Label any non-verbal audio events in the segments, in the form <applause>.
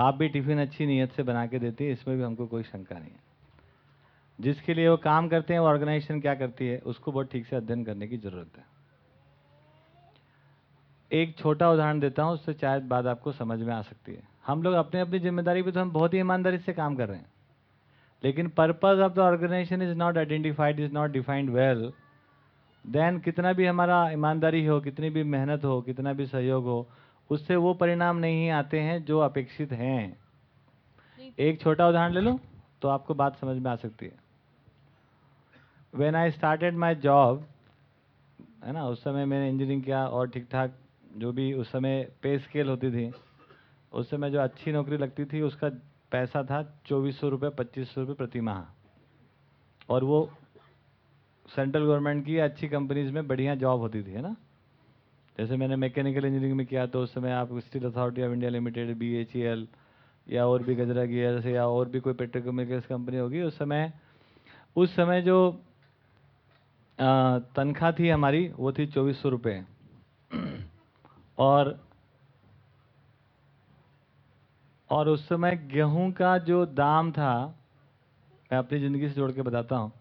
आप भी टिफ़िन अच्छी नीयत से बना के देती है, इसमें भी हमको कोई शंका नहीं है। जिसके लिए वो काम करते हैं, वो ऑर्गेनाइजेशन क्या करती है, उसको बहुत ठीक से अध्ययन करने की ज़रूरत है। एक छोटा उदाहरण देता हूँ, उससे शायद बात आपको समझ में आ सकती है। हम लोग अपने अपनी ज़िम्मेदारी पे तो हम बहुत ही ईमानदारी से काम कर रहे हैं। लेकिन purpose of the organization is not identified is not defined well then कितना भी हमारा ईमानदारी हो, कितनी भी मेहनत हो, कितना भी सहयोग हो उससे वो परिणाम नहीं आते हैं जो अपेक्षित हैं। एक छोटा उदाहरण ले लूँ तो आपको बात समझ में आ सकती है। When I started my job है ना उस समय मैंने इंजीनियरिंग किया और ठीक ठाक जो भी उस समय पे स्केल होती थी उस समय जो अच्छी नौकरी लगती थी उसका पैसा था चौबीस सौ रुपये पच्चीस सौ रुपये प्रति माह। और वो सेंट्रल गवर्नमेंट की अच्छी कंपनीज़ में बढ़िया जॉब होती थी है ना? जैसे मैंने मैकेनिकल इंजीनियरिंग में किया तो उस समय आप Steel Authority of India Limited B H E L या और भी गजरा गियर्स या और भी कोई पेट्रोकेमिकल्स कंपनी होगी, उस समय उस समय जो तनख्वाह थी हमारी, वो थी चौबीस सौ रुपये और और उस समय गेहूँ का जो दाम था, मैं अपनी ज़िंदगी से जोड़ के बताता हूँ,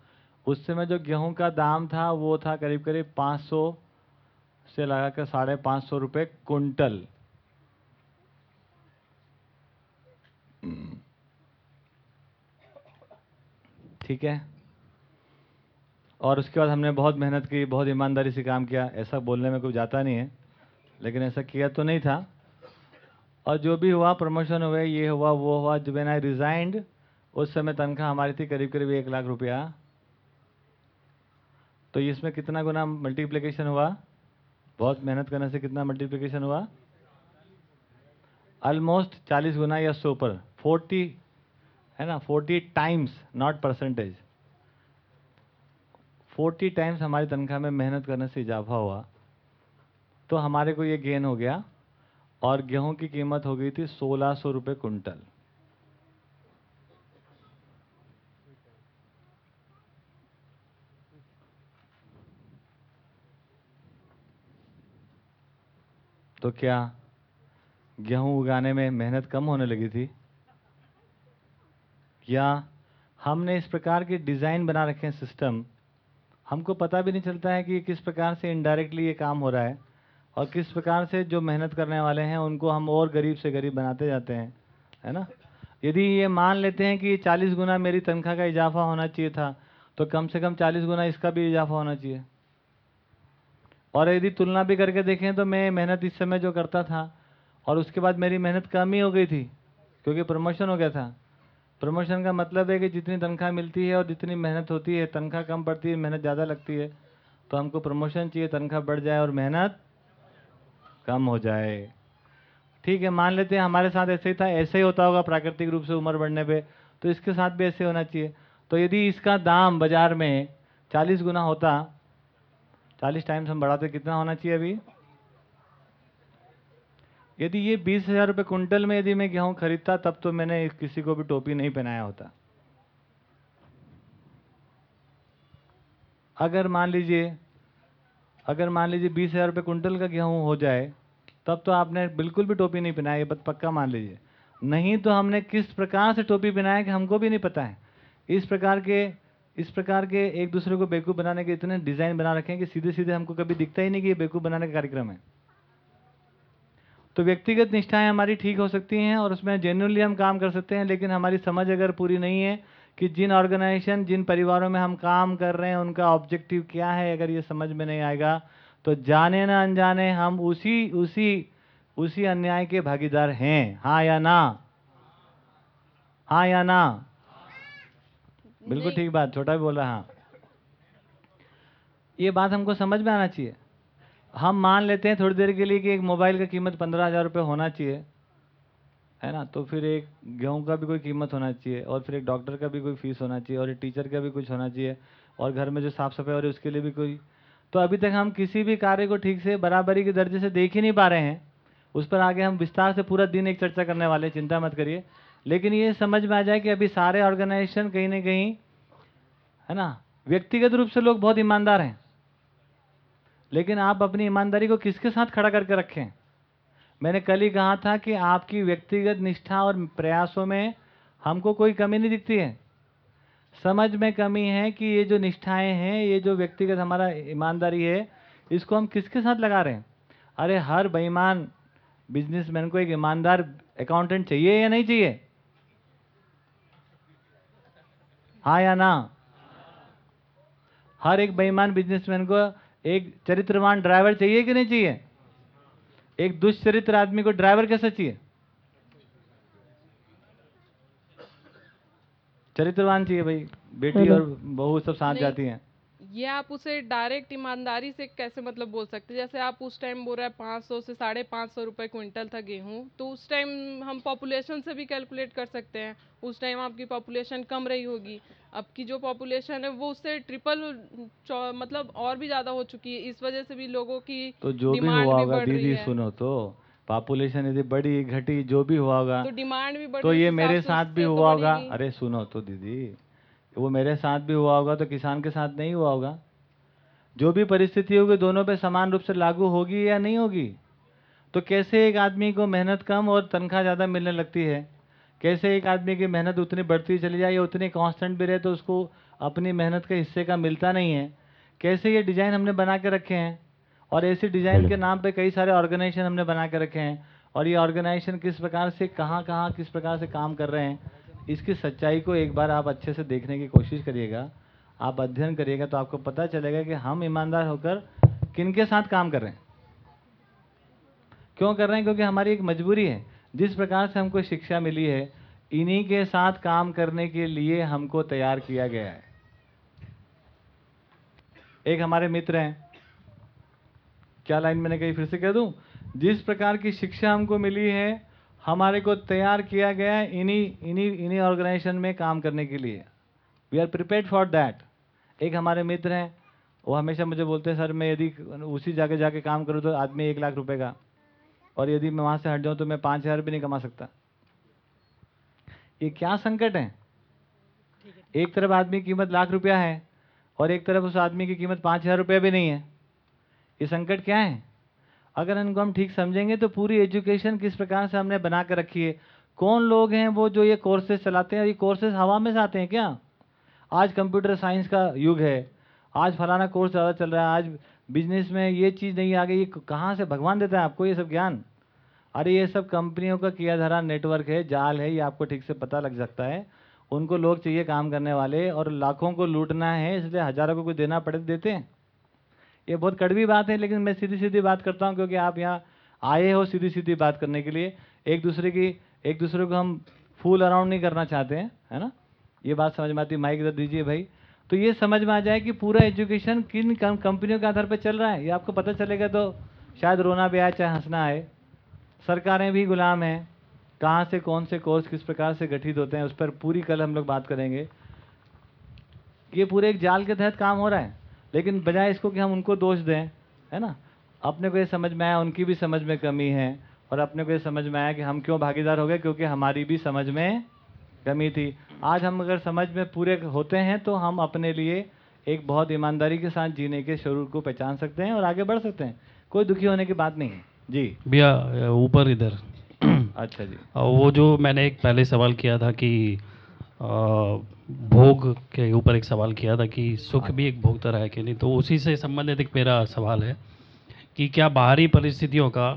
उस समय जो गेहूँ का दाम था, वो था करीब करीब 500 से लगा कर साढ़े पाँच सौ रुपये कुंटल ठीक है? और उसके बाद हमने बहुत मेहनत की, बहुत ईमानदारी से काम किया। ऐसा बोलने में कोई जाता नहीं है, लेकिन ऐसा किया तो नहीं था। और जो भी हुआ, प्रमोशन हुए, ये हुआ, वो हुआ जब मैंने आई रिजाइंड उस समय तनख्वाह हमारी थी करीब करीब एक लाख रुपया। तो इसमें कितना गुना मल्टीप्लिकेशन हुआ? बहुत मेहनत करने से कितना मल्टीप्लिकेशन हुआ? ऑलमोस्ट चालीस गुना या सो पर फोर्टी है ना? Forty times not percentage forty times हमारी तनख्वाह में मेहनत करने से इजाफा हुआ। तो हमारे को ये गेन हो गया और गेहूँ की कीमत हो गई थी सोलह सौ रुपये कुंटल तो क्या गेहूँ उगाने में मेहनत कम होने लगी थी? या हमने इस प्रकार के डिज़ाइन बना रखे हैं सिस्टम, हमको पता भी नहीं चलता है कि किस प्रकार से इनडायरेक्टली ये काम हो रहा है और किस प्रकार से जो मेहनत करने वाले हैं उनको हम और गरीब से गरीब बनाते जाते हैं, है ना? यदि ये मान लेते हैं कि चालीस गुना मेरी तनख्वाह का इजाफा होना चाहिए था तो कम से कम चालीस गुना इसका भी इजाफा होना चाहिए। और यदि तुलना भी करके देखें तो मैं मेहनत इस समय जो करता था, और उसके बाद मेरी मेहनत कम ही हो गई थी, क्योंकि प्रमोशन हो गया था। प्रमोशन का मतलब है कि जितनी तनख्वाह मिलती है और जितनी मेहनत होती है, तनख्वाह कम पड़ती है, मेहनत ज़्यादा लगती है तो हमको प्रमोशन चाहिए, तनख्वाह बढ़ जाए और मेहनत कम हो जाए। ठीक है, मान लेते हैं हमारे साथ ऐसे ही था, ऐसे ही होता होगा प्राकृतिक रूप से उम्र बढ़ने पे तो इसके साथ भी ऐसे होना चाहिए। तो यदि इसका दाम बाज़ार में चालीस गुना होता चालीस टाइम्स हम बढ़ाते, कितना होना चाहिए अभी? यदि ये बीस हज़ार रुपये कुंटल में यदि मैं गेहूँ खरीदता, तब तो मैंने किसी को भी टोपी नहीं पहनाया होता। अगर मान लीजिए, अगर मान लीजिए बीस हज़ार रुपये कुंटल का गेहूँ हो जाए, तब तो आपने बिल्कुल भी टोपी नहीं पहनाई बस पक्का मान लीजिए। नहीं तो हमने किस प्रकार से टोपी पहनाया कि हमको भी नहीं पता है? इस प्रकार के इस प्रकार के एक दूसरे को बेवकूफ़ बनाने के इतने डिज़ाइन बना रखे हैं कि सीधे सीधे हमको कभी दिखता ही नहीं कि ये बेवकूफ़ बनाने का कार्यक्रम है। तो व्यक्तिगत निष्ठाएँ हमारी ठीक हो सकती हैं और उसमें जेन्यूनली हम काम कर सकते हैं, लेकिन हमारी समझ अगर पूरी नहीं है कि जिन ऑर्गेनाइजेशन जिन परिवारों में हम काम कर रहे हैं, उनका ऑब्जेक्टिव क्या है, अगर ये समझ में नहीं आएगा तो जाने ना अनजाने हम उसी उसी उसी अन्याय के भागीदार हैं। हाँ या ना? हाँ या ना? बिल्कुल ठीक बात छोटा भी बोल रहा हाँ ये बात हमको समझ में आना चाहिए। हम मान लेते हैं थोड़ी देर के लिए कि एक मोबाइल का कीमत पंद्रह हज़ार रुपये होना चाहिए है ना? तो फिर एक गेहूँ का भी कोई कीमत होना चाहिए और फिर एक डॉक्टर का भी कोई फ़ीस होना चाहिए और एक टीचर का भी कुछ होना चाहिए और घर में जो साफ़ सफ़ाई हो रही है उसके लिए भी कोई। तो अभी तक हम किसी भी कार्य को ठीक से बराबरी के दर्जे से देख ही नहीं पा रहे हैं। उस पर आगे हम विस्तार से पूरा दिन एक चर्चा करने वाले चिंता मत करिए। लेकिन ये समझ में आ जाए कि अभी सारे ऑर्गेनाइजेशन कहीं ना कहीं, है ना, व्यक्तिगत रूप से लोग बहुत ईमानदार हैं। लेकिन आप अपनी ईमानदारी को किसके साथ खड़ा करके रखें? मैंने कल ही कहा था कि आपकी व्यक्तिगत निष्ठा और प्रयासों में हमको कोई कमी नहीं दिखती है। समझ में कमी है कि ये जो निष्ठाएँ हैं, ये जो व्यक्तिगत हमारा ईमानदारी है, इसको हम किसके साथ लगा रहे हैं? अरे, हर बेईमान बिजनेसमैन को एक ईमानदार अकाउंटेंट चाहिए या नहीं चाहिए? हाँ या ना। हर एक बेईमान बिजनेसमैन को एक चरित्रवान ड्राइवर चाहिए कि नहीं चाहिए? एक दुष्चरित्र आदमी को ड्राइवर कैसा चाहिए? चरित्रवान चाहिए भाई। बेटी और बहू सब साथ जाती हैं। ये आप उसे डायरेक्ट ईमानदारी से कैसे मतलब बोल सकते हैं? जैसे आप उस टाइम बोल रहे हैं पाँच सौ से साढ़े पाँच सौ रुपये क्विंटल था गेहूँ तो उस टाइम हम पॉपुलेशन से भी कैलकुलेट कर सकते हैं। उस टाइम आपकी पॉपुलेशन कम रही होगी। अब की जो पॉपुलेशन है वो उससे ट्रिपल मतलब और भी ज़्यादा हो चुकी है। इस वजह से भी लोगों की तो जो भी डिमांड हुआ होगा दीदी सुनो तो पॉपुलेशन यदि बढ़ी घटी जो भी हुआ होगा तो डिमांड भी बढ़ तो ये मेरे साथ भी तो हुआ होगा। अरे सुनो तो दीदी वो मेरे साथ भी हुआ होगा तो किसान के साथ नहीं हुआ होगा। जो भी परिस्थिति होगी दोनों पे समान रूप से लागू होगी या नहीं होगी तो कैसे एक आदमी को मेहनत कम और तनख्वाह ज़्यादा मिलने लगती है? कैसे एक आदमी की मेहनत उतनी बढ़ती चली जाए या उतनी कांस्टेंट भी रहे तो उसको अपनी मेहनत के हिस्से का मिलता नहीं है? कैसे ये डिज़ाइन हमने बना के रखे हैं? और ऐसी डिज़ाइन के नाम पे कई सारे ऑर्गेनाइजेशन हमने बना के रखे हैं। और ये ऑर्गेनाइजेशन किस प्रकार से कहाँ कहाँ किस प्रकार से काम कर रहे हैं? इसकी सच्चाई को एक बार आप अच्छे से देखने की कोशिश करिएगा। आप अध्ययन करिएगा तो आपको पता चलेगा कि हम ईमानदार होकर किन के साथ काम कर रहे हैं। क्यों कर रहे हैं? क्योंकि हमारी एक मजबूरी है। जिस प्रकार से हमको शिक्षा मिली है, इन्हीं के साथ काम करने के लिए हमको तैयार किया गया है। एक हमारे मित्र हैं। क्या लाइन मैंने कही फिर से कह दूँ? जिस प्रकार की शिक्षा हमको मिली है हमारे को तैयार किया गया है इन्हीं इन्हीं इन्हीं ऑर्गेनाइजेशन में काम करने के लिए। We are prepared for that एक हमारे मित्र हैं वो हमेशा मुझे बोलते हैं सर मैं यदि उसी जगह जाके काम करूँ तो आदमी एक लाख रुपए का। और यदि मैं वहाँ से हट जाऊँ तो मैं पाँच हज़ार भी नहीं कमा सकता। ये क्या संकट है। एक तरफ़ आदमी की कीमत लाख रुपया है और एक तरफ़ उस आदमी की कीमत पाँच हज़ार रुपया भी नहीं है। ये संकट क्या है? अगर इनको हम ठीक समझेंगे तो पूरी एजुकेशन किस प्रकार से हमने बना कर रखी है? कौन लोग हैं वो जो ये कोर्सेज चलाते हैं? और ये कोर्सेज हवा में से आते हैं क्या? आज कंप्यूटर साइंस का युग है। आज फलाना कोर्स ज़्यादा चल रहा है। आज बिज़नेस में ये चीज़ नहीं आ गई। ये कहाँ से भगवान देता है आपको ये सब ज्ञान? अरे ये सब कंपनियों का किया धरा नेटवर्क है, जाल है, ये आपको ठीक से पता लग सकता है। उनको लोग चाहिए काम करने वाले और लाखों को लूटना है, इसलिए हज़ारों को कुछ देना पड़े, देते हैं। ये बहुत कड़वी बात है, लेकिन मैं सीधी सीधी बात करता हूँ क्योंकि आप यहाँ आए हो सीधी सीधी बात करने के लिए। एक दूसरे की, एक दूसरे को हम फूल अराउंड नहीं करना चाहते हैं, है ना? ये बात समझ में आती है? माइक इधर दीजिए भाई। तो ये समझ में आ जाए कि पूरा एजुकेशन किन कंपनियों के आधार पर चल रहा है? ये आपको पता चलेगा तो शायद रोना भी आए, चाहे हंसना आए। सरकारें भी गुलाम हैं। कहाँ से, कौन से कोर्स किस प्रकार से गठित होते हैं, उस पर पूरी कल हम लोग बात करेंगे। ये पूरे एक जाल के तहत काम हो रहा है। लेकिन बजाय इसको कि हम उनको दोष दें है ना? अपने को ये समझ में आया उनकी भी समझ में कमी है और अपने को ये समझ में आया कि हम क्यों भागीदार हो गए? क्योंकि हमारी भी समझ में कमी थी। आज हम अगर समझ में पूरे होते हैं तो हम अपने लिए एक बहुत ईमानदारी के साथ जीने के शुरू को पहचान सकते हैं और आगे बढ़ सकते हैं। कोई दुखी होने की बात नहीं है। जी। भैया ऊपर इधर। अच्छा जी। वो जो मैंने एक पहले सवाल किया था कि भोग के ऊपर एक सवाल किया था कि सुख भी एक भोग तरह है कि नहीं? तो उसी से संबंधित एक मेरा सवाल है कि क्या बाहरी परिस्थितियों का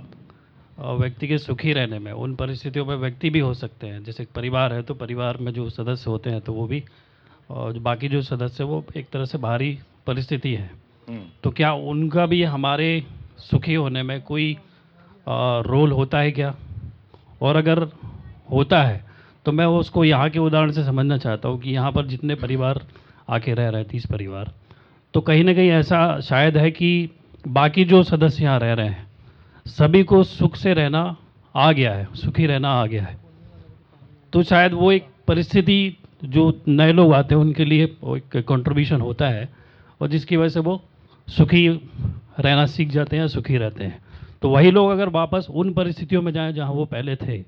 व्यक्ति के सुखी रहने में उन परिस्थितियों में व्यक्ति भी हो सकते हैं? जैसे परिवार है तो परिवार में जो सदस्य होते हैं तो वो भी और जो बाकी जो सदस्य वो एक तरह से बाहरी परिस्थिति है। हम्म, तो क्या उनका भी हमारे सुखी होने में कोई रोल होता है क्या? और अगर होता है तो मैं उसको यहाँ के उदाहरण से समझना चाहता हूँ कि यहाँ पर जितने परिवार आके रह रहे तीस परिवार तो कहीं ना कहीं ऐसा शायद है कि बाकी जो सदस्य यहाँ रह रहे हैं, सभी को सुख से रहना आ गया है, सुखी रहना आ गया है। तो शायद वो एक परिस्थिति जो नए लोग आते हैं, उनके लिए एक कंट्रीब्यूशन होता है और जिसकी वजह से वो सुखी रहना सीख जाते हैं सुखी रहते हैं। तो वही लोग अगर वापस उन परिस्थितियों में जाएँ जहाँ वो पहले थे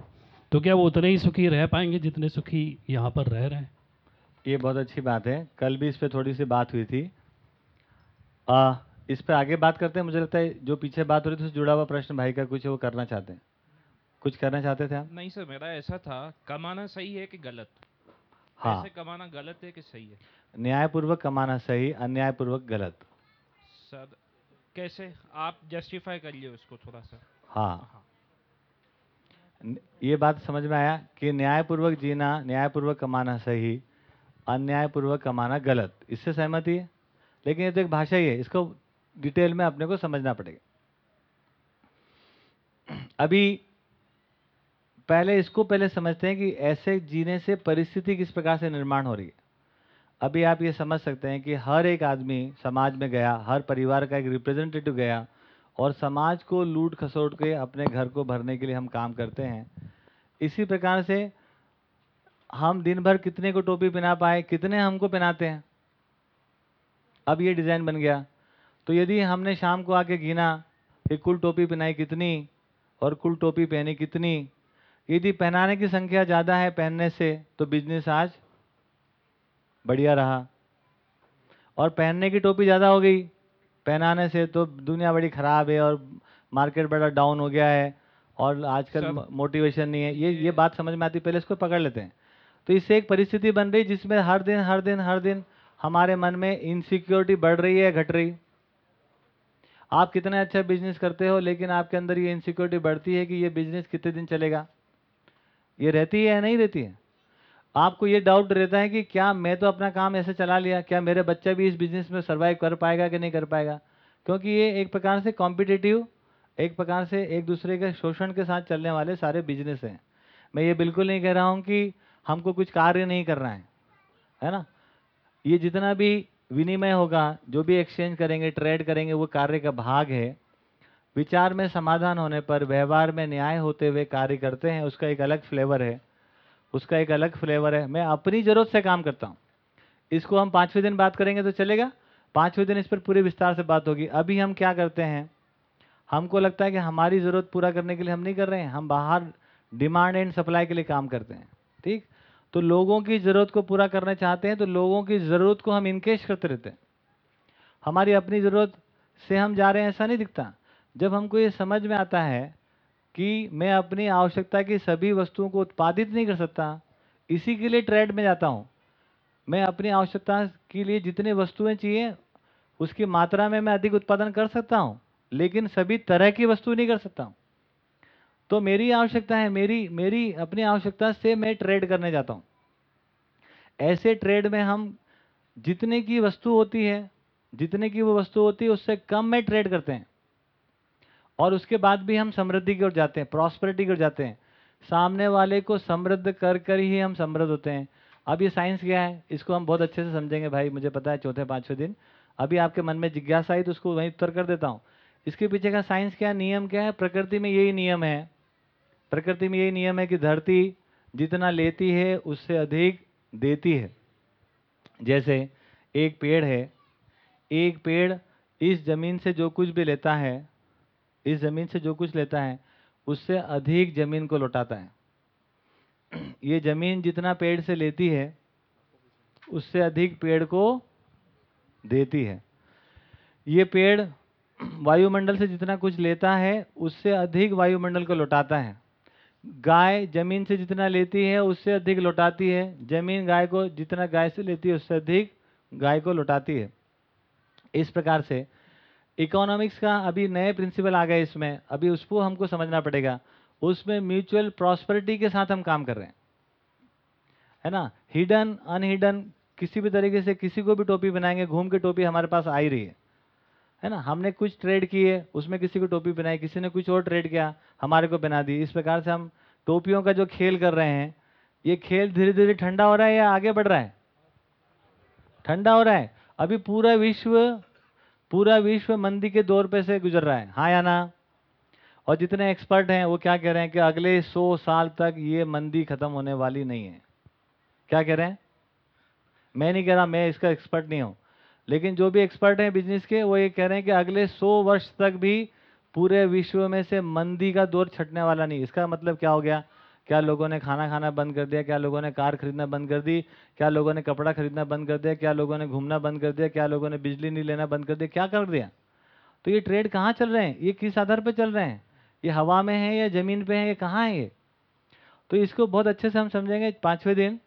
तो क्या वो उतने ही सुखी रह पाएँगे जितने सुखी यहाँ पर रह रहे हैं? ये बहुत अच्छी बात है। कल भी इस पर थोड़ी सी बात हुई थी। आ, इस पर आगे बात करते हैं। मुझे लगता है जो पीछे बात हो रही थी उससे जुड़ा हुआ प्रश्न भाई का कुछ है वो करना चाहते हैं। कुछ करना चाहते थे आप? नहीं सर मेरा ऐसा था कमाना सही है कि गलत? हाँ। पैसे कमाना गलत है कि सही है? न्यायपूर्वक कमाना सही अन्यायपूर्वक गलत। सर कैसे? आप जस्टिफाई करिए उसको थोड़ा सा। हाँ। हाँ। ये बात समझ में आया कि न्यायपूर्वक जीना, न्यायपूर्वक कमाना सही, अन्यायपूर्वक कमाना गलत। इससे सहमति है लेकिन ये तो एक भाषा ही है, इसको डिटेल में अपने को समझना पड़ेगा। अभी पहले, इसको पहले समझते हैं कि ऐसे जीने से परिस्थिति किस प्रकार से निर्माण हो रही है। अभी आप ये समझ सकते हैं कि हर एक आदमी समाज में गया, हर परिवार का एक रिप्रेजेंटेटिव गया और समाज को लूट खसोट के अपने घर को भरने के लिए हम काम करते हैं। इसी प्रकार से हम दिन भर कितने को टोपी पहना पाए, कितने हमको पहनाते हैं। अब ये डिज़ाइन बन गया। तो यदि हमने शाम को आके गिना कि कुल टोपी पहनाई कितनी और कुल टोपी पहनी कितनी, यदि पहनाने की संख्या ज़्यादा है पहनने से तो बिज़नेस आज बढ़िया रहा। और पहनने की टोपी ज़्यादा हो गई पहनाने से तो दुनिया बड़ी ख़राब है और मार्केट बड़ा डाउन हो गया है और आजकल मोटिवेशन नहीं है। ये ये बात समझ में आती है, पहले इसको पकड़ लेते हैं। तो इससे एक परिस्थिति बन रही जिसमें हर दिन हर दिन हर दिन हमारे मन में इनसिक्योरिटी बढ़ रही है घट रही। आप कितना अच्छा बिज़नेस करते हो लेकिन आपके अंदर ये इनसिक्योरिटी बढ़ती है कि ये बिज़नेस कितने दिन चलेगा? ये रहती है या नहीं रहती है? आपको ये डाउट रहता है कि क्या मैं तो अपना काम ऐसे चला लिया? क्या मेरे बच्चा भी इस बिज़नेस में सर्वाइव कर पाएगा कि नहीं कर पाएगा? क्योंकि ये एक प्रकार से कॉम्पिटिटिव एक प्रकार से एक दूसरे के शोषण के साथ चलने वाले सारे बिज़नेस हैं। मैं ये बिल्कुल नहीं कह रहा हूँ कि हमको कुछ कार्य नहीं करना है है ना? ये जितना भी विनिमय होगा, जो भी एक्सचेंज करेंगे ट्रेड करेंगे, वो कार्य का भाग है। विचार में समाधान होने पर, व्यवहार में न्याय होते हुए कार्य करते हैं, उसका एक अलग फ्लेवर है। उसका एक अलग फ्लेवर है। मैं अपनी ज़रूरत से काम करता हूँ। इसको हम पाँचवें दिन बात करेंगे तो चलेगा? पाँचवें दिन इस पर पूरे विस्तार से बात होगी। अभी हम क्या करते हैं? हमको लगता है कि हमारी ज़रूरत पूरा करने के लिए हम नहीं कर रहे हैं। हम बाहर डिमांड एंड सप्लाई के लिए काम करते हैं। ठीक? तो लोगों की ज़रूरत को पूरा करना चाहते हैं तो लोगों की ज़रूरत को हम इनकेश करते रहते हैं। हमारी अपनी ज़रूरत से हम जा रहे हैं, ऐसा नहीं दिखता। जब हमको ये समझ में आता है कि मैं अपनी आवश्यकता की सभी वस्तुओं को उत्पादित नहीं कर सकता, इसी के लिए ट्रेड में जाता हूँ। मैं अपनी आवश्यकता के लिए जितनी वस्तुएँ चाहिए, उसकी मात्रा में मैं अधिक उत्पादन कर सकता हूँ, लेकिन सभी तरह की वस्तु नहीं कर सकता हूँ। तो मेरी आवश्यकता है, मेरी मेरी अपनी आवश्यकता से मैं ट्रेड करने जाता हूँ। ऐसे ट्रेड में हम जितने की वस्तु होती है, जितने की वो वस्तु होती है, उससे कम में ट्रेड करते हैं। और उसके बाद भी हम समृद्धि की ओर जाते हैं प्रॉस्पेरिटी की ओर जाते हैं। सामने वाले को समृद्ध कर कर ही हम समृद्ध होते हैं। अब ये साइंस क्या है? इसको हम बहुत अच्छे से समझेंगे भाई, मुझे पता है चौथे पाँचवें दिन। अभी आपके मन में जिज्ञासा आई तो उसको वहीं उत्तर कर देता हूँ। इसके पीछे का साइंस क्या है नियम क्या है? प्रकृति में यही नियम है। प्रकृति में यही नियम है कि धरती जितना लेती है, उससे अधिक देती है। जैसे एक पेड़ है। एक पेड़ इस ज़मीन से जो कुछ भी लेता है इस ज़मीन से जो कुछ लेता है, उससे अधिक ज़मीन को लौटाता है। <clears throat> ये ज़मीन जितना पेड़ से लेती है, उससे अधिक पेड़ को देती है। ये पेड़ <clears throat> वायुमंडल से जितना कुछ लेता है, उससे अधिक वायुमंडल को लौटाता है। गाय ज़मीन से जितना लेती है, उससे अधिक लौटाती है। ज़मीन गाय को जितना गाय से लेती है, उससे अधिक गाय को लौटाती है। इस प्रकार से इकोनॉमिक्स का अभी नए प्रिंसिपल आ गए इसमें, अभी उसको हमको समझना पड़ेगा। उसमें म्यूचुअल प्रॉस्पेरिटी के साथ हम काम कर रहे हैं। है ना? हिडन, अनहिडन, किसी भी तरीके से किसी को भी टोपी बनाएँगे, घूम के टोपी हमारे पास आ ही रही है। है ना? हमने कुछ ट्रेड किए, उसमें किसी को टोपी बनाई, किसी ने कुछ और ट्रेड किया, हमारे को बना दी। इस प्रकार से हम टोपियों का जो खेल कर रहे हैं, ये खेल धीरे धीरे ठंडा हो रहा है या आगे बढ़ रहा है? ठंडा हो रहा है। अभी पूरा विश्व पूरा विश्व मंदी के दौर पे से गुजर रहा है। हाँ या ना? और जितने एक्सपर्ट हैं, वो क्या कह रहे हैं कि अगले सौ साल तक ये मंदी खत्म होने वाली नहीं है। क्या कह रहे हैं? मैं नहीं कह रहा, मैं इसका एक्सपर्ट नहीं हूँ। लेकिन जो भी एक्सपर्ट हैं बिज़नेस के, वो ये कह रहे हैं कि अगले सौ वर्ष तक भी पूरे विश्व में से मंदी का दौर छटने वाला नहीं। इसका मतलब क्या हो गया? क्या लोगों ने खाना खाना बंद कर दिया? क्या लोगों ने कार खरीदना बंद कर दी? क्या लोगों ने कपड़ा खरीदना बंद कर दिया? क्या लोगों ने घूमना बंद कर दिया? क्या लोगों ने बिजली नहीं लेना बंद कर दिया? क्या कर दिया? तो ये ट्रेड कहाँ चल रहे हैं? ये किस आधार पर चल रहे हैं? ये हवा में है या ज़मीन पे है? ये कहाँ है ये? तो इसको बहुत अच्छे से हम समझेंगे पाँचवें दिन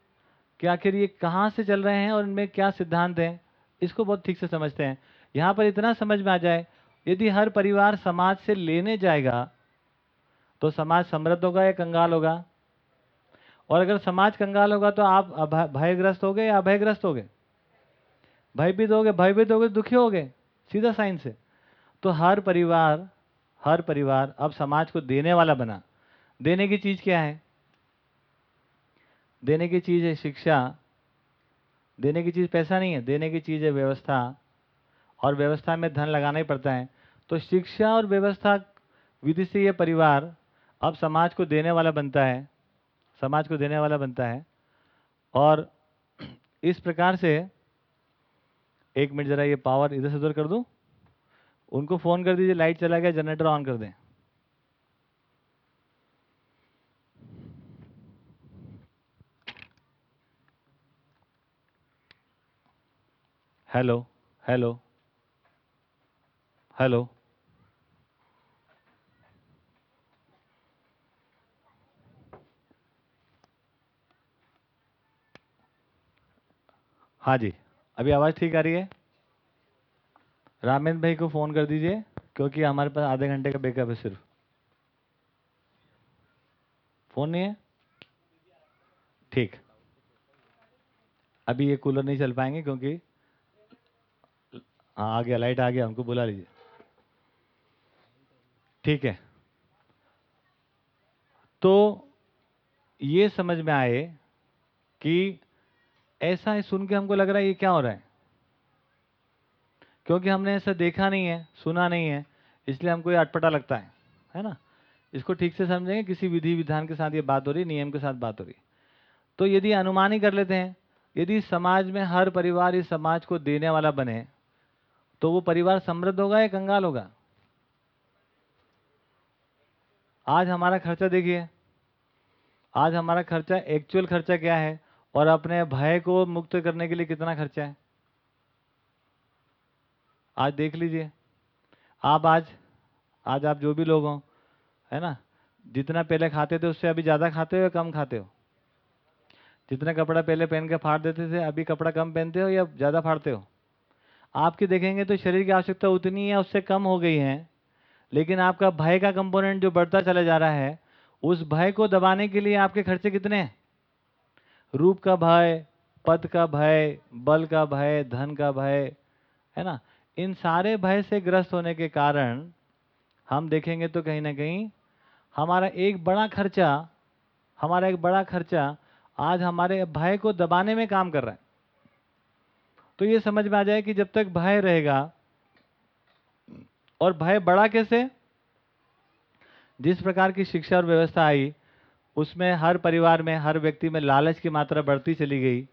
कि आखिर ये कहाँ से चल रहे हैं और इनमें क्या सिद्धांत हैं? इसको बहुत ठीक से समझते हैं। यहाँ पर इतना समझ में आ जाए, यदि हर परिवार समाज से लेने जाएगा तो समाज समृद्ध होगा या कंगाल होगा? और अगर समाज कंगाल होगा तो आप भयग्रस्त हो गए या अभयग्रस्त हो गए भयभीत हो गए भयभीत हो गए दुखी हो गए सीधा साइन से। तो हर परिवार हर परिवार अब समाज को देने वाला बना। देने की चीज़ क्या है? देने की चीज़ है शिक्षा। देने की चीज़ पैसा नहीं है, देने की चीज़ है व्यवस्था। और व्यवस्था में धन लगाना ही पड़ता है। तो शिक्षा और व्यवस्था विधि से ये परिवार अब समाज को देने वाला बनता है, समाज को देने वाला बनता है। और <clears throat> इस प्रकार से, एक मिनट ज़रा ये पावर इधर से उधर कर दूँ? उनको फ़ोन कर दीजिए लाइट चला गया जनरेटर ऑन कर दें। हेलो हेलो हेलो हाँ जी। अभी आवाज़ ठीक आ रही है? रामेंद्र भाई को फ़ोन कर दीजिए, क्योंकि हमारे पास आधे घंटे का बैकअप है सिर्फ़। फ़ोन नहीं है? ठीक। अभी ये कूलर नहीं चल पाएँगे क्योंकि हाँ आ गया, लाइट आ गया, हमको बुला लीजिए। ठीक है। तो ये समझ में आए कि ऐसा ही सुन के हमको लग रहा है ये क्या हो रहा है? क्योंकि हमने ऐसा देखा नहीं है, सुना नहीं है, इसलिए हमको ये अटपटा लगता है है ना? इसको ठीक से समझेंगे, किसी विधि विधान के साथ ये बात हो रही है, नियम के साथ बात हो रही तो यदि अनुमान ही कर लेते हैं, यदि समाज में हर परिवार इस समाज को देने वाला बने तो वो परिवार समृद्ध होगा या कंगाल होगा? आज हमारा खर्चा देखिए, आज हमारा खर्चा एक्चुअल खर्चा क्या है? और अपने भय को मुक्त करने के लिए कितना खर्चा है? आज देख लीजिए। आप आज आज आप जो भी लोग हों, है ना? जितना पहले खाते थे, उससे अभी ज़्यादा खाते हो या कम खाते हो? जितना कपड़ा पहले पहन के फाड़ देते थे, अभी कपड़ा कम पहनते हो या ज़्यादा फाड़ते हो? आपकी देखेंगे तो शरीर की आवश्यकता उतनी है उससे कम हो गई है, लेकिन आपका भय का कंपोनेंट जो बढ़ता चला जा रहा है, उस भय को दबाने के लिए आपके खर्चे कितने हैं? रूप का भय, पद का भय, बल का भय, धन का भय, है ना? इन सारे भय से ग्रस्त होने के कारण हम देखेंगे तो कहीं ना कहीं हमारा एक बड़ा खर्चा, हमारा एक बड़ा खर्चा आज हमारे भय को दबाने में काम कर रहा है। तो ये समझ में आ जाए कि जब तक भय रहेगा, और भय बड़ा कैसे? जिस प्रकार की शिक्षा और व्यवस्था आई उसमें हर परिवार में, हर व्यक्ति में लालच की मात्रा बढ़ती चली गई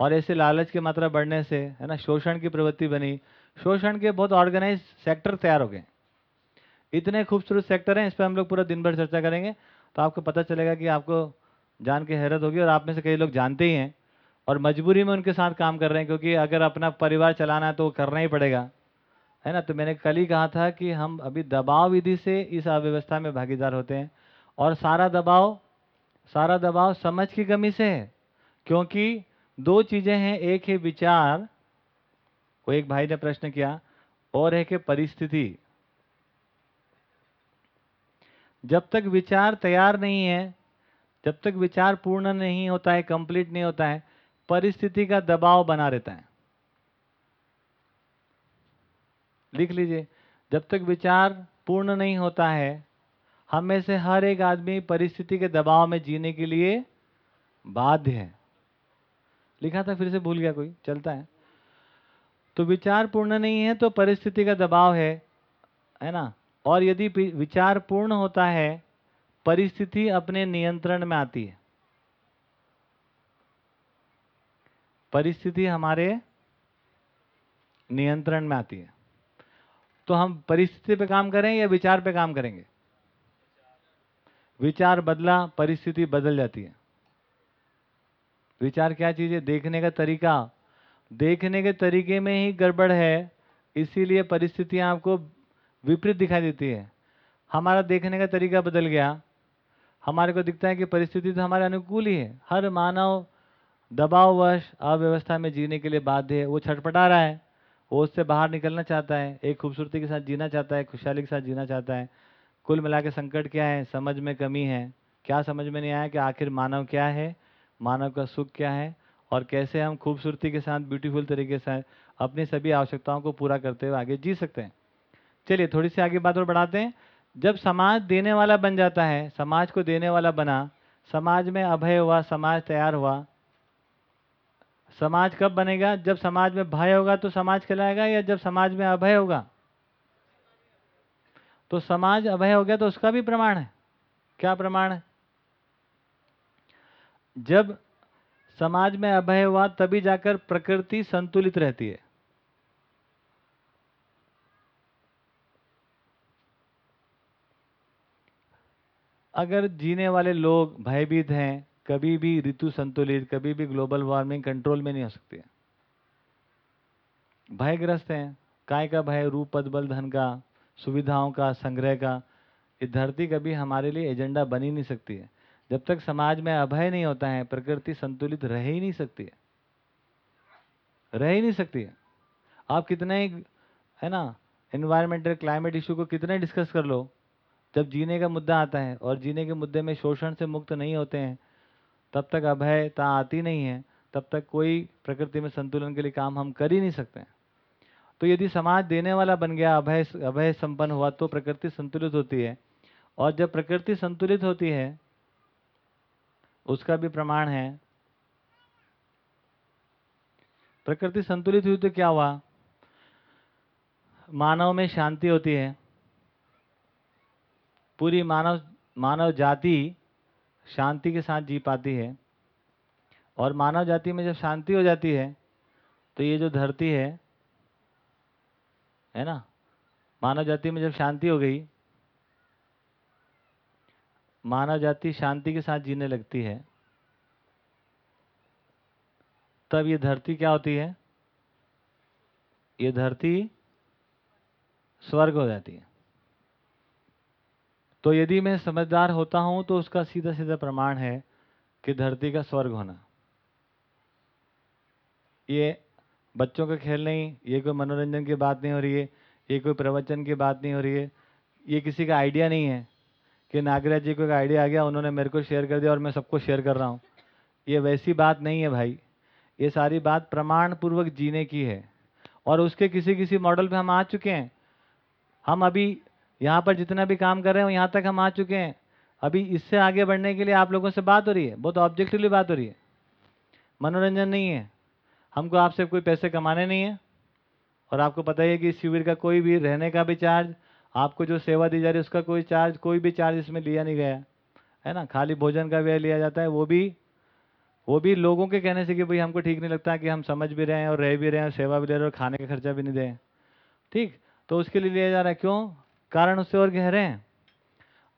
और ऐसे लालच की मात्रा बढ़ने से, है ना, शोषण की प्रवृत्ति बनी। शोषण के बहुत ऑर्गेनाइज सेक्टर तैयार हो गए। इतने खूबसूरत सेक्टर हैं, इस पर हम लोग पूरा दिन भर चर्चा करेंगे तो आपको पता चलेगा कि आपको जान के हैरत होगी और आप में से कई लोग जानते ही हैं और मजबूरी में उनके साथ काम कर रहे हैं, क्योंकि अगर अपना परिवार चलाना है तो करना ही पड़ेगा, है ना। तो मैंने कल ही कहा था कि हम अभी दबाव विधि से इस अव्यवस्था में भागीदार होते हैं और सारा दबाव सारा दबाव समझ की कमी से है, क्योंकि दो चीज़ें हैं, एक है विचार, वो एक भाई ने प्रश्न किया, और एक है परिस्थिति। जब तक विचार तैयार नहीं है, जब तक विचार पूर्ण नहीं होता है, कंप्लीट नहीं होता है, परिस्थिति का दबाव बना रहता है। लिख लीजिए, जब तक विचार पूर्ण नहीं होता है हम में से हर एक आदमी परिस्थिति के दबाव में जीने के लिए बाध्य है। लिखा था, फिर से भूल गया कोई, चलता है। तो विचार पूर्ण नहीं है तो परिस्थिति का दबाव है है ना? और यदि विचार पूर्ण होता है, परिस्थिति अपने नियंत्रण में आती है। परिस्थिति हमारे नियंत्रण में आती है। तो हम परिस्थिति पे काम करें या विचार पे काम करेंगे? विचार बदला, परिस्थिति बदल जाती है। विचार क्या चीज़ है? देखने का तरीका। देखने के तरीके में ही गड़बड़ है, इसीलिए परिस्थितियाँ आपको विपरीत दिखाई देती है। हमारा देखने का तरीका बदल गया। हमारे को दिखता है कि परिस्थिति तो हमारे अनुकूल ही है। हर मानव दबाववश अव्यवस्था में जीने के लिए बाध्य है। वो छटपटा रहा है। वो उससे बाहर निकलना चाहता है। एक खूबसूरती के साथ जीना चाहता है, खुशहाली के साथ जीना चाहता है। कुल मिला के संकट क्या है? समझ में कमी है। क्या समझ में नहीं आया कि आखिर मानव क्या है? मानव का सुख क्या है? और कैसे हम खूबसूरती के साथ ब्यूटीफुल तरीके से अपनी सभी आवश्यकताओं को पूरा करते हुए आगे जी सकते हैं? चलिए, थोड़ी सी आगे बात और बढ़ाते हैं। जब समाज देने वाला बन जाता है, समाज को देने वाला बना, समाज में अभय हुआ, समाज तैयार हुआ, समाज कब बनेगा? जब समाज में भय होगा तो समाज कहलाएगा या जब समाज में अभय होगा? तो समाज अभय हो गया तो उसका भी प्रमाण है। क्या प्रमाण है? जब समाज में अभय हुआ तभी जाकर प्रकृति संतुलित रहती है। अगर जीने वाले लोग भयभीत हैं, कभी भी ऋतु संतुलित, कभी भी ग्लोबल वार्मिंग कंट्रोल में नहीं हो सकती। है भयग्रस्त हैं, काय का भय? रूप, पद, बल, धन का। सुविधाओं का, संग्रह का। ये धरती कभी हमारे लिए एजेंडा बन ही नहीं सकती है। जब तक समाज में अभय नहीं होता है, प्रकृति संतुलित रह ही नहीं सकती है। रह ही नहीं सकती है। आप कितने ही है ना इन्वायरमेंटल क्लाइमेट इशू को कितने डिस्कस कर लो। जब जीने का मुद्दा आता है और जीने के मुद्दे में शोषण से मुक्त नहीं होते हैं, तब तक अभयता आती नहीं है। तब तक कोई प्रकृति में संतुलन के लिए काम हम कर ही नहीं सकते हैं। तो यदि समाज देने वाला बन गया, अभय अभय संपन्न हुआ तो प्रकृति संतुलित होती है। और जब प्रकृति संतुलित होती है, उसका भी प्रमाण है। प्रकृति संतुलित हुई तो क्या हुआ? मानव में शांति होती है। पूरी मानव मानव जाति शांति के साथ जी पाती है। और मानव जाति में जब शांति हो जाती है तो ये जो धरती है है ना? मानव जाति में जब शांति हो गई, मानव जाति शांति के साथ जीने लगती है, तब ये धरती क्या होती है? ये धरती स्वर्ग हो जाती है। तो यदि मैं समझदार होता हूँ तो उसका सीधा सीधा प्रमाण है कि धरती का स्वर्ग होना। ये बच्चों का खेल नहीं, ये कोई मनोरंजन की बात नहीं हो रही है, ये कोई प्रवचन की बात नहीं हो रही है, ये किसी का आइडिया नहीं है कि नागराज जी को एक आइडिया आ गया, उन्होंने मेरे को शेयर कर दिया और मैं सबको शेयर कर रहा हूँ। ये वैसी बात नहीं है भाई। ये सारी बात प्रमाण पूर्वक जीने की है और उसके किसी किसी मॉडल पे हम आ चुके हैं। हम अभी यहाँ पर जितना भी काम कर रहे हैं, यहाँ तक हम आ चुके हैं। अभी इससे आगे बढ़ने के लिए आप लोगों से बात हो रही है, बहुत ऑब्जेक्टिवली बात हो रही है। मनोरंजन नहीं है। हमको आपसे कोई पैसे कमाने नहीं है। और आपको पता ही है कि शिविर का कोई भी रहने का भी चार्ज, आपको जो सेवा दी जा रही है, उसका कोई चार्ज, कोई भी चार्ज इसमें लिया नहीं गया है। ना? खाली भोजन का व्यय लिया जाता है, वो भी वो भी लोगों के कहने से कि भाई हमको ठीक नहीं लगता कि हम समझ भी रहे हैं और रह भी रहे हैं, सेवा भी ले रहे हैं और खाने का खर्चा भी नहीं दें ठीक? तो उसके लिए लिया जा रहा है। क्यों? कारण उससे और गहरे हैं।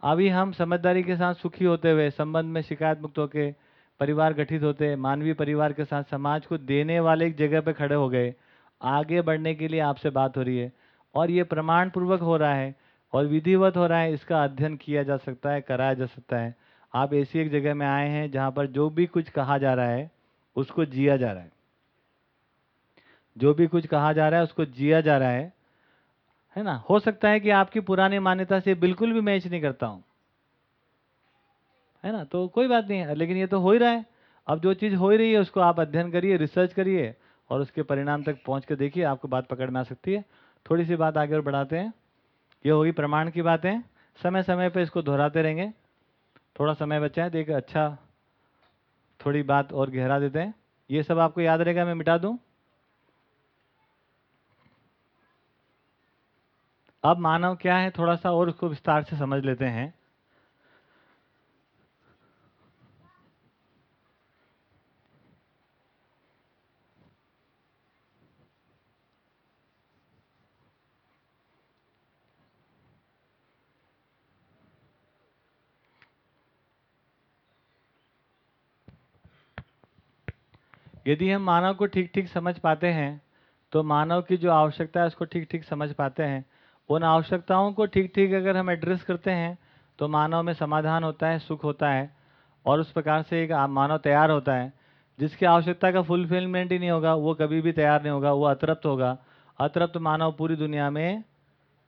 अभी हम समझदारी के साथ सुखी होते हुए, संबंध में शिकायत मुक्त होकर परिवार गठित होते, मानवीय परिवार के साथ समाज को देने वाले एक जगह पे खड़े हो गए। आगे बढ़ने के लिए आपसे बात हो रही है। और ये प्रमाण पूर्वक हो रहा है और विधिवत हो रहा है, इसका अध्ययन किया जा सकता है, कराया जा सकता है। आप ऐसी एक जगह में आए हैं जहाँ पर जो भी कुछ कहा जा रहा है, उसको जिया जा रहा है। जो भी कुछ कहा जा रहा है, उसको जिया जा रहा है। है ना? हो सकता है कि आपकी पुरानी मान्यता से बिल्कुल भी मैच नहीं करता हूँ। है ना? तो कोई बात नहीं है। लेकिन ये तो हो ही रहा है। अब जो चीज़ हो ही रही है, उसको आप अध्ययन करिए रिसर्च करिए और उसके परिणाम तक पहुँच के देखिए, आपको बात पकड़ में आ सकती है। थोड़ी सी बात आगे और बढ़ाते हैं। ये होगी प्रमाण की बातें। समय समय पर इसको दोहराते रहेंगे। थोड़ा समय बचा है तो एक अच्छा थोड़ी बात और गहरा देते हैं। ये सब आपको याद रहेगा, मैं मिटा दूँ। अब मानव क्या है, थोड़ा सा और उसको विस्तार से समझ लेते हैं। यदि हम मानव को ठीक ठीक समझ पाते हैं तो मानव की जो आवश्यकता है, उसको ठीक ठीक समझ पाते हैं। उन आवश्यकताओं को ठीक ठीक अगर हम एड्रेस करते हैं तो मानव में समाधान होता है, सुख होता है, और उस प्रकार से एक मानव तैयार होता है, जिसकी आवश्यकता का फुलफिलमेंट ही नहीं होगा, वो कभी भी तैयार नहीं होगा, वो अतृप्त होगा। अतृप्त मानव पूरी दुनिया में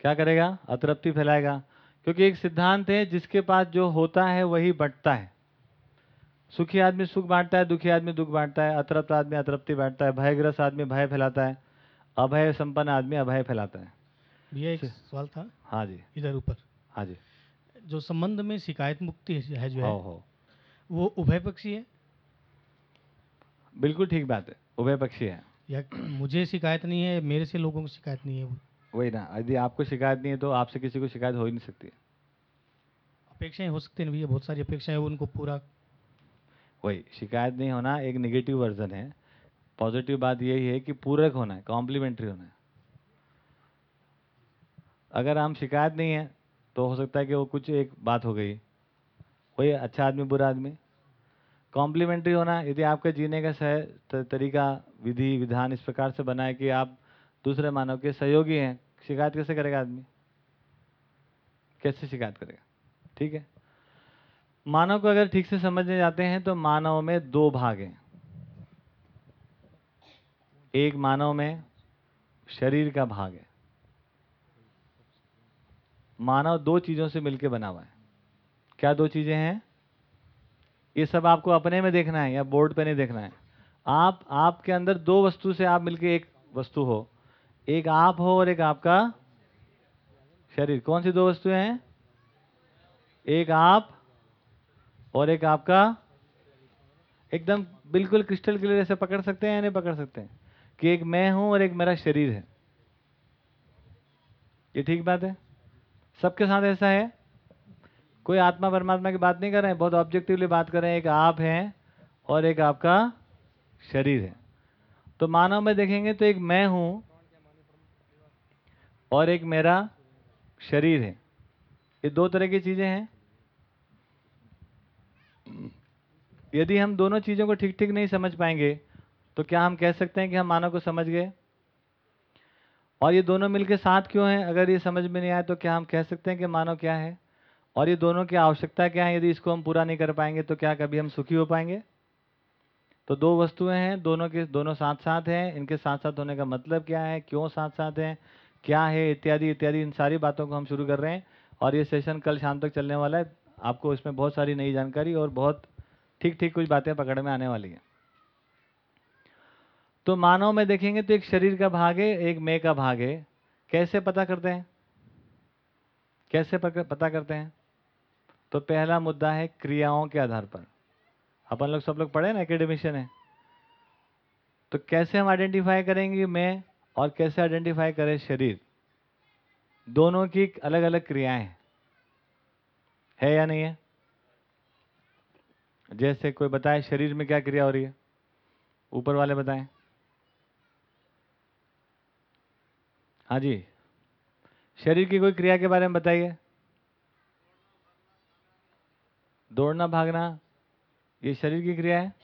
क्या करेगा? अतृप्ति फैलाएगा। क्योंकि एक सिद्धांत है, जिसके पास जो होता है, वही बटता है। सुखी आदमी सुख बांटता है दुखी आदमी दुख बांटता है अतृप्त आदमी अतृप्ति बांटता है भयग्रस्त आदमी भय फैलाता है अभय संपन्न आदमी अभय फैलाता है। भैया एक सवाल था? हाँ जी। इधर ऊपर। हाँ जी। जो संबंध में शिकायत मुक्ति है जो हो है हो। वो उभय पक्षी है? बिल्कुल ठीक बात है उभय पक्षी है। या मुझे शिकायत नहीं है मेरे से लोगों को शिकायत नहीं है वो? वही ना यदि आपको शिकायत नहीं है तो आपसे किसी को शिकायत हो ही नहीं सकती। अपेक्षाएँ हो सकती हैं भैया बहुत सारी अपेक्षाएँ उनको पूरा वही, शिकायत नहीं होना एक निगेटिव वर्जन है। पॉजिटिव बात यही है कि पूरक होना है कॉम्प्लीमेंट्री होना है। अगर हम शिकायत नहीं है तो हो सकता है कि वो कुछ एक बात हो गई। वही अच्छा आदमी, बुरा आदमी। कॉम्प्लीमेंट्री होना, यदि आपका जीने का सह तरीका, विधि, विधान इस प्रकार से बना है कि आप दूसरे मानव के सहयोगी हैं, शिकायत कैसे करेगा आदमी? कैसे शिकायत करेगा? ठीक है? मानव को अगर ठीक से समझने जाते हैं तो मानव में दो भाग हैं। एक मानव में शरीर का भाग है। मानव दो चीज़ों से मिलकर बना हुआ है। क्या दो चीज़ें हैं? ये सब आपको अपने में देखना है या बोर्ड पे नहीं देखना है। आप, आपके अंदर दो वस्तु से आप मिलके एक वस्तु हो। एक आप हो और एक आपका शरीर। कौन सी दो वस्तुएँ हैं? एक आप और एक आपका एकदम बिल्कुल क्रिस्टल क्लियर ऐसे पकड़ सकते हैं या नहीं पकड़ सकते? हैं कि एक मैं हूँ और एक मेरा शरीर है। ये ठीक बात है? सबके साथ ऐसा है? कोई आत्मा परमात्मा की बात नहीं कर रहे हैं? बहुत ऑब्जेक्टिवली बात कर रहे हैं। एक आप हैं और एक आपका शरीर है। तो मानव में देखेंगे तो एक मैं हूँ और एक मेरा शरीर है। ये दो तरह की चीज़ें हैं। यदि हम दोनों चीज़ों को ठीक ठीक नहीं समझ पाएँगे तो क्या हम कह सकते हैं कि हम मानव को समझ गए? और ये दोनों मिलके साथ क्यों हैं? अगर ये समझ में नहीं आए तो क्या हम कह सकते हैं कि मानव क्या है? और ये दोनों की आवश्यकता क्या है? यदि इसको हम पूरा नहीं कर पाएँगे तो क्या कभी हम सुखी हो पाएँगे? तो दो वस्तुएँ हैं, दोनों के, दोनों साथ साथ हैं। इनके साथ साथ होने का मतलब क्या है? क्यों साथ साथ हैं? क्या है? इत्यादि इत्यादि, इन सारी बातों को हम शुरू कर रहे हैं। और ये सेशन कल शाम तक चलने वाला है। आपको इसमें बहुत सारी नई जानकारी और बहुत ठीक ठीक कुछ बातें पकड़ में आने वाली हैं। तो मानव में देखेंगे तो एक शरीर का भाग है, एक मैं का भाग है। कैसे पता करते हैं? कैसे पता करते हैं? तो पहला मुद्दा है क्रियाओं के आधार पर। अपन लोग सब लोग पढ़े ना एकेडमिशियन है। तो कैसे हम आइडेंटिफाई करेंगे मैं और कैसे आइडेंटिफाई करें शरीर? दोनों की अलग अलग क्रियाएँ हैं। है या नहीं है? जैसे कोई बताए, शरीर में क्या क्रिया हो रही है? ऊपर वाले बताएँ। हाँ जी। शरीर की कोई क्रिया के बारे में बताइए। दौड़ना, भागना, ये शरीर की क्रिया है?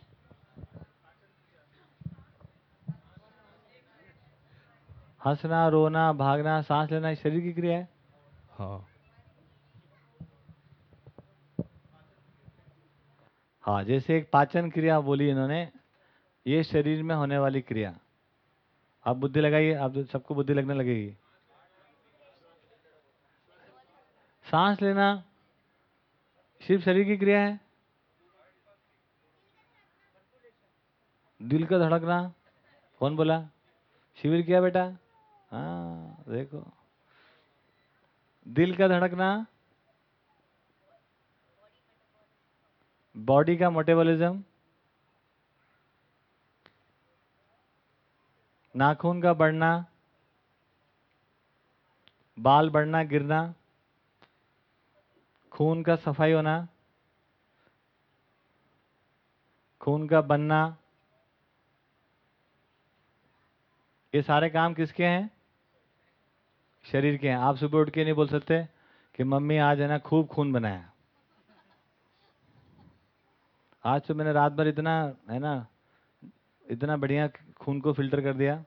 हंसना, रोना, भागना, सांस लेना शरीर की क्रिया है? हाँ। हाँ जैसे एक पाचन क्रिया बोली इन्होंने, ये शरीर में होने वाली क्रिया। आप बुद्धि लगाइए, आप सबको बुद्धि लगने लगेगी। सांस लेना, सिर्फ़ शरीर की क्रिया है? दिल का धड़कना कौन बोला, शिविर किया बेटा? हाँ देखो। दिल का धड़कना बॉडी का मोटेबॉलिज्म नाखून का बढ़ना, बाल बढ़ना, गिरना, खून का सफ़ाई होना, खून का बनना, ये सारे काम किसके हैं? शरीर के हैं। आप सुबह उठ के नहीं बोल सकते कि मम्मी आज है ना खूब खून बनाया। आज तो मैंने रात भर इतना, है ना, इतना बढ़िया खून को फ़िल्टर कर दिया।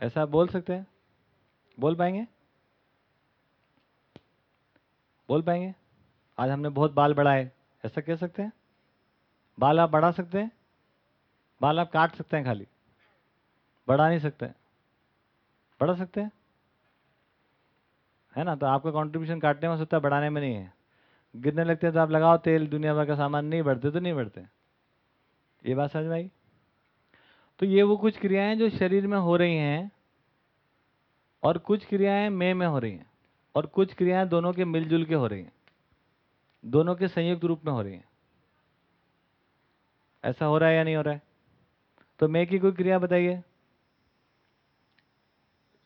ऐसा आप बोल सकते हैं? बोल पाएँगे? बोल पाएँगे? आज हमने बहुत बाल बढ़ाए। ऐसा कह सकते हैं? बाल आप बढ़ा सकते हैं? बाल आप काट सकते हैं खाली। बढ़ा नहीं सकते। बढ़ा सकते हैं? है ना तो आपका कंट्रीब्यूशन काटने में हो सकता है, बढ़ाने में नहीं है। गिरने लगते हैं तो आप लगाओ तेल, दुनिया भर का सामान, नहीं बढ़ते तो नहीं बढ़ते। ये बात समझ में आई? तो ये वो कुछ क्रियाएँ जो शरीर में हो रही हैं और कुछ क्रियाएँ मे में हो रही हैं और कुछ क्रियाएँ दोनों के मिलजुल के हो रही हैं। दोनों के संयुक्त रूप में हो रही हैं। ऐसा हो रहा है या नहीं हो रहा है? तो मे की कोई क्रिया बताइए।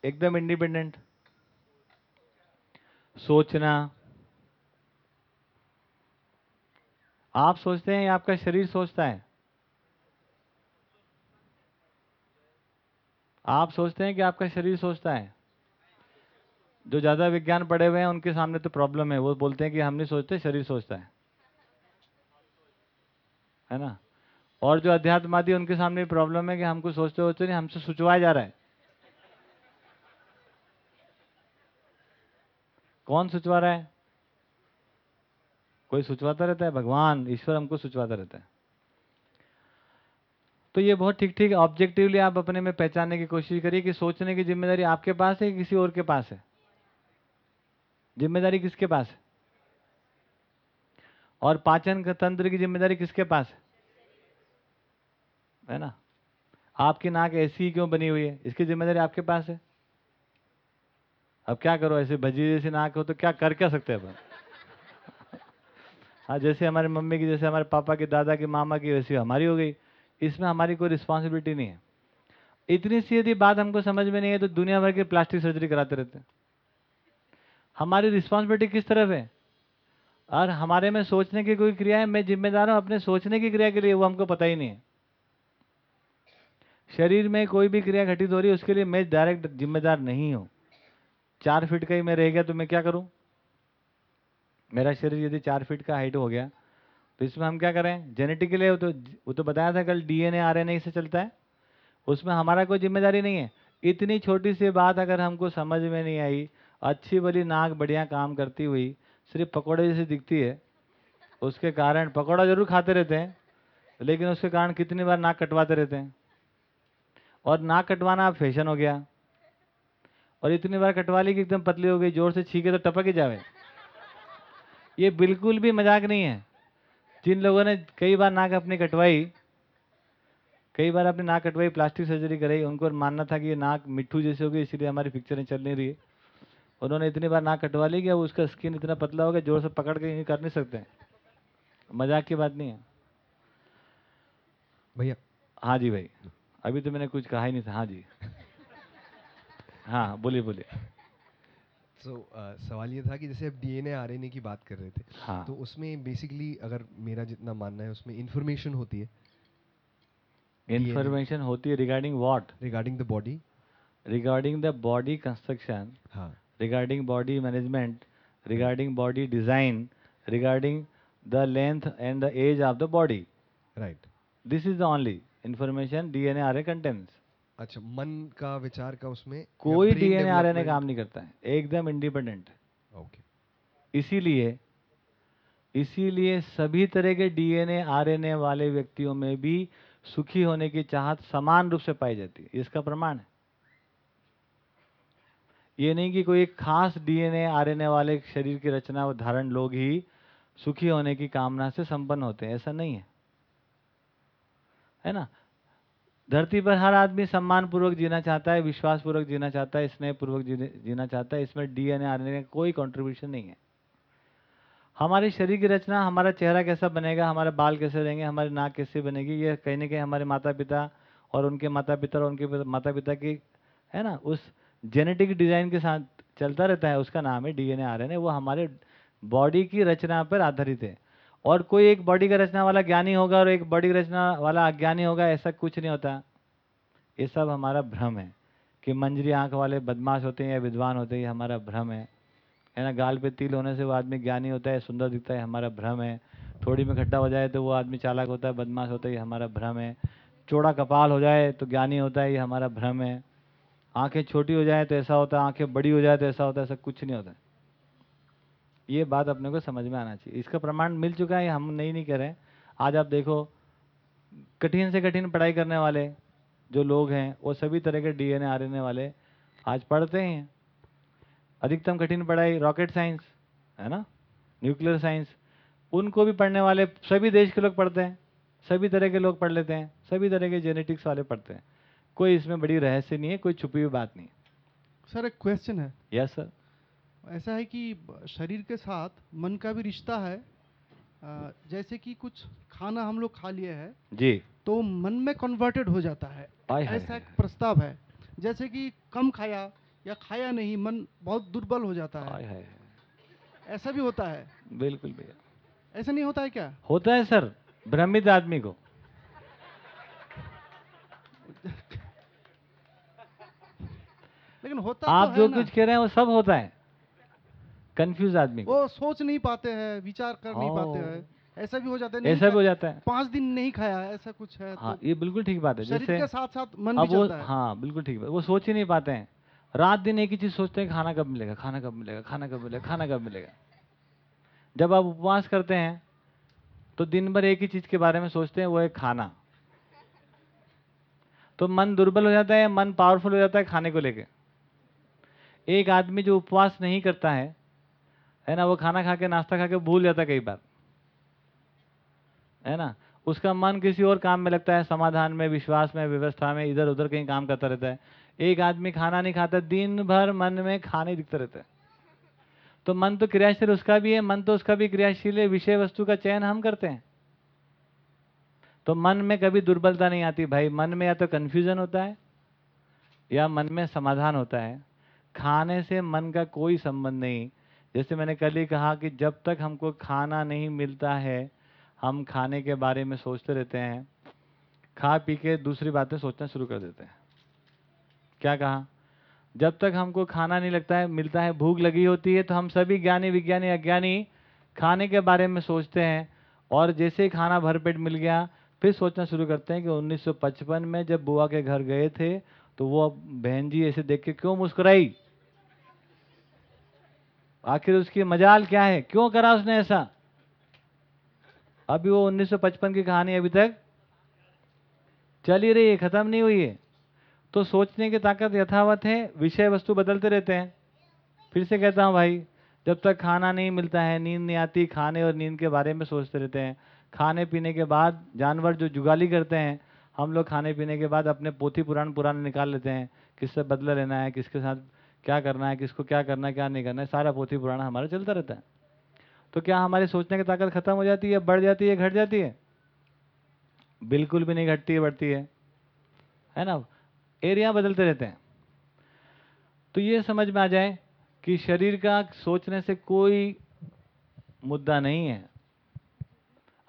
एकदम इंडिपेंडेंट सोचना आप सोचते हैं या आपका शरीर सोचता है? आप सोचते हैं कि आपका शरीर सोचता है? जो ज़्यादा विज्ञान पढ़े हुए हैं, उनके सामने तो प्रॉब्लम है। वो बोलते हैं कि हम नहीं सोचते, शरीर सोचता है। है ना? और जो अध्यात्मवादी, उनके सामने प्रॉब्लम है कि हमको सोचते होते नहीं, हमसे सुचवाया जा रहा है। कौन सुचवा रहा है? कोई सुचवाता रहता है? भगवान, ईश्वर हमको सुचवाता रहता है। तो ये बहुत ठीक ठीक ऑब्जेक्टिवली आप अपने में पहचानने की कोशिश करिए कि सोचने की ज़िम्मेदारी आपके पास है कि किसी और के पास है? ज़िम्मेदारी किसके पास है? और पाचन का तंत्र की ज़िम्मेदारी किसके पास है? है ना? आपकी नाक ऐसी क्यों बनी हुई है? इसकी ज़िम्मेदारी आपके पास है। अब क्या करो? ऐसे भजी जैसी नाक हो तो क्या कर क्या सकते हैं अपन? हाँ जैसे हमारी मम्मी की, जैसे हमारे पापा की, दादा की, मामा की, वैसी हमारी हो गई। इसमें हमारी कोई रिस्पॉन्सिबिलिटी नहीं है। इतनी सी यदि बात हमको समझ में नहीं है तो दुनिया भर की प्लास्टिक सर्जरी कराते रहते हैं। हमारी रिस्पॉन्सिबिलिटी किस तरफ़ है? और हमारे में सोचने की कोई क्रिया है? मैं जिम्मेदार हूँ, अपने सोचने की क्रिया के लिए, वो हमको पता ही नहीं है। शरीर में कोई भी क्रिया घटित हो रही है, उसके लिए मैं डायरेक्ट जिम्मेदार नहीं हूँ। चार फीट का ही मैं रह गया तो मैं क्या करूँ? मेरा शरीर यदि चार फीट का हाइट हो गया तो इसमें हम क्या करें? जेनेटिकली वो तो वो तो बताया था कल डीएनए आरएनए से चलता है। उसमें हमारा कोई ज़िम्मेदारी नहीं है। इतनी छोटी सी बात अगर हमको समझ में नहीं आई, अच्छी भली नाक बढ़िया काम करती हुई, सिर्फ़ पकौड़े जैसी दिखती है, उसके कारण पकौड़ा ज़रूर खाते रहते हैं, लेकिन उसके कारण कितनी बार नाक कटवाते रहते हैं। और नाक कटवाना फ़ैशन हो गया। और इतनी बार कटवा ली कि एकदम पतली हो गई, ज़ोर से छीके तो टपक ही जावे। ये बिल्कुल भी मज़ाक नहीं है। जिन लोगों ने कई बार नाक अपनी कटवाई कई बार अपनी नाक कटवाई प्लास्टिक सर्जरी कराई उनको मानना था कि ये नाक मिट्टू जैसे हो गई इसीलिए हमारी पिक्चरें चल नहीं रही है। उन्होंने इतनी बार नाक कटवा ली कि अब उसका स्किन इतना पतला हो गया ज़ोर से पकड़ के कर नहीं सकते। मज़ाक की बात नहीं है। भैया। हाँ जी भाई। अभी तो मैंने कुछ कहा ही नहीं था। हाँ जी। हाँ बोलिए बोलिए। सो uh, सवाल ये था कि जैसे अब डीएनए आरएनए की बात कर रहे थे तो उसमें बेसिकली अगर मेरा जितना मानना है उसमें इंफॉर्मेशन होती है। इंफॉर्मेशन होती है regarding what regarding the body regarding the body construction regarding body management regarding body design regarding the length and the age of the body right this is the only information D N A R A contents अच्छा मन का विचार का उसमें कोई DNA RNA काम नहीं करता है एकदम इंडिपेंडेंट ओके इसीलिए इसीलिए सभी तरह के डीएनए आरएनए वाले व्यक्तियों में भी सुखी होने की चाहत समान रूप से पाई जाती है। इसका प्रमाण है। ये नहीं कि कोई एक खास डीएनए आरएनए वाले शरीर की रचना व धारण लोग ही सुखी होने की कामना से संपन्न होते हैं ऐसा नहीं है। है ना? धरती पर हर आदमी सम्मान पूर्वक जीना चाहता है विश्वास पूर्वक जीना चाहता है स्नेह पूर्वक जीने- चाहता है, इसमें डीएनए आरएनए का कोई कंट्रीब्यूशन नहीं है। हमारे शरीर की रचना, हमारा चेहरा कैसा बनेगा, हमारे बाल कैसे रहेंगे, हमारी नाक कैसे बनेगी, ये कहीं ना कहीं हमारे माता पिता और उनके माता पिता और उनके माता पिता की, है ना, उस जेनेटिक डिज़ाइन के साथ चलता रहता है, उसका नाम है डीएनए आरएनए वो हमारे बॉडी की रचना पर आधारित है। और कोई एक बॉडी का रचना वाला ज्ञानी होगा और एक बॉडी रचना वाला अज्ञानी होगा, ऐसा कुछ नहीं होता। ये सब हमारा भ्रम है कि मंजरी आँख वाले बदमाश होते हैं या विद्वान होते हैं, ये हमारा भ्रम है। है ना? गाल पे तिल होने से वो आदमी ज्ञानी होता है सुंदर दिखता है हमारा भ्रम है। थोड़ी में खट्टा हो जाए तो वो आदमी चालाक होता है, बदमाश होता है, ये हमारा भ्रम है। चौड़ा कपाल हो जाए तो ज्ञानी होता है, ये हमारा भ्रम है। आँखें छोटी हो जाए तो ऐसा होता है, आँखें बड़ी हो जाए तो ऐसा होता है, ऐसा कुछ नहीं होता। है ये बात अपने को समझ में आना चाहिए। इसका प्रमाण मिल चुका है हम नहीं नहीं कर रहे हैं। आज आप देखो कठिन से कठिन पढ़ाई करने वाले जो लोग हैं वो सभी तरह के डी डीएनए आरएनए वाले आज पढ़ते ही। हैं अधिकतम कठिन पढ़ाई रॉकेट साइंस है ना? न्यूक्लियर साइंस उनको भी पढ़ने वाले सभी देश के लोग पढ़ते हैं सभी तरह के लोग पढ़ लेते हैं सभी तरह के जेनेटिक्स वाले पढ़ते हैं। कोई इसमें बड़ी रहस्य नहीं है कोई छुपी हुई बात नहीं सर एक क्वेश्चन है। यस सर ऐसा है कि शरीर के साथ मन का भी रिश्ता है। जैसे कि कुछ खाना हम लोग खा लिए हैं जी। तो मन में कन्वर्टेड हो जाता है। ऐसा एक प्रस्ताव है। जैसे कि कम खाया या खाया नहीं मन बहुत दुर्बल हो जाता है। ऐसा भी होता है। बिल्कुल भैया। ऐसा नहीं होता है क्या? होता है सर भ्रमित आदमी को। <laughs> लेकिन होता आप तो जो। कुछ कह रहे हैं वो सब होता है। कंफ्यूज आदमी वो सोच नहीं पाते हैं विचार कर नहीं पाते हाँ। हैं ऐसा भी हो जाता है ऐसा भी हो जाता है। पाँच दिन नहीं खाया ऐसा कुछ है हाँ तो ये बिल्कुल ठीक बात है। जैसे के साथ साथ मन भी वो चलता है। हाँ बिल्कुल ठीक बात। वो सोच ही नहीं पाते हैं। रात दिन एक ही चीज़ सोचते हैं खाना कब मिलेगा खाना कब मिलेगा खाना कब मिलेगा खाना कब मिलेगा। जब आप उपवास करते हैं तो दिन भर एक ही चीज़ के बारे में सोचते हैं वो है खाना। तो मन दुर्बल हो जाता है मन पावरफुल हो जाता है खाने को लेके। एक आदमी जो उपवास नहीं करता है है ना, वो खाना खा के, नाश्ता खा के भूल जाता कई बार। है ना? उसका मन किसी और काम में लगता है, समाधान में, विश्वास में, व्यवस्था में इधर उधर कहीं काम करता रहता है। एक आदमी खाना नहीं खाता दिन भर मन में खाने दिखता रहता है। तो मन तो क्रियाशील उसका भी है, मन तो उसका भी क्रियाशील है, विषय वस्तु का चयन हम करते हैं। तो मन में कभी दुर्बलता नहीं आती। भाई, मन में या तो कंफ्यूजन होता है, या मन में समाधान होता है। खाने से मन का कोई संबंध नहीं। जैसे मैंने कल ही कहा कि जब तक हमको खाना नहीं मिलता है, हम खाने के बारे में सोचते रहते हैं, खा पी के दूसरी बातें सोचना शुरू कर देते हैं। क्या कहा? जब तक हमको खाना नहीं लगता है, मिलता है, भूख लगी होती है तो हम सभी ज्ञानी, विज्ञानी, अज्ञानी खाने के बारे में सोचते हैं और जैसे ही खाना भरपेट मिल गया, फिर सोचना शुरू करते हैं कि 1955 में जब बुआ के घर गए थे तो वो बहन जी ऐसे देख के क्यों मुस्कुराई? आखिर उसकी मजाल क्या है? क्यों करा उसने ऐसा? अभी वो 1955 की कहानी अभी तक। चल ही रही है, खत्म नहीं हुई है। तो सोचने की ताकत यथावत है, विषय वस्तु बदलते रहते हैं। फिर से कहता हूँ भाई, जब तक खाना नहीं मिलता है, नींद नहीं आती, खाने और नींद के बारे में सोचते रहते हैं। खाने पीने के बाद जानवर जो जुगाली करते हैं, हम लोग खाने पीने के बाद अपने पोथी पुराण पुराने निकाल लेते हैं, किससे बदला लेना है, किसके साथ क्या करना है, किसको क्या करना है, क्या नहीं करना है, सारा पोथी पुराना हमारा चलता रहता है। तो क्या हमारी सोचने की ताकत खत्म हो जाती है, बढ़ जाती है, घट जाती है? बिल्कुल भी नहीं घटती है बढ़ती है। है ना? एरिया बदलते रहते हैं। तो ये समझ में आ जाए कि शरीर का सोचने से कोई मुद्दा नहीं है।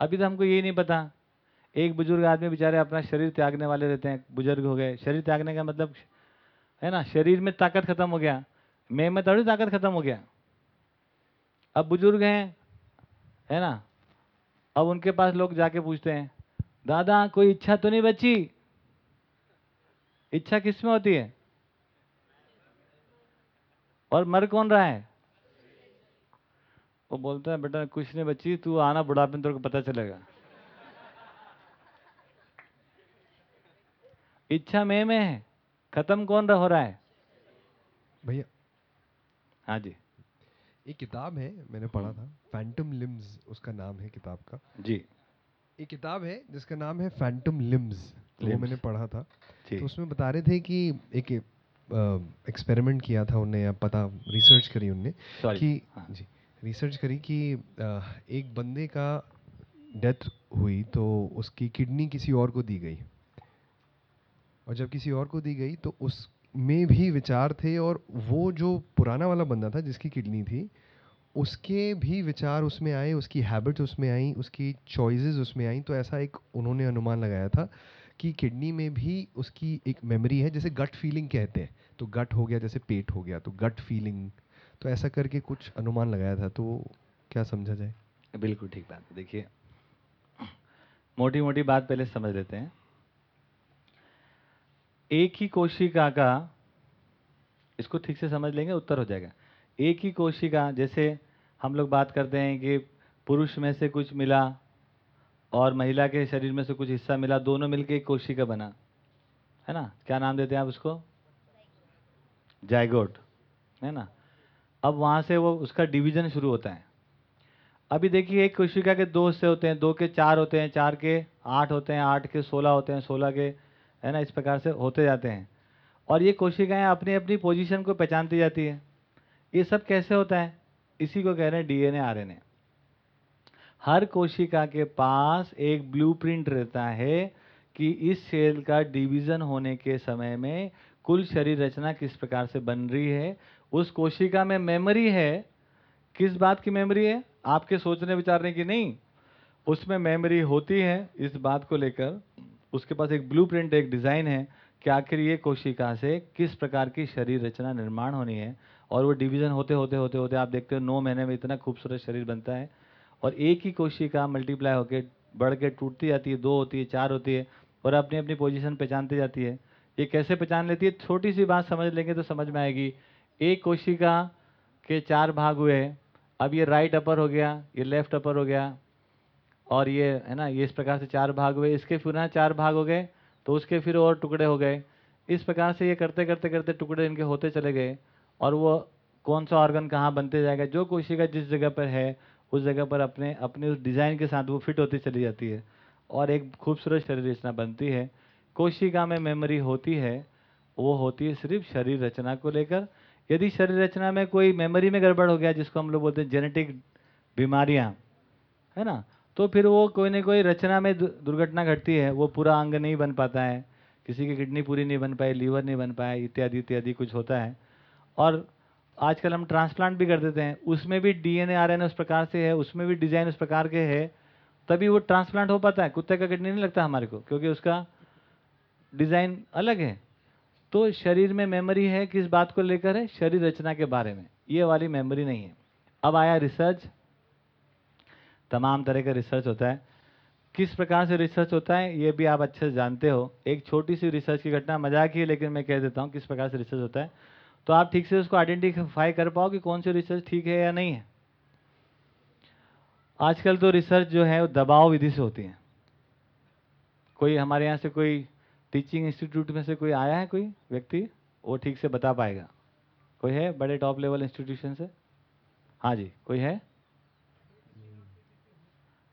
अभी तो हमको यही नहीं पता। एक बुज़ुर्ग आदमी बेचारे अपना शरीर त्यागने वाले रहते हैं, बुज़ुर्ग हो गए। शरीर त्यागने का मतलब है ना? शरीर में ताकत खत्म हो गया मैं में थोड़ी ताकत खत्म हो गया। अब बुज़ुर्ग हैं, है ना? अब उनके पास लोग जाके पूछते हैं, दादा, कोई इच्छा तो नहीं बची? इच्छा किसमें होती है? और मर कौन रहा है? वो बोलता है, बेटा, कुछ नहीं बची, तू आना बुढ़ापे में, तेरे को पता चलेगा। इच्छा में में है। खत्म कौन रहा हो रहा है? भैया। हाँ जी। एक किताब है मैंने पढ़ा था फैंटम लिम्स उसका नाम है किताब का। जी। एक किताब है जिसका नाम है फैंटम लिम्स वो मैंने पढ़ा था। जी। तो उसमें बता रहे थे कि एक एक्सपेरिमेंट किया था उनने या पता रिसर्च करी उनने कि हाँ। जी रिसर्च करी कि अ, एक बंदे का डेथ हुई तो उसकी किडनी किसी और को दी गई। और जब किसी और को दी गई तो उस में भी विचार थे और वो जो पुराना वाला बंदा था जिसकी किडनी थी, उसके भी विचार उसमें आए, उसकी हैबिट्स उसमें आई, उसकी चॉइसेस उसमें आई तो ऐसा एक उन्होंने अनुमान लगाया था कि किडनी में भी उसकी एक मेमोरी है, जैसे गट फीलिंग कहते हैं। तो गट हो गया, जैसे पेट हो गया तो गट फीलिंग तो ऐसा करके कुछ अनुमान लगाया था तो क्या समझा जाए? बिल्कुल ठीक बात। देखिए मोटी मोटी बात पहले समझ लेते हैं। एक ही कोशिका का, इसको ठीक से समझ लेंगे, उत्तर हो जाएगा। एक ही कोशिका, जैसे हम लोग बात करते हैं कि पुरुष में से कुछ मिला और महिला के शरीर में से कुछ हिस्सा मिला, दोनों मिलके एक कोशिका बना। है ना? क्या नाम देते हैं आप उसको? जाइगोट है ना? अब वहाँ से वो, उसका डिवीज़न शुरू होता है। अभी देखिए, एक कोशिका के दो हिस्से होते हैं, दो के चार होते हैं, चार के आठ होते हैं, आठ के सोलह होते हैं, सोलह के है ना, इस प्रकार से होते जाते हैं। और ये कोशिकाएँ अपनी अपनी पोजीशन को पहचानती जाती है। ये सब कैसे होता है? इसी को कह रहे हैं डीएनए, आरएनए। हर कोशिका के पास एक ब्लूप्रिंट रहता है कि इस सेल का डिवीज़न होने के समय में कुल शरीर रचना किस प्रकार से बन रही है, उस कोशिका में मेमोरी है। किस बात की मेमोरी है? आपके सोचने विचारने की नहीं। उसमें मेमोरी होती है, इस बात को लेकर। उसके पास एक ब्लूप्रिंट एक डिज़ाइन है कि आखिर ये कोशिका से किस प्रकार की शरीर रचना निर्माण होनी है। और वो डिवीज़न होते होते होते होते आप देखते हो, नौ महीने में इतना खूबसूरत शरीर बनता है। और एक ही कोशिका मल्टीप्लाई होकर बढ़ के टूटती जाती है, दो होती है, चार होती है और अपनी अपनी पोजीशन पहचानती जाती है। ये कैसे पहचान लेती है? छोटी सी बात समझ लेंगे तो समझ में आएगी। एक कोशिका के चार भाग हुए अब ये राइट अपर हो गया, ये लेफ़्ट अपर हो गया और ये, है ना, ये इस प्रकार से चार भाग हुए। इसके पुनः चार भाग हो गए तो उसके फिर और टुकड़े हो गए। इस प्रकार से ये करते करते करते टुकड़े इनके होते चले गए। और वो कौन सा ऑर्गन कहाँ बनते जाएगा? जो कोशिका जिस जगह पर है, उस जगह पर अपने अपने उस डिज़ाइन के साथ वो फिट होती चली जाती है। और एक खूबसूरत शरीर रचना बनती है। कोशिका में मेमोरी होती है, वो होती है सिर्फ़ शरीर रचना को लेकर। यदि शरीर रचना में कोई मेमोरी में गड़बड़ हो गया, जिसको हम लोग बोलते हैं जेनेटिक बीमारियाँ, है ना तो फिर वो कोई ना कोई रचना में दुर्घटना घटती है, वो पूरा अंग नहीं बन पाता है। किसी की किडनी पूरी नहीं बन पाई, लीवर नहीं बन पाया, इत्यादि इत्यादि कुछ होता है। और आजकल हम ट्रांसप्लांट भी कर देते हैं। उसमें भी डीएनए, आरएनए उस प्रकार से है, उसमें भी डिज़ाइन उस प्रकार के है, तभी वो ट्रांसप्लांट हो पाता है। कुत्ते का किडनी नहीं लगता हमारे को, क्योंकि उसका डिज़ाइन अलग है। तो शरीर में मेमोरी है किस बात को लेकर है? शरीर रचना के बारे में। ये वाली मेमोरी नहीं है। अब आया रिसर्च तमाम तरह का रिसर्च होता है। किस प्रकार से रिसर्च होता है, ये भी आप अच्छे से जानते हो। एक छोटी सी रिसर्च की घटना मज़ाक ही है, लेकिन मैं कह देता हूँ किस प्रकार से रिसर्च होता है। तो आप ठीक से उसको आइडेंटिफाई कर पाओ कि कौन सी रिसर्च ठीक है या नहीं है। आजकल तो रिसर्च जो है, वो दबाव विधि से होती है। कोई हमारे यहाँ से कोई टीचिंग इंस्टीट्यूट में से कोई आया है कोई व्यक्ति? वो ठीक से बता पाएगा। कोई है बड़े टॉप लेवल इंस्टीट्यूशन से? हाँ जी, कोई है?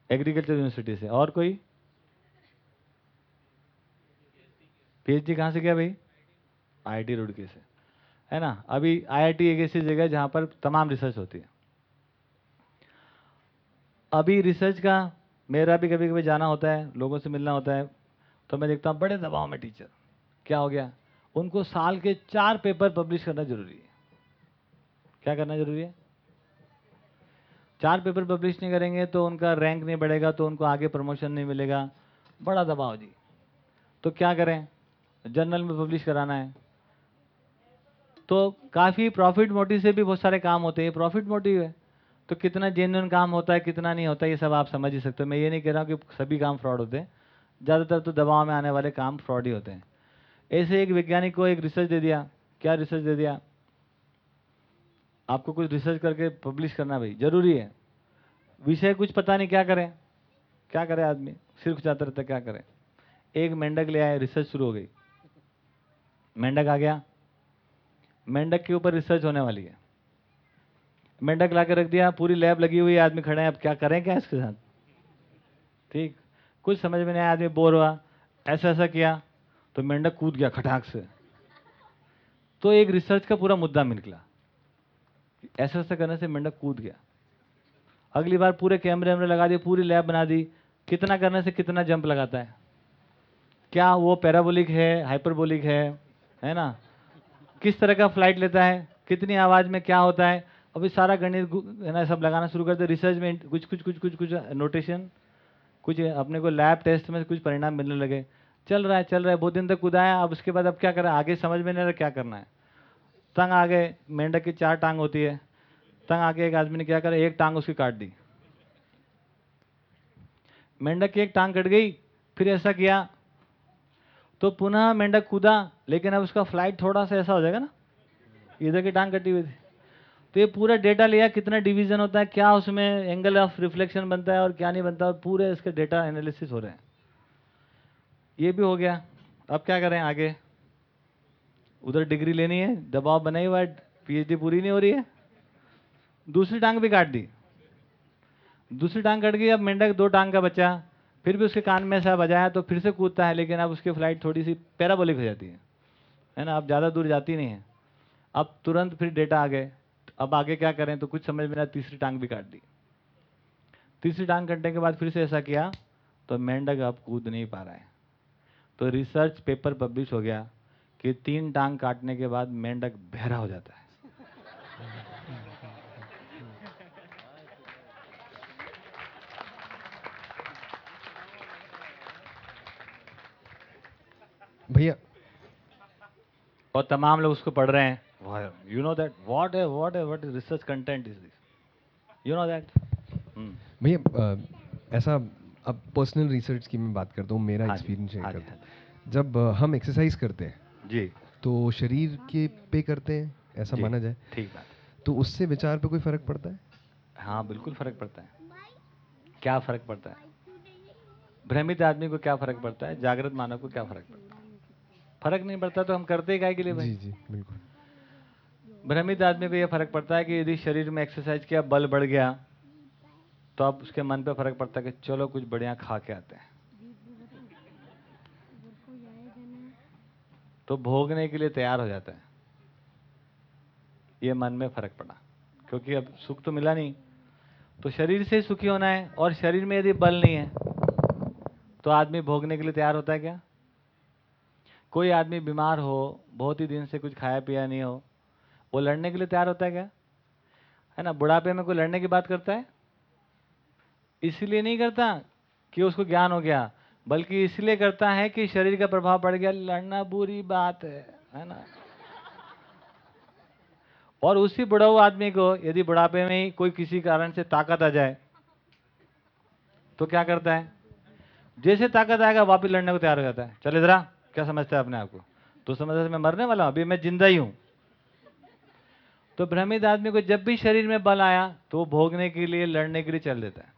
एग्रीकल्चर यूनिवर्सिटी से। और कोई? पीएचडी कहाँ से गया भाई? आईआईटी रुड़की से। है ना? अभी आईआईटी एक ऐसी जगह जहाँ पर तमाम रिसर्च होती है। अभी रिसर्च का मेरा भी कभी कभी जाना होता है, लोगों से मिलना होता है तो मैं देखता हूँ बड़े दबाव में टीचर क्या हो गया? उनको साल के चार पेपर पब्लिश करना ज़रूरी है। क्या करना ज़रूरी है? चार पेपर पब्लिश नहीं करेंगे तो उनका रैंक नहीं बढ़ेगा तो उनको आगे प्रमोशन नहीं मिलेगा। बड़ा दबाव जी। तो क्या करें? जर्नल में पब्लिश कराना है। तो काफ़ी प्रॉफिट मोटिव से भी बहुत सारे काम होते हैं। प्रॉफिट मोटिव है। तो कितना जेन्युइन काम होता है, कितना नहीं होता, ये सब आप समझ ही सकते हो। मैं ये नहीं कह रहा हूँ कि सभी काम फ्रॉड होते हैं। ज़्यादातर तो दबाव में आने वाले काम फ्रॉड ही होते हैं। ऐसे एक वैज्ञानिक को एक रिसर्च दे दिया। क्या रिसर्च दे दिया? आपको कुछ रिसर्च करके पब्लिश करना भाई, ज़रूरी है। विषय कुछ पता नहीं क्या करें। क्या करे आदमी? सिर खुचाता रहता क्या करें? एक मेंढक ले आए रिसर्च शुरू हो गई। मेंढक आ गया। मेंढक के ऊपर रिसर्च होने वाली है। मेंढक ला के रख दिया, पूरी लैब लगी हुई आदमी खड़े हैं, अब क्या करें क्या इसके साथ? ठीक। कुछ समझ में नहीं आया, आदमी बोर हुआ, ऐसा ऐसा किया तो मेंढक कूद गया खटाक से। तो एक रिसर्च का पूरा मुद्दा निकला ऐसा ऐसा करने से मेंढक कूद गया। अगली बार पूरे कैमरे वैमरे लगा दिए, पूरी लैब बना दी। कितना करने से कितना जंप लगाता है? क्या वो पैराबोलिक है, हाइपरबोलिक है है ना? किस तरह का फ़्लाइट लेता है, कितनी आवाज़ में क्या होता है? अभी सारा गणित है ना, सब लगाना शुरू करते रिसर्च में कुछ कुछ कुछ कुछ कुछ नोटेशन, कुछ अपने को लैब टेस्ट में कुछ परिणाम मिलने लगे। चल रहा है, चल रहा है, बहुत दिन तक कूदाया, अब उसके बाद अब क्या करें? आगे समझ में नहीं रहा क्या करना है। तंग आ गए, मेंढक की चार टांग होती है। तंग आके एक आदमी ने क्या करा, एक टांग उसकी काट दी। मेंढक की एक टांग कट गई, फिर ऐसा किया। तो पुनः मेंढक कूदा, लेकिन अब उसका फ़्लाइट थोड़ा सा ऐसा हो जाएगा ना। इधर की टांग कटी हुई थी। तो ये पूरा डेटा लिया, कितना डिवीज़न होता है, क्या उसमें एंगल ऑफ़ रिफ्लेक्शन बनता है और क्या नहीं बनता पूरे इसके डेटा एनालिसिस हो रहे हैं। ये भी हो गया। अब क्या करें आगे? उधर डिग्री लेनी है, दबाव बनाई हुआ पीएचडी पूरी नहीं हो रही है। दूसरी टांग भी काट दी। दूसरी टांग कट गई, अब मेंढक दो टांग का बच्चा फिर भी उसके कान में ऐसा बजाया तो फिर से कूदता है, लेकिन अब उसकी फ़्लाइट थोड़ी सी पैराबोलिक हो जाती है। है ना? अब ज़्यादा दूर जाती नहीं है। अब तुरंत फिर डेटा आ गए। अब आगे क्या करें? तो कुछ समझ में ना, तीसरी टांग भी काट दी। तीसरी टांग कटने के बाद फिर से ऐसा किया तो मेंढक अब कूद नहीं पा रहा है। तो रिसर्च पेपर पब्लिश हो गया। कि तीन टांग काटने के बाद मेंढक बहरा हो जाता है। भैया। और तमाम लोग उसको पढ़ रहे हैं। यू नो दैट व्हाट है व्हाट है what is research content is this you know that भैया ऐसा अब पर्सनल रिसर्च की मैं बात करता हूँ मेरा हाँ एक्सपीरियंस शेयर हाँ करता हूँ जब हम एक्सरसाइज करते हैं जी। तो शरीर के पे करते हैं ऐसा माना जाए। ठीक बात। तो उससे विचार पे कोई फ़र्क पड़ता है? हाँ बिल्कुल फ़र्क पड़ता है। क्या फ़र्क पड़ता है? भ्रमित आदमी को क्या फ़र्क पड़ता है? जागृत मानव को क्या फ़र्क पड़ता है? फ़र्क नहीं पड़ता तो हम करते ही काय के लिए भाई। जी जी बिल्कुल। भ्रमित आदमी को यह फ़र्क पड़ता है कि यदि शरीर में एक्सरसाइज किया बल बढ़ गया तो अब उसके मन पे फ़र्क पड़ता है कि चलो कुछ बढ़िया खा के आते हैं। तो भोगने के लिए तैयार हो जाता है। ये मन में फ़र्क पड़ा, क्योंकि अब सुख तो मिला नहीं। तो शरीर से सुखी होना है, और शरीर में यदि बल नहीं है तो आदमी भोगने के लिए तैयार होता है क्या? कोई आदमी बीमार हो, बहुत ही दिन से कुछ खाया पिया नहीं हो, वो लड़ने के लिए तैयार होता है क्या? है ना, बुढ़ापे में कोई लड़ने की बात करता है? इसलिए नहीं करता कि उसको ज्ञान हो गया बल्कि इसलिए करता है कि शरीर का प्रभाव पड़ गया, लड़ना बुरी बात है है ना? और उसी बुढ़ाऊ आदमी को यदि बुढ़ापे में ही कोई किसी कारण से ताकत आ जाए तो क्या करता है? जैसे ताकत आएगा, वापिस लड़ने को तैयार हो जाता है। चले जरा, क्या समझता है अपने आप को? तो समझता है, मैं मरने वाला हूँ, अभी मैं ज़िंदा ही हूँ। तो भ्रमित आदमी को जब भी शरीर में बल आया तो वो भोगने के लिए, लड़ने के लिए चल देता है।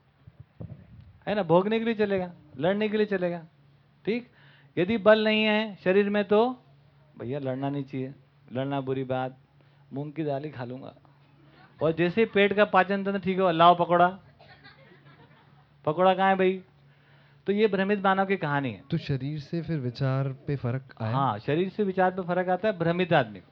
है ना भोगने के लिए चलेगा लड़ने के लिए चलेगा ठीक? यदि बल नहीं है शरीर में तो भैया लड़ना नहीं चाहिए लड़ना बुरी बात मूंग की दाल ही खा लूँगा। और जैसे ही पेट का पाचन तंत्र ठीक हो लाओ पकौड़ा। पकौड़ा कहाँ है भाई? तो ये भ्रमित मानव की कहानी है। तो शरीर से फिर विचार पे फ़र्क आया? हाँ शरीर से विचार पे फ़र्क आता है भ्रमित आदमी को।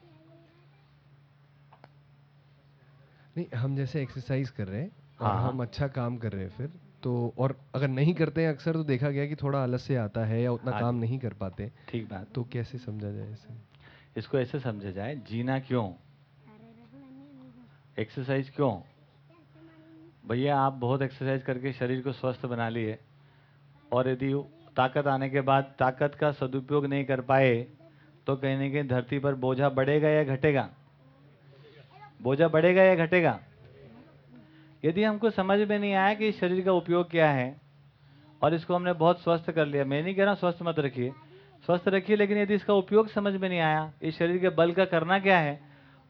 नहीं हम जैसे एक्सरसाइज कर रहे हैं हाँ, हाँ। हम अच्छा काम कर रहे हैं फिर तो और अगर नहीं करते हैं अक्सर तो देखा गया कि थोड़ा आलस्य आता है या उतना हाँ काम नहीं कर पाते। ठीक बात। तो कैसे समझा जाए इसे? इसको ऐसे समझा जाए जीना क्यों? एक्सरसाइज क्यों? भैया आप बहुत एक्सरसाइज करके शरीर को स्वस्थ बना लिए और यदि ताकत आने के बाद ताकत का सदुपयोग नहीं कर पाए तो कहीं ना कहीं धरती पर बोझा बढ़ेगा या घटेगा? बोझा बढ़ेगा या घटेगा? यदि हमको समझ में नहीं आया कि इस शरीर का उपयोग क्या है और इसको हमने बहुत स्वस्थ कर लिया मैं नहीं कह रहा स्वस्थ मत रखिए। स्वस्थ रखिए लेकिन यदि इसका उपयोग समझ में नहीं आया इस शरीर के बल का करना क्या है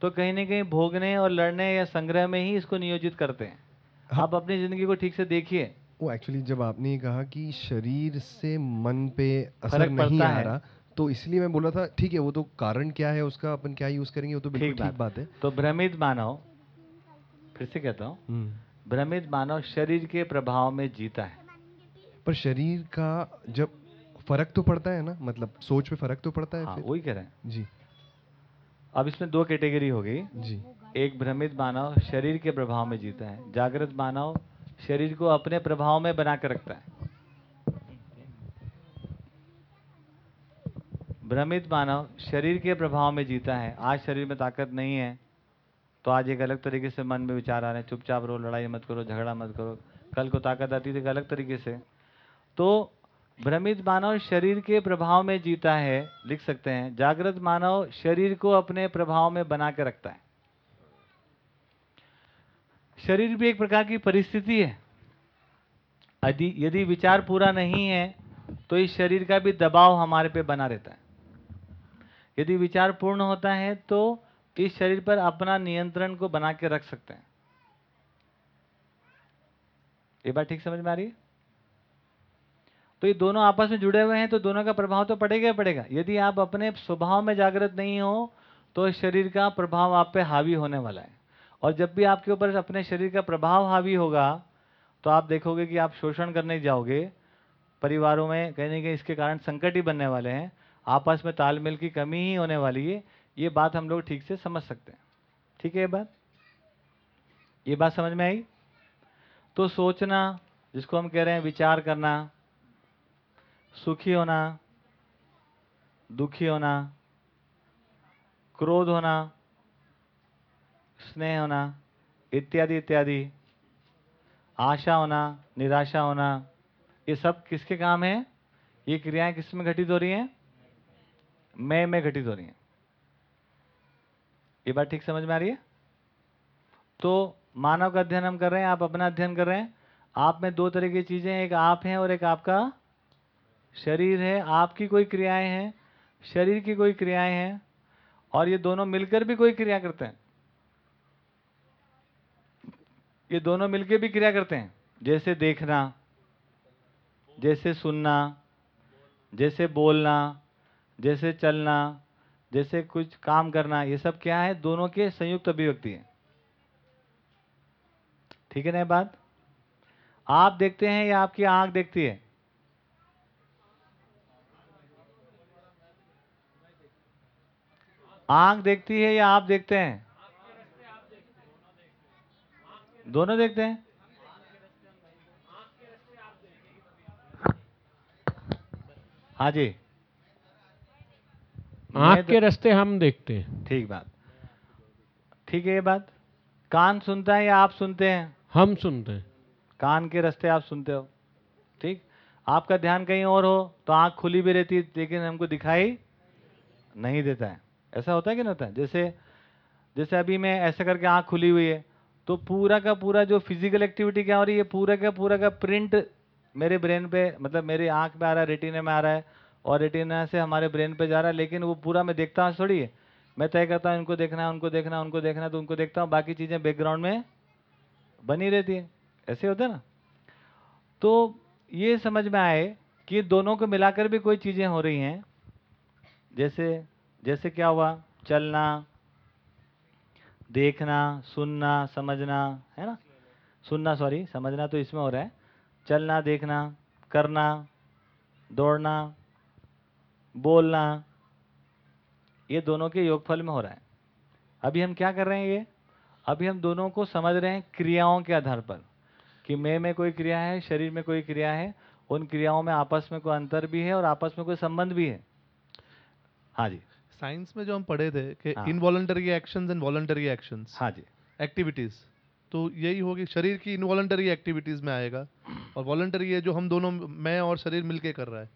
तो कहीं ना कहीं भोगने और लड़ने या संग्रह में ही इसको नियोजित करते हैं। हाँ। आप अपनी ज़िंदगी को ठीक से देखिए। वो एक्चुअली जब आपने ये कहा कि शरीर से मन पे असर नहीं आ रहा तो इसलिए मैं बोला था ठीक है वो तो कारण क्या है उसका अपन क्या यूज़ करेंगे वो तो बिल्कुल ठीक। बात है। तो भ्रमित मानव फिर से कहता हूँ। भ्रमित मानव शरीर के प्रभाव में जीता है। पर शरीर का जब फ़र्क तो पड़ता है ना मतलब सोच पे फ़र्क तो पड़ता है हाँ वही कह रहे हैं। जी। अब इसमें दो कैटेगरी हो गई। जी। एक भ्रमित मानव शरीर के प्रभाव में जीता है। जागृत मानव शरीर को अपने प्रभाव में बना कर रखता है। भ्रमित मानव शरीर के प्रभाव में जीता है। आज शरीर में ताकत नहीं है। तो आज एक अलग तरीके से मन में विचार आ रहे हैं, चुपचाप रहो लड़ाई मत करो, झगड़ा मत करो। कल को ताकत आती थी, अलग तरीके से। तो भ्रमित मानव शरीर के प्रभाव में जीता है, लिख सकते हैं। जागृत मानव शरीर को अपने प्रभाव में बना के रखता है। शरीर भी एक प्रकार की परिस्थिति है। यदि यदि विचार पूरा नहीं है तो इस शरीर का भी दबाव हमारे पे बना रहता है। यदि विचार पूर्ण होता है तो इस शरीर पर अपना नियंत्रण को बना के रख सकते हैं। ये बात ठीक समझ में आ रही है? तो ये दोनों आपस में जुड़े हुए हैं तो दोनों का प्रभाव तो पड़ेगा ही पड़ेगा। यदि आप अपने स्वभाव में जागृत नहीं हो तो शरीर का प्रभाव आप पे हावी होने वाला है। और जब भी आपके ऊपर अपने शरीर का प्रभाव हावी होगा तो आप देखोगे कि आप शोषण करने जाओगे। परिवारों में कहीं ना कहीं इसके कारण संकट ही बनने वाले हैं। आपस में तालमेल की कमी ही होने वाली है। ये बात हम लोग ठीक से समझ सकते हैं। ठीक है ये बात? ये बात समझ में आई? तो सोचना, जिसको हम कह रहे हैं विचार करना, सुखी होना, दुखी होना, क्रोध होना, स्नेह होना, इत्यादि इत्यादि, आशा होना, निराशा होना, ये सब किसके काम है? ये क्रियाएँ किसमें घटित हो रही हैं? मैं में घटित हो रही हैं। ये बात ठीक समझ में आ रही है? तो मानव का अध्ययन हम कर रहे हैं, आप अपना अध्ययन कर रहे हैं। आप में दो तरह की चीज़ें एक आप हैं और एक आपका शरीर है। आपकी कोई क्रियाएँ हैं, शरीर की कोई क्रियाएँ हैं, और ये दोनों मिलकर भी कोई क्रिया करते हैं। ये दोनों मिलकर भी क्रिया करते हैं। जैसे देखना, जैसे सुनना, जैसे बोलना, जैसे चलना जैसे कुछ काम करना, ये सब क्या है? दोनों के संयुक्त अभिव्यक्ति है। ठीक है ना बात? आप देखते हैं या आपकी आँख देखती है? आँख देखती है या आप देखते हैं? दोनों देखते हैं? हाँ जी। आँख के रास्ते हम देखते हैं। ठीक बात। ठीक है ये बात? कान सुनता है या आप सुनते हैं? हम सुनते हैं। कान के रास्ते आप सुनते हो। ठीक? आपका ध्यान कहीं और हो तो आँख खुली भी रहती है लेकिन हमको दिखाई नहीं देता है। ऐसा होता है कि नहीं होता है? जैसे जैसे अभी मैं ऐसे करके आँख खुली हुई है तो पूरा का पूरा जो फ़िज़िकल एक्टिविटी क्या हो रही है पूरा का पूरा का प्रिंट मेरे ब्रेन पे मतलब मेरी आँख में आ रहा है रेटिना में आ रहा है और रेटिना से हमारे ब्रेन पे जा रहा है, लेकिन वो पूरा मैं देखता हूँ, थोड़ी। मैं तय करता हूँ, इनको देखना है, उनको देखना उनको देखना तो उनको देखता हूँ, बाकी चीज़ें बैकग्राउंड में बनी रहती है। ऐसे होता ना? तो ये समझ में आए कि दोनों को मिलाकर भी कोई चीज़ें हो रही हैं। जैसे जैसे क्या हुआ? चलना, देखना, सुनना, समझना, है ना? सुनना सॉरी समझना तो इसमें हो रहा है। चलना, देखना, करना, दौड़ना बोलना ये दोनों के योगफल में हो रहा है। अभी हम क्या कर रहे हैं ये? अभी हम दोनों को समझ रहे हैं क्रियाओं के आधार पर कि मैं में कोई क्रिया है शरीर में कोई क्रिया है उन क्रियाओं में आपस में कोई अंतर भी है और आपस में कोई संबंध भी है। हाँ जी। साइंस में जो हम पढ़े थे कि। Involuntary actions and voluntary actions हाँ जी। एक्टिविटीज़ तो यही होगी शरीर की इनवॉलंटरी एक्टिविटीज़ में आएगा और वॉलंटरी है जो हम दोनों मैं और शरीर मिलके कर रहा है।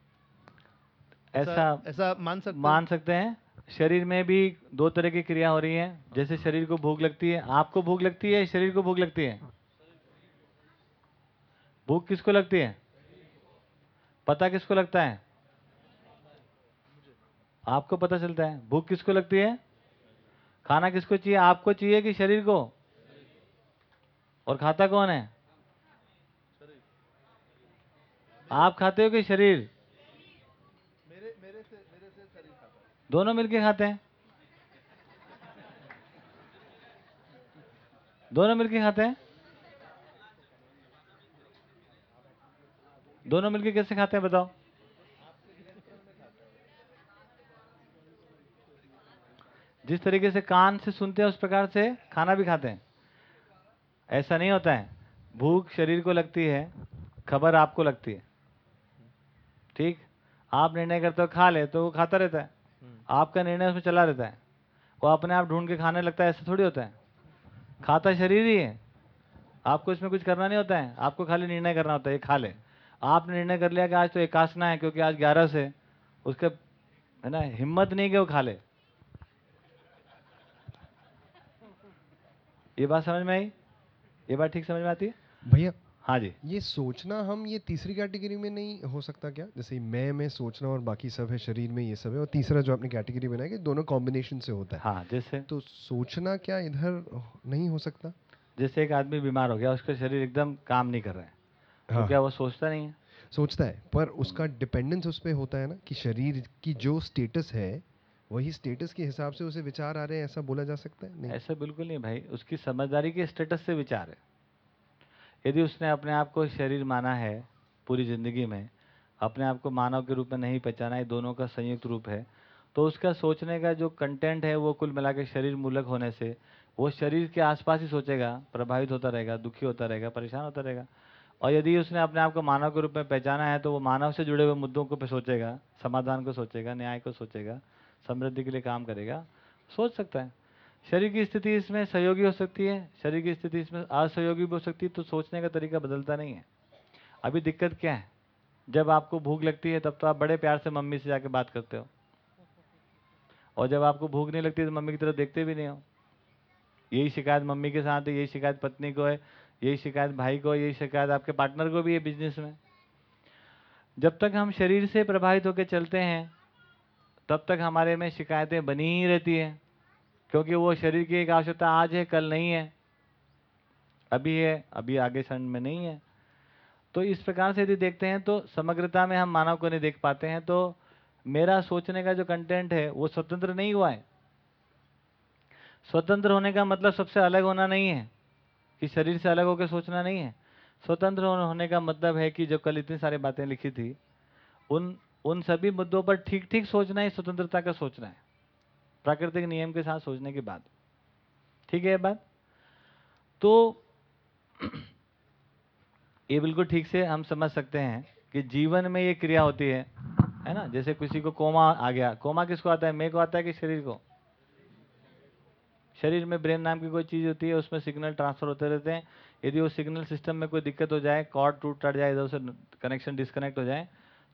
ऐसा ऐसा मान सकते हैं? मान सकते हैं। शरीर में भी दो तरह की क्रिया हो रही है। जैसे शरीर को भूख लगती है आपको भूख लगती है शरीर को भूख लगती है? भूख किसको लगती है? पता किसको लगता है? आपको पता चलता है। भूख किसको लगती है? खाना किसको चाहिए? आपको चाहिए कि शरीर को? और खाता कौन है? आप खाते हो कि शरीर? दोनों मिलके खाते हैं। दोनों मिलके खाते हैं। दोनों मिलके कैसे खाते हैं बताओ। जिस तरीके से कान से सुनते हैं, उस प्रकार से खाना भी खाते हैं। ऐसा नहीं होता है। भूख शरीर को लगती है, खबर आपको लगती है। ठीक? आप निर्णय करते हो, खा ले तो वो खाता रहता है। आपका निर्णय उसमें चला रहता है। वो अपने आप ढूंढ के खाने लगता है, ऐसा थोड़ी होता है। खाता शरीर ही है। आपको इसमें कुछ करना नहीं होता है। आपको खाली निर्णय करना होता है खा ले। आपने निर्णय कर लिया कि आज तो एकासना है, क्योंकि आज ग्यारह से। उसके, है ना, हिम्मत नहीं कि वो खा ले। ये बात समझ में आई? ये बात ठीक समझ में आती है? भैया हाँ जी। ये सोचना हम ये तीसरी कैटेगरी में नहीं हो सकता क्या? जैसे मैं मैं सोचना और बाकी सब है शरीर में ये सब है और तीसरा जो आपने कैटेगरी बनाया कि दोनों कॉम्बिनेशन से होता है। हाँ जैसे तो सोचना क्या इधर नहीं हो सकता? जैसे एक आदमी बीमार हो गया उसका शरीर एकदम काम नहीं कर रहा है हाँ। तो हाँ। क्या वो सोचता नहीं है? सोचता है पर उसका डिपेंडेंस उस पर होता है ना कि शरीर की जो स्टेटस है वही स्टेटस के हिसाब से उसे विचार आ रहे हैं ऐसा बोला जा सकता है? नहीं। ऐसा बिल्कुल नहीं भाई उसकी समझदारी के स्टेटस से विचार है। यदि उसने अपने आप को शरीर माना है पूरी ज़िंदगी में, अपने आप को मानव के रूप में नहीं पहचाना है दोनों का संयुक्त रूप है तो उसका सोचने का जो कंटेंट है वो कुल मिला के शरीर मूलक होने से, वो शरीर के आसपास ही सोचेगा, प्रभावित होता रहेगा, दुखी होता रहेगा, परेशान होता रहेगा। और यदि उसने अपने आप को मानव के रूप में पहचाना है तो वो मानव से जुड़े हुए मुद्दों को सोचेगा, समाधान को सोचेगा, न्याय को सोचेगा, समृद्धि के लिए काम करेगा, सोच सकता है। शरीर की स्थिति इसमें सहयोगी हो सकती है, शरीर की स्थिति इसमें असहयोगी भी हो सकती है तो सोचने का तरीका बदलता नहीं है। अभी दिक्कत क्या है? जब आपको भूख लगती है, तब तो आप बड़े प्यार से मम्मी से जाके बात करते हो। और जब आपको भूख नहीं लगती तो मम्मी की तरफ़ देखते भी नहीं हो। यही शिकायत मम्मी के साथ है, यही शिकायत पत्नी को है, यही शिकायत भाई को है, यही शिकायत आपके पार्टनर को भी है बिज़नेस में। जब तक हम शरीर से प्रभावित होकर चलते हैं, तब तक हमारे में शिकायतें बनी ही रहती हैं। क्योंकि वो शरीर की एक आवश्यकता आज है, कल नहीं है। अभी है, अभी आगे क्षण में नहीं है। तो इस प्रकार से यदि देखते हैं तो समग्रता में हम मानव को नहीं देख पाते हैं। तो मेरा सोचने का जो कंटेंट है, वो स्वतंत्र नहीं हुआ है। स्वतंत्र होने का मतलब सबसे अलग होना नहीं है, कि शरीर से अलग होकर सोचना नहीं है। स्वतंत्र होने का मतलब है कि जो कल इतनी सारी बातें लिखी थी, उन उन सभी मुद्दों पर ठीक ठीक सोचना ही, स्वतंत्रता का सोचना है। प्राकृतिक नियम के साथ सोचने के बाद। ठीक है, ये बात? तो <clears throat> ये बिल्कुल ठीक से हम समझ सकते हैं कि जीवन में ये क्रिया होती है है ना? जैसे किसी को कोमा आ गया। कोमा किसको आता है? मे को आता है कि शरीर को? शरीर में ब्रेन नाम की कोई चीज़ होती है, उसमें सिग्नल ट्रांसफ़र होते रहते हैं। यदि वो सिग्नल सिस्टम में कोई दिक्कत हो जाए, कॉर्ड टूट टट जाए, इधर से कनेक्शन डिस्कनेक्ट हो जाए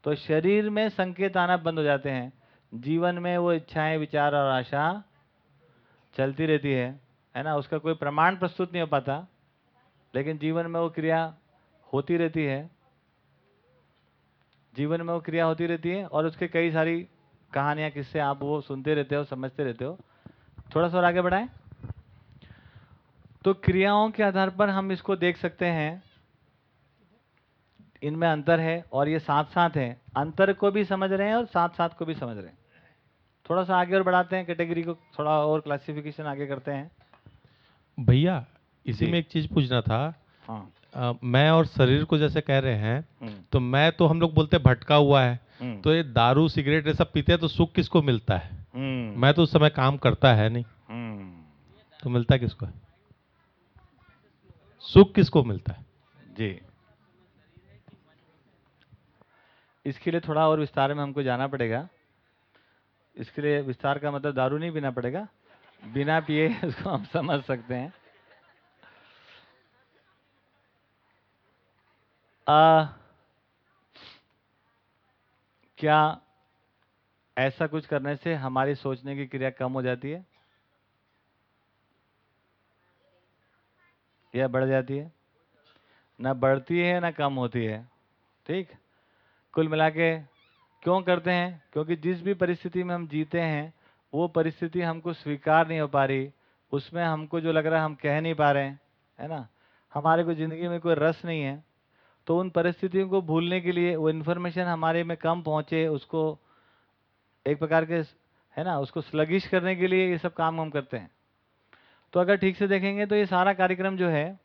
तो शरीर में संकेत आना बंद हो जाते हैं। जीवन में वो इच्छाएँ, विचार और आशा चलती रहती है है ना? उसका कोई प्रमाण प्रस्तुत नहीं हो पाता, लेकिन जीवन में वो क्रिया होती रहती है। जीवन में वो क्रिया होती रहती है और उसके कई सारी कहानियाँ, किससे आप वो सुनते रहते हो, समझते रहते हो। थोड़ा सा और आगे बढ़ाएँ? तो क्रियाओं के आधार पर हम इसको देख सकते हैं इनमें अंतर है और ये साथ साथ है। अंतर को भी समझ रहे हैं और साथ साथ को भी समझ रहे हैं। थोड़ा सा आगे और बढ़ाते हैं कैटेगरी को थोड़ा और क्लासिफिकेशन आगे करते हैं। भैया इसी में एक चीज़ पूछना था। हाँ। अ, मैं और शरीर को जैसे कह रहे हैं हम्म, तो मैं तो हम लोग बोलते भटका हुआ है। हम्म, तो ये दारू सिगरेट ये सब पीते हैं तो सुख किसको मिलता है? हम्म, मैं तो उस समय काम करता है नहीं। तो मिलता किसको है? सुख किसको मिलता है? जी। इसके लिए थोड़ा और विस्तार में हमको जाना पड़ेगा। इसके लिए विस्तार का मतलब दारू नहीं पीना पड़ेगा। बिना पिए <laughs> उसको हम समझ सकते हैं। आ, क्या ऐसा कुछ करने से हमारी सोचने की क्रिया कम हो जाती है? या बढ़ जाती है? ना बढ़ती है ना कम होती है। ठीक? कुल मिला के क्यों करते हैं? क्योंकि जिस भी परिस्थिति में हम जीते हैं, वो परिस्थिति हमको स्वीकार नहीं हो पा रही। उसमें हमको जो लग रहा है हम कह नहीं पा रहे हैं, है ना? हमारे को ज़िंदगी में कोई रस नहीं है। तो उन परिस्थितियों को भूलने के लिए वो इन्फॉर्मेशन हमारे में कम पहुँचे, उसको एक प्रकार के, है ना? उसको स्लगिश करने के लिए ये सब काम हम करते हैं। तो अगर ठीक से देखेंगे तो ये सारा कार्यक्रम जो है,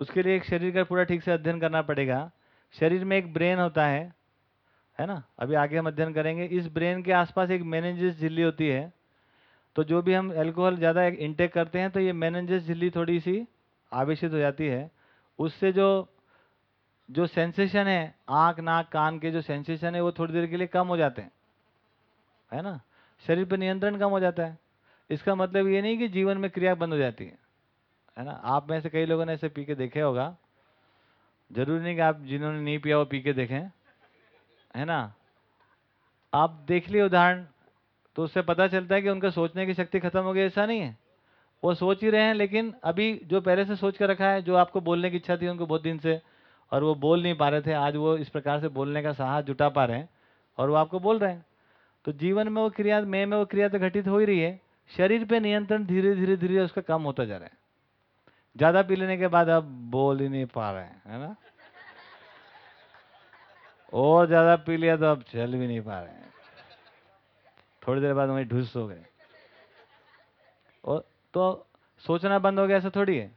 उसके लिए एक शरीर का पूरा ठीक से अध्ययन करना पड़ेगा। शरीर में एक ब्रेन होता है है ना? अभी आगे हम अध्ययन करेंगे। इस ब्रेन के आसपास एक मेनेंजिस झिल्ली होती है। तो जो भी हम अल्कोहल ज़्यादा इंटेक करते हैं तो ये मेनेंजिस झिल्ली थोड़ी सी आवेशित हो जाती है। उससे जो जो सेंसेशन है, आँख, नाक, कान के जो सेंसेशन है, वो थोड़ी देर के लिए कम हो जाते हैं। है ना? शरीर पर नियंत्रण कम हो जाता है। इसका मतलब ये नहीं कि जीवन में क्रिया बंद हो जाती है। है ना? आप में से कई लोगों ने ऐसे पी के देखे होगा। ज़रूरी नहीं कि आप, जिन्होंने नहीं पिया वो पी के देखें। है ना? आप देख लिए उदाहरण तो उससे पता चलता है कि उनका सोचने की शक्ति खत्म हो गई, ऐसा नहीं है। वो सोच ही रहे हैं, लेकिन अभी जो पहले से सोच कर रखा है, जो आपको बोलने की इच्छा थी उनको बहुत दिन से, और वो बोल नहीं पा रहे थे, आज वो इस प्रकार से बोलने का साहस जुटा पा रहे हैं, और वो आपको बोल रहे हैं। तो जीवन में वो क्रिया मैं में वो क्रिया तो घटित हो ही रही है, शरीर पे नियंत्रण धीरे धीरे धीरे उसका कम होता जा रहा है। ज़्यादा पी लेने के बाद अब बोल ही नहीं पा रहे हैं, है ना? और ज़्यादा पी लिया तो अब चल भी नहीं पा रहे हैं। थोड़ी देर बाद वहीं ढूस हो गए। और तो सोचना बंद हो गया ऐसा थोड़ी है?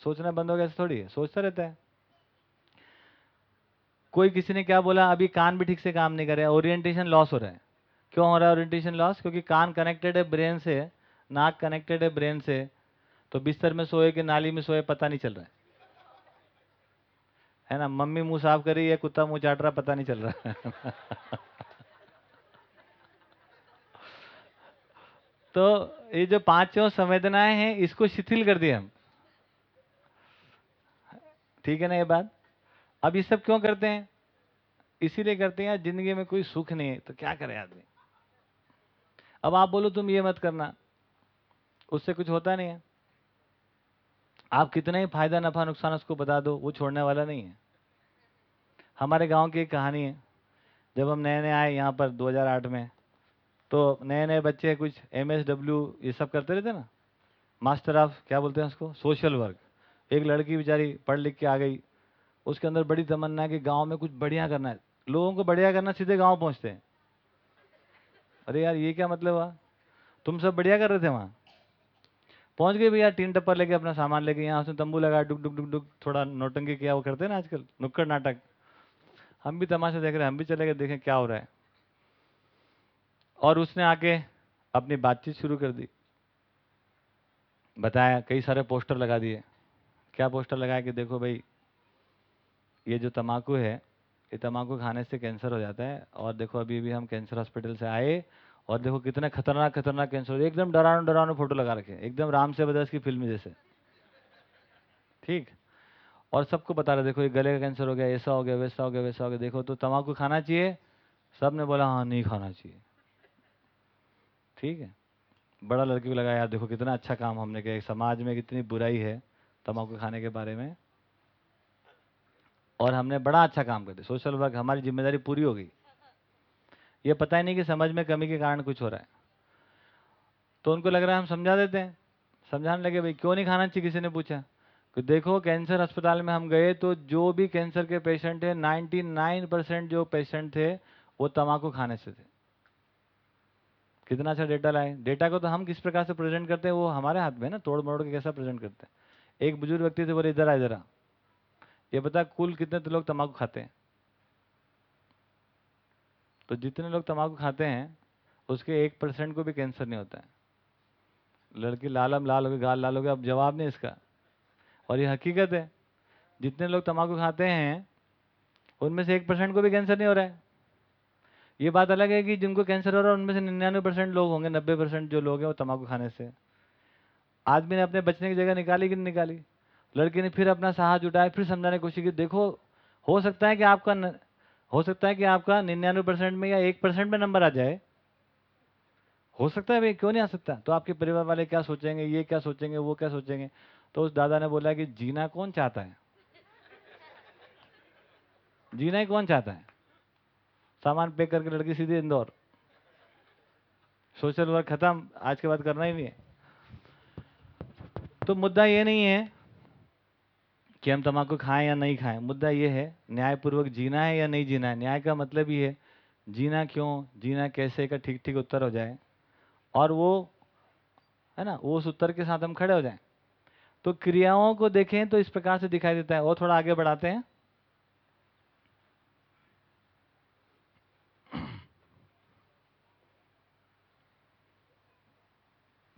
सोचना बंद हो गया ऐसा थोड़ी है? सोचता रहता है। कोई किसी ने क्या बोला, अभी कान भी ठीक से काम नहीं कर रहा है ओरिएंटेशन लॉस हो रहा है। क्यों हो रहा है ओरिएंटेशन लॉस क्योंकि कान कनेक्टेड है ब्रेन से, नाक कनेक्टेड है ब्रेन से तो बिस्तर में सोए कि नाली में सोए, पता नहीं चल रहा है। है ना, मम्मी मुँह साफ़ करी है, कुत्ता मुँह चाट रहा, पता नहीं चल रहा। <laughs> तो ये जो पाँचों संवेदनाएँ हैं, इसको शिथिल कर दिए हम। ठीक है ना ये बात? अब ये सब क्यों करते हैं? इसीलिए करते हैं ज़िंदगी में कोई सुख नहीं है तो क्या करे आदमी? अब आप बोलो, तुम ये मत करना, उससे कुछ होता नहीं है। आप कितना ही फ़ायदा, नफा, नुकसान उसको बता दो, वो छोड़ने वाला नहीं है। हमारे गाँव की एक कहानी है। जब हम नए नए आए यहाँ पर 2008 में तो नए नए बच्चे कुछ एम एस डब्ल्यू ये सब करते रहते ना? मास्टर ऑफ़ क्या बोलते हैं उसको? Social work. एक लड़की बेचारी पढ़ लिख के आ गई। उसके अंदर बड़ी तमन्ना है कि गाँव में कुछ बढ़िया करना है। लोगों को बढ़िया करना सीधे गाँव पहुँचते हैं। अरे यार, ये क्या मतलब हुआ? तुम सब बढ़िया कर रहे थे वहाँ? पहुँच गए भैया, टीन टप्पर लेके अपना सामान लेके यहाँ उसने तंबू लगाया डुक डुक डुक डुक, थोड़ा नोटंकी किया वो करते हैं ना आजकल, नुक्कड़ नाटक। हम भी तमाशा देख रहे हैं, हम भी चले गए, देखें क्या हो रहा है। और उसने आके अपनी बातचीत शुरू कर दी। बताया, कई सारे पोस्टर लगा दिए। क्या पोस्टर लगाया कि देखो भाई, ये जो तम्बाकू है, ये तम्बाकू खाने से कैंसर हो जाता है। और देखो अभी भी हम कैंसर हॉस्पिटल से आए और देखो कितना खतरनाक खतरनाक कैंसर एकदम डरानो डरानो फ़ोटो लगा रखे एकदम राम से बदस की फ़िल्म जैसे। ठीक? और सबको बता रहे देखो ये गले का कैंसर हो गया, ऐसा हो गया, वैसा हो गया, वैसा हो गया। देखो तो तम्बाकू खाना चाहिए? सबने बोला हाँ नहीं खाना चाहिए। ठीक है? बड़ा लड़की को लगा, यार, देखो कितना अच्छा काम हमने किया समाज में कितनी बुराई है तम्बाकू खाने के बारे में। और हमने बड़ा अच्छा काम कर दिया। सोशल वर्क, हमारी ज़िम्मेदारी पूरी हो गई। ये पता ही नहीं कि समझ में कमी के कारण कुछ हो रहा है। तो उनको लग रहा है हम समझा देते हैं। समझाने लगे, भाई, क्यों नहीं खाना चाहिए? किसी ने पूछा। कि देखो, कैंसर अस्पताल में हम गए तो जो भी कैंसर के पेशेंट है 99 परसेंट जो पेशेंट थे, वो तम्बाकू खाने से थे। कितना अच्छा डेटा लाए। डेटा को तो हम किस प्रकार से प्रेजेंट करते हैं, वो हमारे हाथ में ना तोड़ मरोड़ के कैसा प्रेजेंट करते हैं। एक बुज़ुर्ग व्यक्ति थे, बोले, इधर आ आ। ये बता, कुल कितने तो लोग तम्बाकू खाते हैं? तो जितने लोग तम्बाकू खाते हैं उसके एक परसेंट को भी कैंसर नहीं होता है। लड़की लाल लालम लाल हो गई गाल लाल हो गया अब जवाब नहीं इसका। और ये हकीकत है जितने लोग तम्बाकू खाते हैं उनमें से एक परसेंट को भी कैंसर नहीं हो रहा है। ये बात अलग है कि जिनको कैंसर हो रहा है उनमें से निन्यानवे परसेंट लोग होंगे नब्बे परसेंट जो लोग हैं वो तम्बाकू खाने से। आदमी ने अपने बचने की जगह निकाली कि नहीं निकाली? लड़की ने फिर अपना साहस जुटाया फिर समझाने की कोशिश की देखो हो सकता है कि आपका न, हो सकता है कि आपका निन्यानवे परसेंट में या एक परसेंट में नंबर आ जाए। हो सकता है, भाई, क्यों नहीं आ सकता? तो आपके परिवार वाले क्या सोचेंगे? ये क्या सोचेंगे? वो क्या सोचेंगे? तो उस दादा ने बोला कि जीना कौन चाहता है? जीना ही कौन चाहता है? सामान पैक करके लड़की सीधे इंदौर। सोशल वर्क खत्म, आज के बाद करना ही नहीं है। तो मुद्दा ये नहीं है कि हम तम्बाकू खाएँ या नहीं खाएँ। मुद्दा ये है, न्यायपूर्वक जीना है या नहीं जीना है? न्याय का मतलब ये है, जीना क्यों? जीना कैसे का ठीक ठीक उत्तर हो जाए? और वो, है ना, वो उस उत्तर के साथ हम खड़े हो जाएँ। तो क्रियाओं को देखें तो इस प्रकार से दिखाई देता है। और थोड़ा आगे बढ़ाते हैं।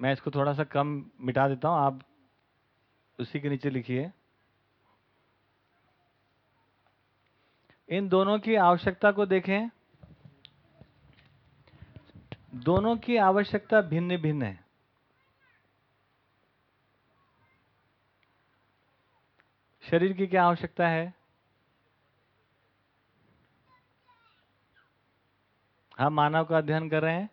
मैं इसको थोड़ा सा कम मिटा देता हूँ। आप उसी के नीचे लिखिए। इन दोनों की आवश्यकता को देखें। दोनों की आवश्यकता भिन्न भिन्न है। शरीर की क्या आवश्यकता है? हम मानव का अध्ययन कर रहे हैं।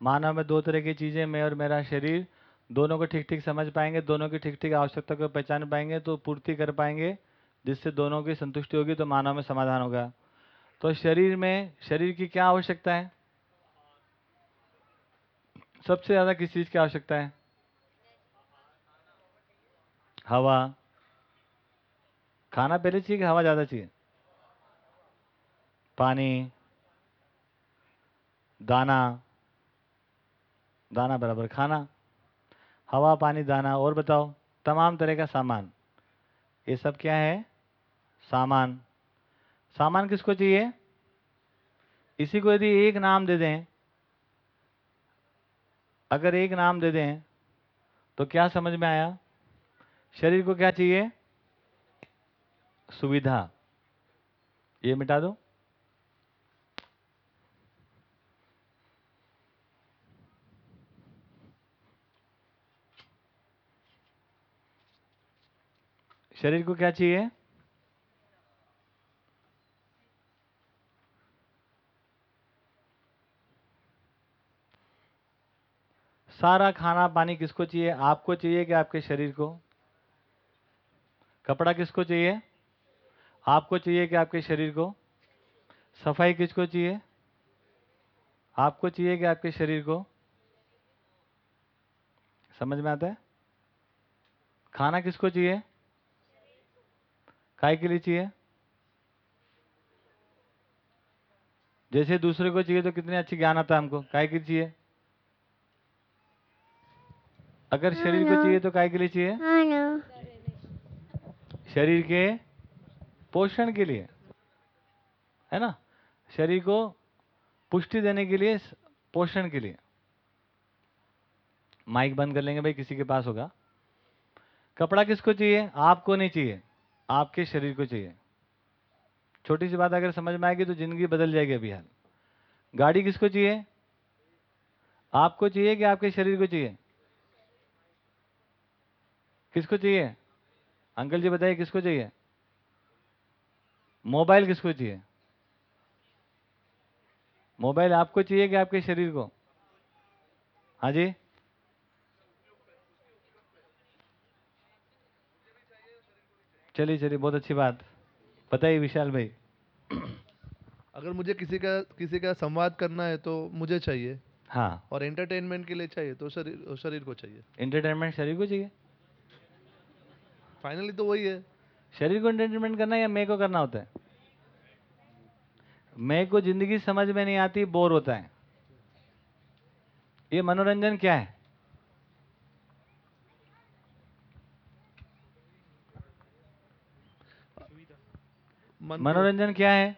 मानव में दो तरह की चीज़ें, मैं और मेरा शरीर, दोनों को ठीक ठीक समझ पाएँगे, दोनों की ठीक ठीक आवश्यकता को पहचान पाएँगे तो पूर्ति कर पाएँगे। जिससे दोनों की संतुष्टि होगी तो मानव में समाधान होगा। तो शरीर में, शरीर की क्या आवश्यकता है? सबसे ज़्यादा किस चीज़ की आवश्यकता है? हवा। खाना पहले चाहिए कि हवा ज़्यादा चाहिए? पानी। दाना। दाना बराबर। खाना। हवा, पानी, दाना। और बताओ, तमाम तरह का सामान। ये सब क्या है? सामान। सामान किसको चाहिए? इसी को यदि एक नाम दे दें, अगर एक नाम दे दें तो क्या समझ में आया? शरीर को क्या चाहिए? सुविधा। ये मिटा दो। शरीर को क्या चाहिए? सारा खाना पानी किसको चाहिए? आपको चाहिए कि आपके शरीर को? कपड़ा किसको चाहिए? आपको चाहिए कि आपके शरीर को? सफ़ाई किसको चाहिए? आपको चाहिए कि आपके शरीर को? समझ में आता है? खाना किसको चाहिए? काय के लिए चाहिए। जैसे दूसरे को चाहिए तो कितने अच्छी ज्ञान आता है हमको? काय के लिए चाहिए। अगर शरीर को चाहिए तो काय के लिए चाहिए? शरीर के पोषण के लिए है ना? शरीर को पुष्टि देने के लिए पोषण के लिए। माइक बंद कर लेंगे भाई किसी के पास होगा। कपड़ा किसको चाहिए? आपको नहीं चाहिए। आपके शरीर को चाहिए। छोटी सी बात अगर समझ में आएगी तो ज़िंदगी बदल जाएगी अभी हाल। गाड़ी किसको चाहिए? आपको चाहिए कि आपके शरीर को चाहिए? किसको चाहिए? अंकल जी बताइए किसको चाहिए? मोबाइल किसको चाहिए? मोबाइल आपको चाहिए कि आपके शरीर को? हाँ जी? चलिए चलिए बहुत अच्छी बात। बताइए विशाल भाई। <clears throat> अगर मुझे किसी का किसी का संवाद करना है तो मुझे चाहिए। हाँ। और एंटरटेनमेंट के लिए चाहिए तो शरीर शरीर को चाहिए। एंटरटेनमेंट शरीर को चाहिए? फाइनली तो वही है। शरीर को एंटरटेनमेंट करना या मैं को करना होता है? मैं को ज़िंदगी समझ में नहीं आती बोर होता है। ये मनोरंजन क्या है? मनोरंजन क्या है?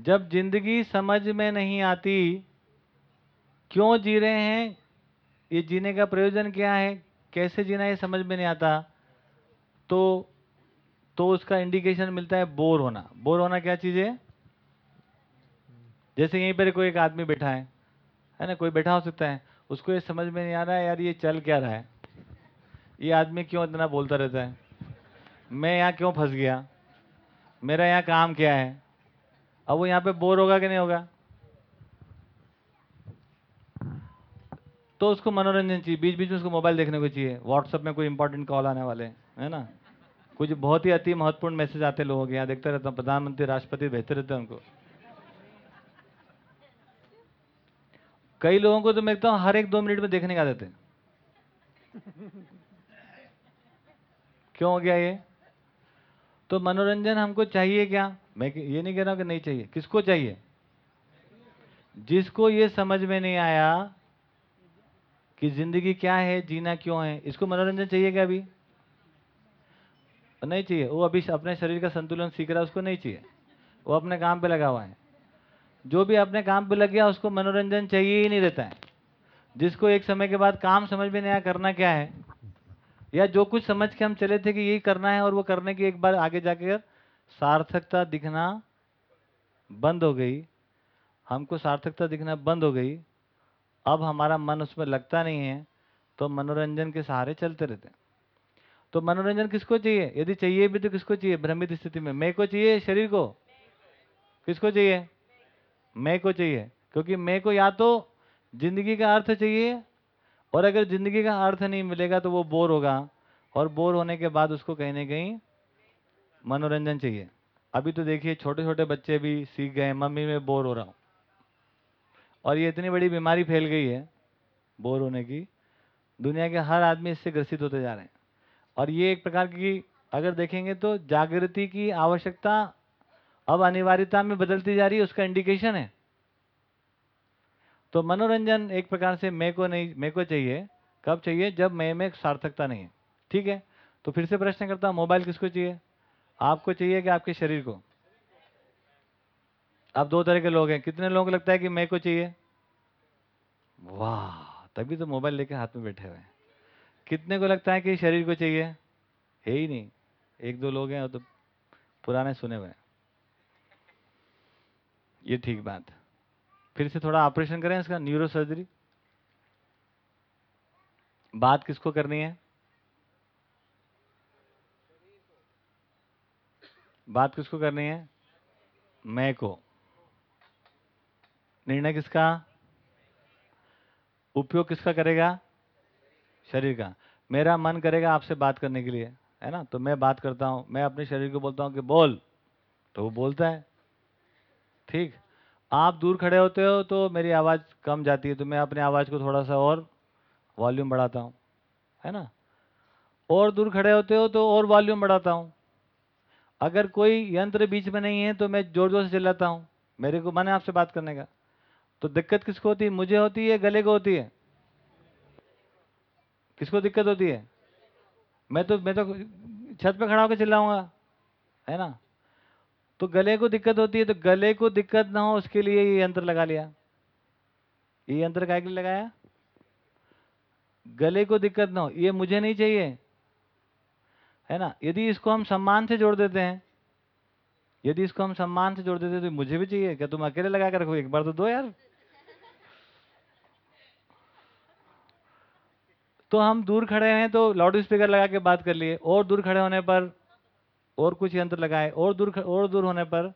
जब ज़िंदगी समझ में नहीं आती क्यों जी रहे हैं? ये जीने का प्रयोजन क्या है? कैसे जीना ये समझ में नहीं आता। तो तो उसका इंडिकेशन मिलता है बोर होना। बोर होना क्या चीज़ है? जैसे यहीं पर कोई एक आदमी बैठा है है ना, कोई बैठा हो सकता है, उसको ये समझ में नहीं आ रहा है, यार ये चल क्या रहा है? ये आदमी क्यों इतना बोलता रहता है? मैं यहाँ क्यों फंस गया? मेरा यहाँ काम क्या है? अब वो यहाँ पे बोर होगा कि नहीं होगा? तो उसको मनोरंजन चाहिए। बीच बीच में उसको मोबाइल देखने को चाहिए। व्हाट्सएप में कोई इंपॉर्टेंट कॉल आने वाले है ना? कुछ बहुत ही अति महत्वपूर्ण मैसेज आते लोगों के यहाँ। देखता रहता हूँ, प्रधानमंत्री, राष्ट्रपति भेजते रहते हैं उनको। कई लोगों को तो मैं देखता हूँ, हर एक दो मिनट में देखने का देते हैं। क्यों हो गया ये? तो मनोरंजन हमको चाहिए क्या? मैं ये नहीं कह रहा हूँ कि नहीं चाहिए। किसको चाहिए? जिसको ये समझ में नहीं आया कि ज़िंदगी क्या है, जीना क्यों है। इसको मनोरंजन चाहिए क्या अभी? नहीं चाहिए। वो अभी अपने शरीर का संतुलन सीख रहा है, उसको नहीं चाहिए। वो अपने काम पे लगा हुआ है। जो भी अपने काम पे लग गया, उसको मनोरंजन चाहिए ही नहीं रहता है। जिसको एक समय के बाद काम समझ में नहीं आया, करना क्या है? या जो कुछ समझ के हम चले थे कि यही करना है और वो करने की एक बार आगे जाकर सार्थकता दिखना बंद हो गई, हमको सार्थकता दिखना बंद हो गई, अब हमारा मन उसमें लगता नहीं है तो मनोरंजन के सहारे चलते रहते हैं। तो मनोरंजन किसको चाहिए? यदि चाहिए भी तो किसको चाहिए? भ्रमित स्थिति में। मैं को चाहिए? शरीर को? किसको चाहिए? मैं को चाहिए। क्योंकि मैं को या तो ज़िंदगी का अर्थ चाहिए और अगर ज़िंदगी का अर्थ नहीं मिलेगा तो वो बोर होगा और बोर होने के बाद उसको कहीं ना कहीं मनोरंजन चाहिए। अभी तो देखिए छोटे छोटे बच्चे भी सीख गए मम्मी में बोर हो रहा हूँ। और ये इतनी बड़ी बीमारी फैल गई है बोर होने की। दुनिया के हर आदमी इससे ग्रसित होते जा रहे हैं। और ये एक प्रकार की, अगर देखेंगे तो जागृति की आवश्यकता अब अनिवार्यता में बदलती जा रही है, उसका इंडिकेशन है। तो मनोरंजन एक प्रकार से मैं को नहीं, मैं को चाहिए, कब चाहिए? जब मैं में सार्थकता नहीं है। ठीक है? तो फिर से प्रश्न करता हूँ, मोबाइल किसको चाहिए? आपको चाहिए कि आपके शरीर को? अब दो तरह के लोग हैं। कितने लोगों को लगता है कि मैं को चाहिए? वाह, तभी तो मोबाइल लेके हाथ में बैठे हुए हैं। कितने को लगता है कि शरीर को चाहिए? है ही नहीं। एक दो लोग हैं तो पुराने सुने हुए ये ठीक बात। फिर से थोड़ा ऑपरेशन करें इसका न्यूरो सर्जरी बात किसको करनी है? बात किसको करनी है? मैं को। निर्णय किसका? उपयोग किसका करेगा? शरीर का। मेरा मन करेगा आपसे बात करने के लिए, है ना? तो मैं बात करता हूँ, मैं अपने शरीर को बोलता हूँ कि बोल तो वो बोलता है। ठीक? आप दूर खड़े होते हो तो मेरी आवाज़ कम जाती है तो मैं अपनी आवाज़ को थोड़ा सा और वॉल्यूम बढ़ाता हूँ, है ना? और दूर खड़े होते हो तो और वॉल्यूम बढ़ाता हूँ। अगर कोई यंत्र बीच में नहीं है तो मैं ज़ोर ज़ोर से चिल्लाता हूँ, मेरे को मन है आपसे बात करने का। तो दिक्कत किसको होती है? मुझे होती है, गले को होती है। किसको दिक्कत होती है? मैं तो मैं तो छत पे खड़ा होकर चिल्लाऊँगा, है ना? तो गले को दिक्कत होती है तो गले को दिक्कत ना हो, उसके लिए ये यंत्र लगा लिया। ये यंत्र काय के लिए लगाया? गले को दिक्कत ना हो, ये मुझे नहीं चाहिए, है ना? यदि इसको हम सम्मान से जोड़ देते हैं, यदि इसको हम सम्मान से जोड़ देते हैं तो मुझे भी चाहिए। क्या तुम अकेले लगा कर रखो एक बार तो दो यार। तो हम दूर खड़े हैं तो लाउड स्पीकर लगा के बात कर लिए। और दूर खड़े होने पर और कुछ यंत्र लगाए। और दूर और दूर होने पर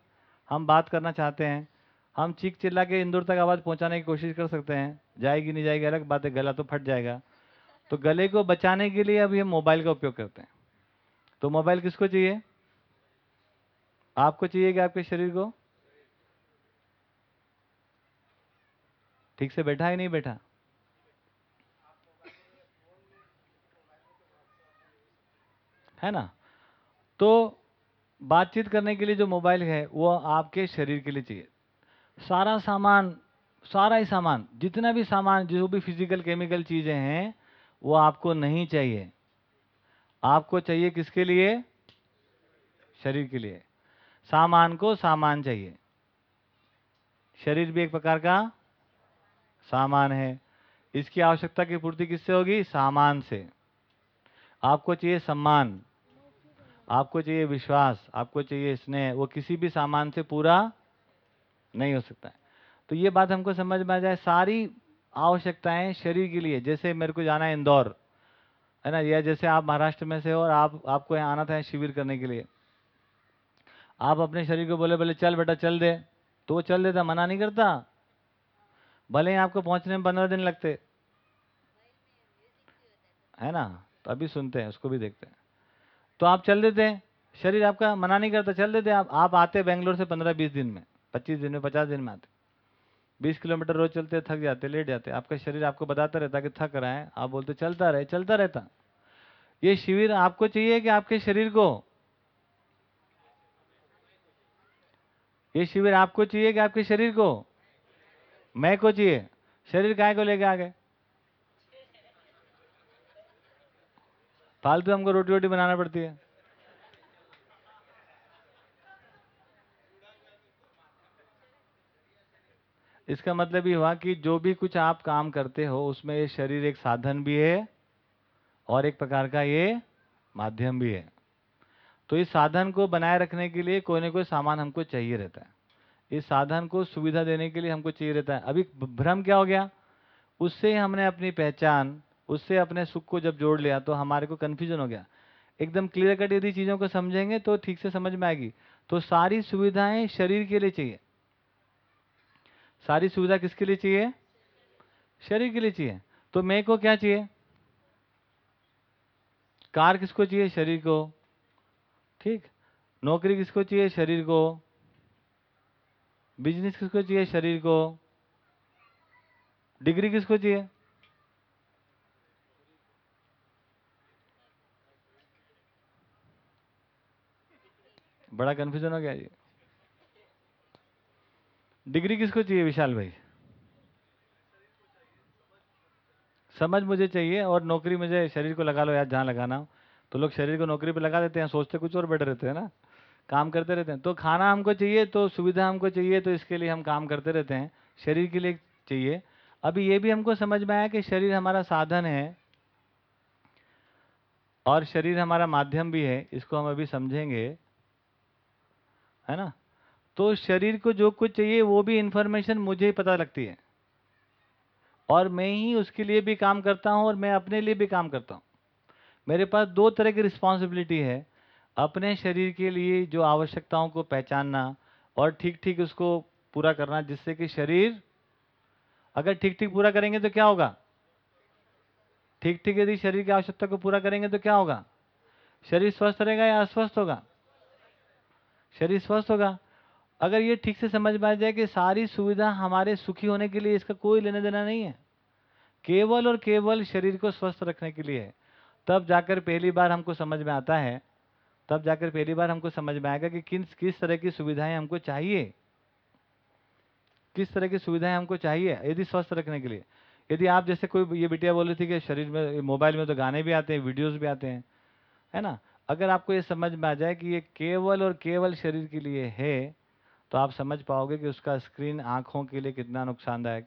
हम बात करना चाहते हैं। हम चीख चिल्ला के इंदौर तक आवाज़ पहुँचाने की कोशिश कर सकते हैं। जाएगी, नहीं जाएगी, अलग बात है, गला तो फट जाएगा। तो गले को बचाने के लिए अब ये मोबाइल का उपयोग करते हैं। तो मोबाइल किसको चाहिए? आपको चाहिए कि आपके शरीर को? ठीक से बैठा ही नहीं बैठा? है ना? तो बातचीत करने के लिए जो मोबाइल है, वो आपके शरीर के लिए चाहिए। सारा सामान, सारा ही सामान, जितना भी सामान, जो भी फ़िज़िकल केमिकल चीज़ें हैं, वो आपको नहीं चाहिए। आपको चाहिए किसके लिए? शरीर के लिए। सामान को सामान चाहिए। शरीर भी एक प्रकार का सामान है। इसकी आवश्यकता की पूर्ति किससे होगी? सामान से। आपको चाहिए सम्मान। आपको चाहिए विश्वास, आपको चाहिए स्नेह, वो किसी भी सामान से पूरा नहीं हो सकता है। तो ये बात हमको समझ में आ जाए, सारी आवश्यकताएँ शरीर के लिए, जैसे मेरे को जाना है इंदौर, है ना? या जैसे आप महाराष्ट्र में से हो और आप, आपको यहाँ आना था शिविर करने के लिए। आप अपने शरीर को बोले बोले, चल बेटा, चल दे। तो वो चल देता, मना नहीं करता। भले ही आपको पहुँचने में पंद्रह दिन लगते। है ना? तो अभी सुनते हैं, उसको भी देखते हैं। तो आप चल देते हैं। शरीर आपका मना नहीं करता, चल देते आप आप आते बेंगलोर से पंद्रह बीस दिन में, पच्चीस दिन में, पचास दिन में आते बीस किलोमीटर रोज चलते थक जाते लेट जाते आपका शरीर आपको बताता रहता कि थक रहा है। आप बोलते चलता रहे, चलता रहता। ये शिविर आपको चाहिए कि आपके शरीर को? ये शिविर आपको चाहिए कि आपके शरीर को? मैं को चाहिए? शरीर काय को लेके आ गए फालतू हमको रोटी रोटी बनाना पड़ती है। इसका मतलब ये हुआ कि जो भी कुछ आप काम करते हो, उसमें ये शरीर एक साधन भी है और एक प्रकार का ये माध्यम भी है। तो इस साधन को बनाए रखने के लिए कोई ना कोई सामान हमको चाहिए रहता है। इस साधन को सुविधा देने के लिए हमको चाहिए रहता है। अभी भ्रम क्या हो गया? उससे हमने अपनी पहचान उससे अपने सुख को जब जोड़ लिया तो हमारे को कन्फ्यूज़न हो गया। एकदम क्लियर कट यदि चीज़ों को समझेंगे तो ठीक से समझ में आएगी। तो सारी सुविधाएँ शरीर के लिए चाहिए। सारी सुविधा किसके लिए चाहिए? शरीर के लिए चाहिए। तो मैं को क्या चाहिए? कार किसको चाहिए? शरीर को। ठीक? नौकरी किसको चाहिए? शरीर को। बिज़नेस किसको चाहिए? शरीर को। डिग्री किसको चाहिए? बड़ा कंफ्यूजन हो गया ये। डिग्री किसको चाहिए विशाल भाई? समझ मुझे चाहिए और नौकरी मुझे शरीर को लगा लो यार जहाँ लगाना हो। तो लोग शरीर को नौकरी पे लगा देते हैं, सोचते कुछ और बैठे रहते हैं ना। काम करते रहते हैं। तो खाना हमको चाहिए तो सुविधा हमको चाहिए तो इसके लिए हम काम करते रहते हैं। शरीर के लिए चाहिए। अभी ये भी हमको समझ में आया कि शरीर हमारा साधन है और शरीर हमारा माध्यम भी है, इसको हम अभी समझेंगे। है ना? तो शरीर को जो कुछ चाहिए, वो भी इन्फॉर्मेशन मुझे ही पता लगती है। और मैं ही उसके लिए भी काम करता हूँ और मैं अपने लिए भी काम करता हूँ। मेरे पास दो तरह की रिस्पॉन्सिबिलिटी है, अपने शरीर के लिए जो आवश्यकताओं को पहचानना और ठीक ठीक उसको पूरा करना, जिससे कि शरीर, अगर ठीक ठीक पूरा करेंगे तो क्या होगा? ठीक ठीक यदि शरीर की आवश्यकता को पूरा करेंगे तो क्या होगा? शरीर स्वस्थ रहेगा या अस्वस्थ होगा? शरीर स्वस्थ होगा। अगर ये ठीक से समझ में आ जाए कि सारी सुविधा हमारे सुखी होने के लिए इसका कोई लेना देना नहीं है, केवल और केवल शरीर को स्वस्थ रखने के लिए है तब जाकर पहली बार हमको समझ में आता है, तब जाकर पहली बार हमको समझ में आएगा कि किन, किस तरह की सुविधाएँ हमको चाहिए। किस तरह की सुविधाएँ हमको चाहिए यदि स्वस्थ रखने के लिए। यदि आप जैसे कोई, ये बिटिया बोल रही थी कि शरीर में, मोबाइल में तो गाने भी आते हैं, वीडियोस भी आते हैं, है ना? अगर आपको ये समझ में आ जाए कि ये केवल और केवल शरीर के लिए है तो आप समझ पाओगे कि उसका स्क्रीन आँखों के लिए कितना नुकसानदायक।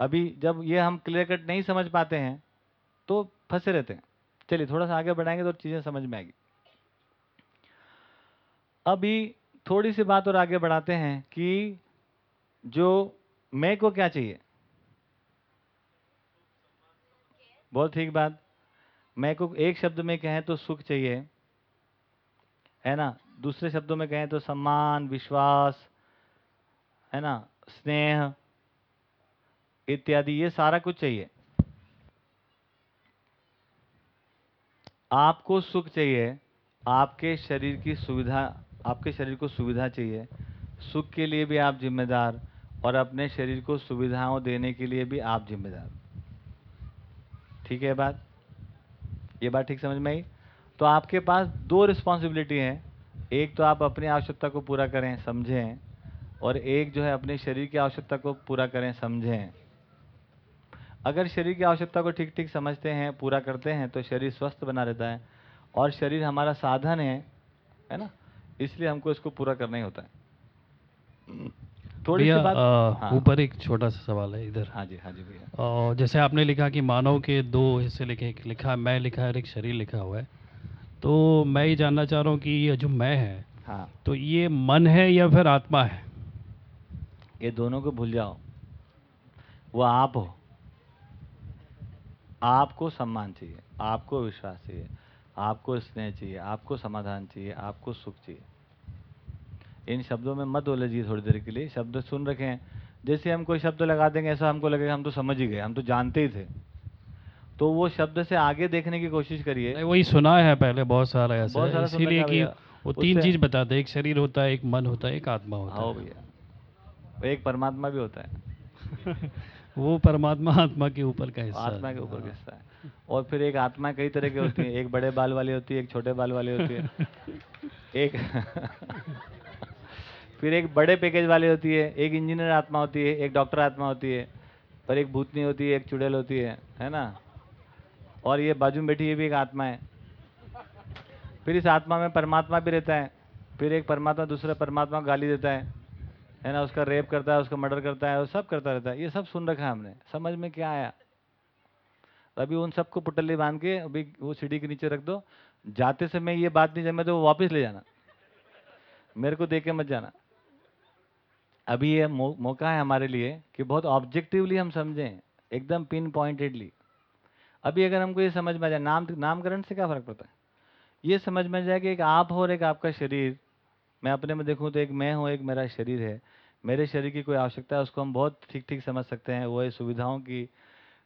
अभी जब ये हम क्लियर कट नहीं समझ पाते हैं तो फंसे रहते हैं। चलिए, थोड़ा सा आगे बढ़ाएँगे तो चीज़ें समझ में आएगी। अभी थोड़ी सी बात और आगे बढ़ाते हैं कि जो मैं को क्या चाहिए? बहुत ठीक बात। मैं को एक शब्द में कहें तो सुख चाहिए, है ना? दूसरे शब्दों में कहें तो सम्मान, विश्वास, है ना? स्नेह इत्यादि, ये सारा कुछ चाहिए। आपको सुख चाहिए, आपके शरीर की सुविधा, आपके शरीर को सुविधा चाहिए। सुख के लिए भी आप जिम्मेदार और अपने शरीर को सुविधाओं देने के लिए भी आप जिम्मेदार। ठीक है बात? ये बात ठीक समझ में आई? तो आपके पास दो रिस्पॉन्सिबिलिटी हैं। एक तो आप अपनी आवश्यकता को पूरा करें, समझें, और एक जो है अपने शरीर की आवश्यकता को पूरा करें, समझें। अगर शरीर की आवश्यकता को ठीक ठीक समझते हैं, पूरा करते हैं तो शरीर स्वस्थ बना रहता है, और शरीर हमारा साधन है है ना? इसलिए हमको इसको पूरा करना ही होता है। थोड़ी सी बात हाँ, ऊपर एक छोटा सा सवाल है इधर। हाँ जी हाँ जी भैया। और जैसे आपने लिखा कि मानव के दो हिस्से लिखे एक लिखा मैं लिखा है और एक शरीर लिखा हुआ है। तो मैं ये जानना चाह रहा हूँ कि ये जो मैं है हाँ। तो ये मन है या फिर आत्मा है? ये दोनों को भूल जाओ। वो आप हो। आपको सम्मान चाहिए आपको विश्वास चाहिए आपको स्नेह चाहिए आपको समाधान चाहिए आपको सुख चाहिए। इन शब्दों में मत उलझिए थोड़ी देर के लिए शब्द सुन रखे हैं। जैसे हम कोई शब्द लगा देंगे ऐसा हमको लगेगा हम तो समझ ही गए हम तो जानते ही थे। तो वो शब्द से आगे देखने की कोशिश करिए। वही सुना है पहले बहुत सारा ऐसा। बहुत सारा इसीलिए कि वो तीन चीज़ बताते हैं एक शरीर होता है एक मन होता है एक आत्मा होता है। भैया। एक परमात्मा भी होता है। <laughs> वो परमात्मा आत्मा के ऊपर का हिस्सा आत्मा के ऊपर हाँ। किस्सा है। और फिर एक आत्मा कई तरह की होती है एक बड़े बाल वाली होती है एक छोटे बाल वाली होती है। <laughs> एक फिर एक बड़े पैकेज वाली होती है, एक इंजीनियर आत्मा होती है, एक डॉक्टर आत्मा होती है, पर एक भूतनी होती है, एक चुड़ैल होती है है ना? और ये बाजू में बैठी ये भी एक आत्मा है। फिर इस आत्मा में परमात्मा भी रहता है, फिर एक परमात्मा दूसरे परमात्मा को गाली देता है है ना? उसका रेप करता है, उसका मर्डर करता है और सब करता रहता है। ये सब सुन रखा है हमने। समझ में क्या आया? अभी उन सबको पुटली बाँध के अभी वो सीढ़ी के नीचे रख दो। जाते समय ये बात नहीं जमे तो वो वापस ले जाना। मेरे को देख के मत जाना। अभी ये मौ, मौका है हमारे लिए कि बहुत ऑब्जेक्टिवली हम समझें एकदम पिन पॉइंटेडली अभी अगर हमको ये समझ में आ जाए नाम नामकरण से क्या फ़र्क पड़ता है? ये समझ में आ जाए कि एक आप हो और एक आपका शरीर। मैं अपने में देखूँ तो एक मैं हूँ एक मेरा शरीर है। मेरे शरीर की कोई आवश्यकता है उसको हम बहुत ठीक ठीक समझ सकते हैं। वो है सुविधाओं की।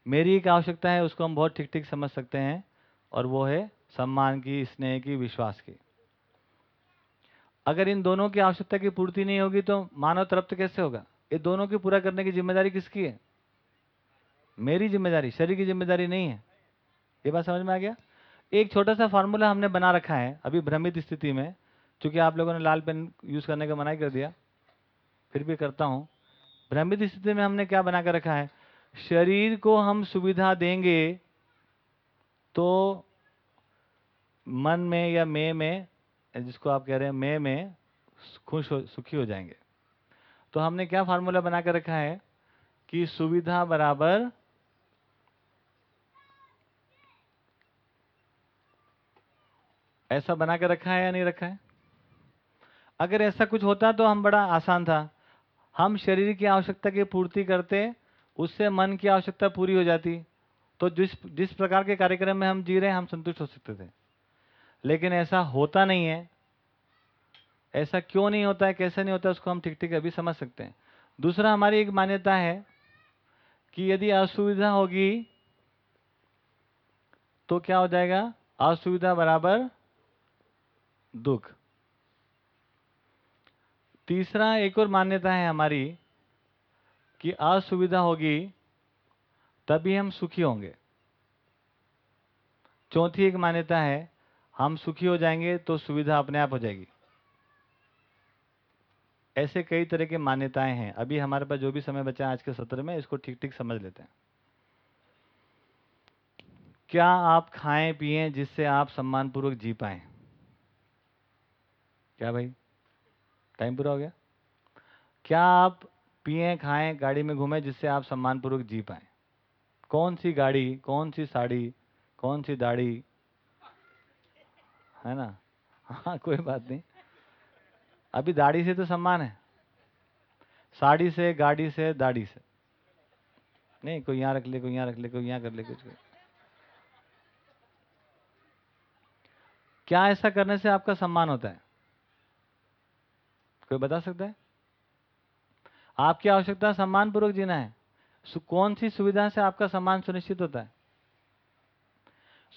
मेरी एक आवश्यकता है उसको हम बहुत ठीक ठीक समझ सकते हैं। और वो है सम्मान की स्नेह की विश्वास की। अगर इन दोनों की आवश्यकता की पूर्ति नहीं होगी तो मानव तृप्त कैसे होगा? ये दोनों की पूरा करने की ज़िम्मेदारी किसकी है? मेरी ज़िम्मेदारी, शरीर की ज़िम्मेदारी नहीं है। ये बात समझ में आ गया? एक छोटा सा फार्मूला हमने बना रखा है अभी भ्रमित स्थिति में चूँकि आप लोगों ने लाल पेन यूज़ करने का मना कर दिया। फिर भी करता हूँ। भ्रमित स्थिति में हमने क्या बना कर रखा है? शरीर को हम सुविधा देंगे तो मन में या मे में जिसको आप कह रहे हैं, मैं, में खुश हो, सुखी हो जाएँगे. तो हमने क्या फार्मूला बना कर रखा है कि सुविधा बराबर ऐसा बना कर रखा है या नहीं रखा है? अगर ऐसा कुछ होता तो हम बड़ा आसान था। हम शरीर की आवश्यकता की पूर्ति करते, उससे मन की आवश्यकता पूरी हो जाती। तो जिस जिस प्रकार के कार्यक्रम में हम जी रहे हैं, हम संतुष्ट हो सकते थे। लेकिन ऐसा होता नहीं है। ऐसा क्यों नहीं होता है? कैसे नहीं होता उसको हम ठीक ठीक अभी समझ सकते हैं। दूसरा, हमारी एक मान्यता है कि यदि असुविधा होगी तो क्या हो जाएगा? असुविधा बराबर दुख। तीसरा, एक और मान्यता है हमारी कि असुविधा होगी, तभी हम सुखी होंगे। चौथी एक मान्यता है हम सुखी हो जाएँगे तो सुविधा अपने आप हो जाएगी। ऐसे कई तरह की मान्यताएँ हैं। अभी हमारे पास जो भी समय बचा है आज के सत्र में, इसको ठीक ठीक समझ लेते हैं। क्या आप खाएँ, पिए जिससे आप सम्मानपूर्वक जी पाए? क्या भाई? टाइम पूरा हो गया? क्या आप पिए, खाएँ, गाड़ी में घूमें जिससे आप सम्मानपूर्वक जी पाएँ? कौन सी गाड़ी, कौन सी साड़ी, कौन सी दाढ़ी है ना? हाँ कोई बात नहीं। अभी दाढ़ी से तो सम्मान है। साड़ी से, गाड़ी से, दाढ़ी से। नहीं, कोई यहाँ रख ले, कोई यहाँ रख ले, कोई यहाँ कर ले, कुछ। क्या ऐसा करने से आपका सम्मान होता है? कोई बता सकता है? आपकी आवश्यकता सम्मान पूर्वक जीना है। कौन सी सुविधा से आपका सम्मान सुनिश्चित होता है?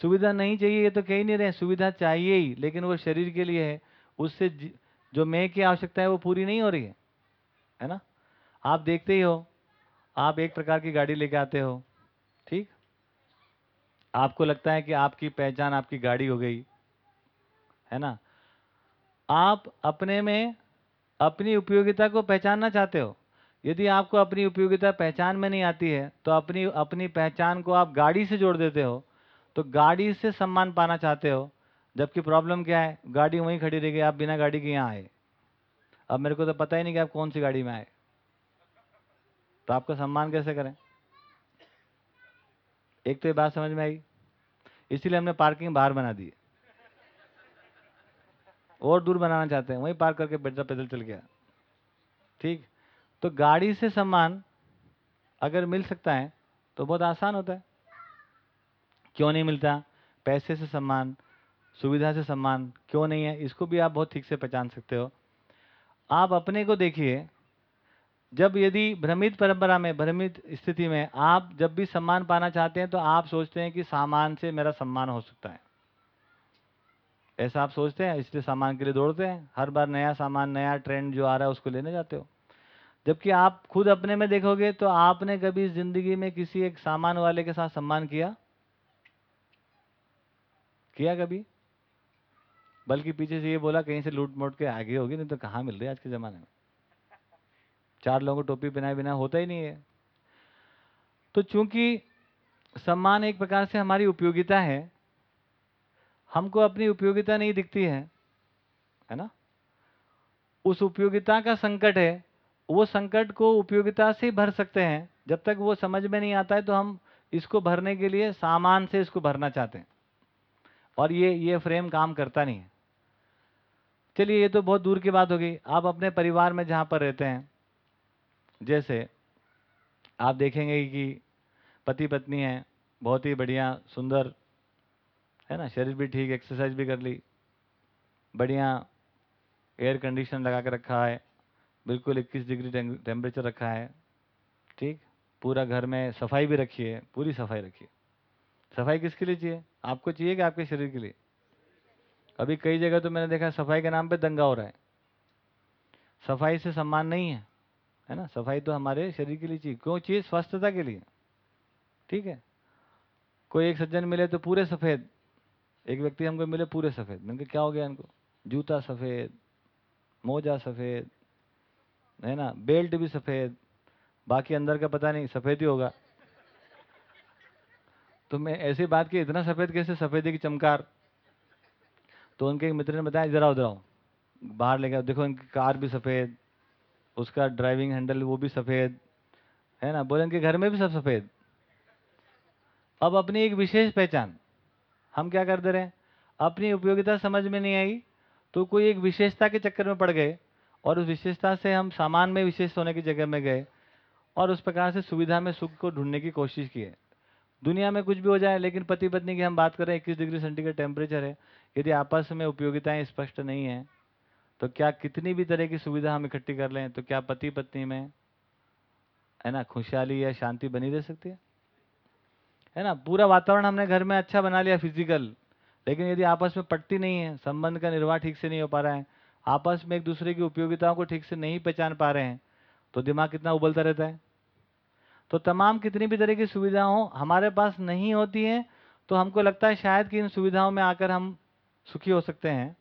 सुविधा नहीं चाहिए, ये तो कह ही नहीं रहे सुविधा चाहिए ही, लेकिन वो शरीर के लिए है। उससे जो मैं की आवश्यकता है वो पूरी नहीं हो रही है है ना? आप देखते ही हो, आप एक प्रकार की गाड़ी लेके आते हो, ठीक? आपको लगता है कि आपकी पहचान आपकी गाड़ी हो गई, है ना? आप अपने में अपनी उपयोगिता को पहचानना चाहते हो। यदि आपको अपनी उपयोगिता पहचान में नहीं आती है तो अपनी अपनी पहचान को आप गाड़ी से जोड़ देते हो तो गाड़ी से सम्मान पाना चाहते हो, जबकि प्रॉब्लम क्या है? गाड़ी वहीं खड़ी रह गई, आप बिना गाड़ी के यहाँ आए। अब मेरे को तो पता ही नहीं कि आप कौन सी गाड़ी में आए। तो आपका सम्मान कैसे करें? एक तो ये बात समझ में आई। इसीलिए हमने पार्किंग बाहर बना दी और दूर बनाना चाहते हैं, वहीं पार्क करके बेटा पैदल चल गया। ठीक? तो गाड़ी से सम्मान अगर मिल सकता है तो बहुत आसान होता है। क्यों नहीं मिलता? पैसे से सम्मान, सुविधा से सम्मान क्यों नहीं है? इसको भी आप बहुत ठीक से पहचान सकते हो। आप अपने को देखिए, जब यदि भ्रमित परंपरा में, भ्रमित स्थिति में आप जब भी सम्मान पाना चाहते हैं तो आप सोचते हैं कि सामान से मेरा सम्मान हो सकता है। ऐसा आप सोचते हैं, इसलिए सामान के लिए दौड़ते हैं। हर बार नया सामान, नया ट्रेंड जो आ रहा है, उसको लेने जाते हो। जबकि आप खुद अपने में देखोगे तो आपने कभी ज़िंदगी में किसी एक सामान वाले के साथ सम्मान किया? किया कभी? बल्कि पीछे से ये बोला, कहीं से लूट मोट के आगे होगी, नहीं तो कहाँ मिल रही आज के ज़माने में? चार लोगों को टोपी पहनाए बिना होता ही नहीं है। तो चूँकि सम्मान एक प्रकार से हमारी उपयोगिता है, हमको अपनी उपयोगिता नहीं दिखती है है ना? उस उपयोगिता का संकट है, वो संकट को उपयोगिता से भर सकते हैं। जब तक वो समझ में नहीं आता है तो हम इसको भरने के लिए सामान से इसको भरना चाहते हैं। और ये ये फ्रेम काम करता नहीं है। चलिए, ये तो बहुत दूर की बात होगी आप अपने परिवार में जहाँ पर रहते हैं, जैसे आप देखेंगे कि पति पत्नी है, बहुत ही बढ़िया, सुंदर, है ना, शरीर भी ठीक एक्सरसाइज भी कर ली, बढ़िया एयर कंडीशन लगा के रखा है, बिल्कुल 21 डिग्री टेम्परेचर रखा है, ठीक? पूरा घर में सफ़ाई भी रखी है, पूरी सफ़ाई रखी है। सफ़ाई किसके लिए चाहिए? आपको चाहिए कि आपके शरीर के लिए? अभी कई जगह तो मैंने देखा सफ़ाई के नाम पे दंगा हो रहा है। सफ़ाई से सम्मान नहीं है है ना? सफ़ाई तो हमारे शरीर के लिए चाहिए। क्यों? चाहिए स्वस्थता के लिए। ठीक है? कोई एक सज्जन मिले तो पूरे सफ़ेद। एक व्यक्ति हमको मिले पूरे सफ़ेद। मैंने क्या हो गया इनको? जूता सफ़ेद, मोजा सफ़ेद, है ना? बेल्ट भी सफ़ेद। बाकी अंदर का पता नहीं, सफ़ेद ही होगा। तो मैं ऐसी बात की, इतना सफ़ेद कैसे? सफ़ेदी की चमकार। तो उनके एक मित्र ने बताया जरा उधर आओ। बाहर लेकर देखो, इनकी कार भी सफ़ेद, उसका ड्राइविंग हैंडल वो भी सफ़ेद, है ना? बोले, इनके घर में भी सब सफ़ेद। अब अपनी एक विशेष पहचान, हम क्या कर दे रहे? हैं अपनी उपयोगिता समझ में नहीं आई तो कोई एक विशेषता के चक्कर में पड़ गए, और उस विशेषता से हम सामान में विशेष होने की जगह में गए, और उस प्रकार से सुविधा में सुख को ढूँढने की कोशिश की है दुनिया में कुछ भी हो जाए, लेकिन पति पत्नी की हम बात करें, इक्कीस डिग्री सेंटीग्रेड टेम्परेचर है। यदि आपस में उपयोगिताएँ स्पष्ट नहीं है तो क्या कितनी भी तरह की सुविधा हम इकट्ठी कर लें तो क्या पति पत्नी में, है ना, खुशहाली या शांति बनी रह सकती है? है ना, पूरा वातावरण हमने घर में अच्छा बना लिया फ़िज़िकल लेकिन यदि आपस में पटती नहीं है, संबंध का निर्वाह ठीक से नहीं हो पा रहा है, आपस में एक दूसरे की उपयोगिताओं को ठीक से नहीं पहचान पा रहे हैं तो दिमाग कितना उबलता रहता है? तो तमाम कितनी भी तरह की सुविधाओं हमारे पास नहीं होती हैं तो हमको लगता है शायद कि इन सुविधाओं में आकर हम सुखी हो सकते हैं।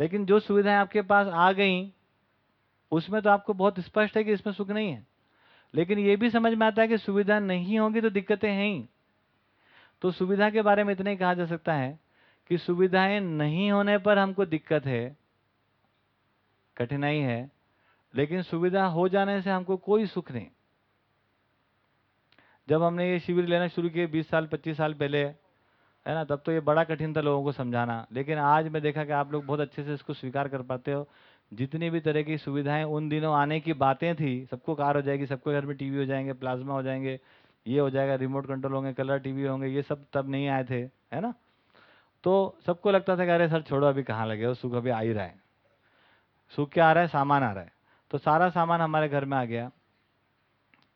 लेकिन जो सुविधाएँ आपके पास आ गई, उसमें तो आपको बहुत स्पष्ट है कि इसमें सुख नहीं है। लेकिन ये भी समझ में आता है कि सुविधा नहीं होगी तो दिक्कतें हैं ही। तो सुविधा के बारे में इतना ही कहा जा सकता है कि सुविधाएँ नहीं होने पर हमको दिक्कत है, कठिनाई है, लेकिन सुविधा हो जाने से हमको कोई सुख नहीं। जब हमने ये शिविर लेना शुरू किए 20 साल 25 साल पहले, है ना, तब तो ये बड़ा कठिन था लोगों को समझाना। लेकिन आज मैं देखा कि आप लोग बहुत अच्छे से इसको स्वीकार कर पाते हो। जितनी भी तरह की सुविधाएँ उन दिनों आने की बातें थी, सबको कार हो जाएगी, सबको घर में टीवी हो जाएँगे, प्लाज्मा हो जाएँगे, ये हो जाएगा, रिमोट कंट्रोल होंगे, कलर टीवी होंगे, ये सब तब नहीं आए थे, है ना? तो सबको लगता था कि अरे सर, छोड़ो, अभी कहाँ लगे हो? सुख अभी आ ही रहा है। सुख क्या आ रहा है? सामान आ रहा है। तो सारा सामान हमारे घर में आ गया।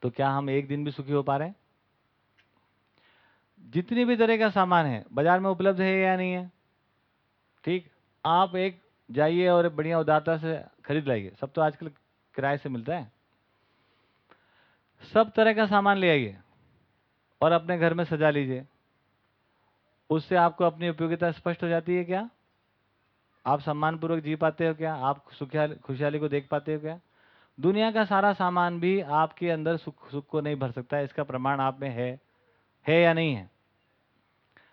तो क्या हम एक दिन भी सुखी हो पा रहे हैं? जितनी भी तरह का सामान है, बाज़ार में उपलब्ध है या नहीं है, ठीक? आप एक जाइए और बढ़िया उदारता से खरीद लाइए। सब तो आजकल किराए से मिलता है। सब तरह का सामान ले आइए और अपने घर में सजा लीजिए। उससे आपको अपनी उपयोगिता स्पष्ट हो जाती है क्या? आप सम्मानपूर्वक जी पाते हो क्या? आप खुशहाली को देख पाते हो क्या? दुनिया का सारा सामान भी आपके अंदर सुख सुख को नहीं भर सकता। इसका प्रमाण आप में है है या नहीं है?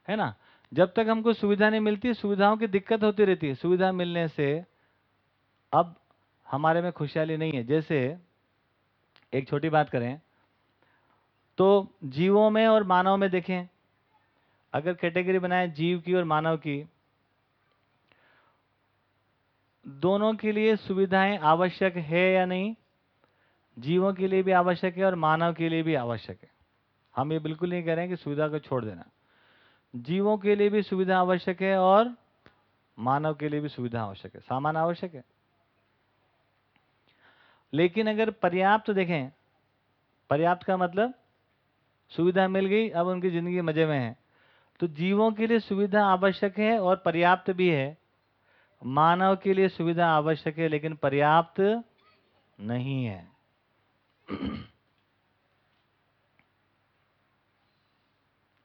है ना? जब तक हमको सुविधा नहीं मिलती, सुविधाओं की दिक्कत होती रहती है। सुविधा मिलने से अब हमारे में खुशहाली नहीं है। जैसे एक छोटी बात करें तो जीवों में और मानव में देखें, अगर कैटेगरी बनाए जीव की और मानव की, दोनों के लिए सुविधाएँ आवश्यक है या नहीं? जीवों के लिए भी आवश्यक है और मानव के लिए भी आवश्यक है। हम ये बिल्कुल नहीं कह रहे हैं कि सुविधा को छोड़ देना। जीवों के लिए भी सुविधा आवश्यक है और मानव के लिए भी सुविधा आवश्यक है। सामान आवश्यक है। लेकिन अगर पर्याप्त तो देखें, पर्याप्त का मतलब सुविधा मिल गई, अब उनकी ज़िंदगी मज़े में है। तो जीवों के लिए सुविधा आवश्यक है और पर्याप्त भी है। मानव के लिए सुविधा आवश्यक है, लेकिन पर्याप्त नहीं है। <clears throat>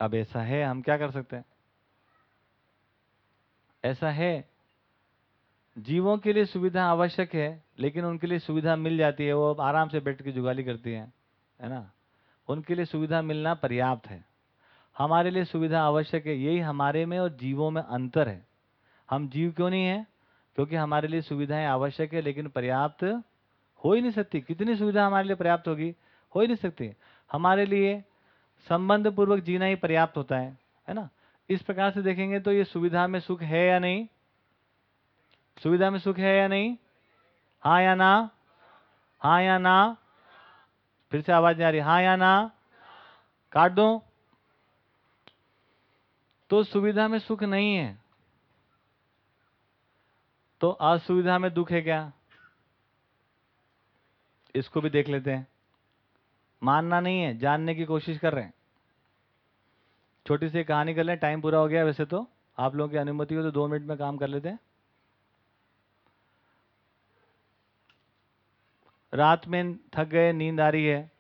अब ऐसा है, हम क्या कर सकते हैं? ऐसा है, जीवों के लिए सुविधा आवश्यक है, लेकिन उनके लिए सुविधा मिल जाती है, वो आराम से बैठ के जुगाली करती है है ना? उनके लिए सुविधा मिलना पर्याप्त है। हमारे लिए सुविधा आवश्यक है, यही हमारे में और जीवों में अंतर है। हम जीव क्यों नहीं है? क्योंकि हमारे लिए सुविधाएँ आवश्यक है, लेकिन पर्याप्त हो ही नहीं सकती। कितनी सुविधा हमारे लिए पर्याप्त होगी? हो ही नहीं सकती। हमारे लिए संबंध पूर्वक जीना ही पर्याप्त होता है है ना? इस प्रकार से देखेंगे तो ये सुविधा में सुख है या नहीं? सुविधा में सुख है या नहीं? हाँ या ना? हाँ या ना? फिर से आवाज़ नहीं आ रही। हाँ या ना? काट दो? तो सुविधा में सुख नहीं है। तो असुविधा में दुख है क्या? इसको भी देख लेते हैं। मानना नहीं है, जानने की कोशिश कर रहे हैं। छोटी सी कहानी कर लें, टाइम पूरा हो गया वैसे तो। आप लोगों की अनुमति हो तो दो मिनट में काम कर लेते हैं। रात में थक गए, नींद आ रही है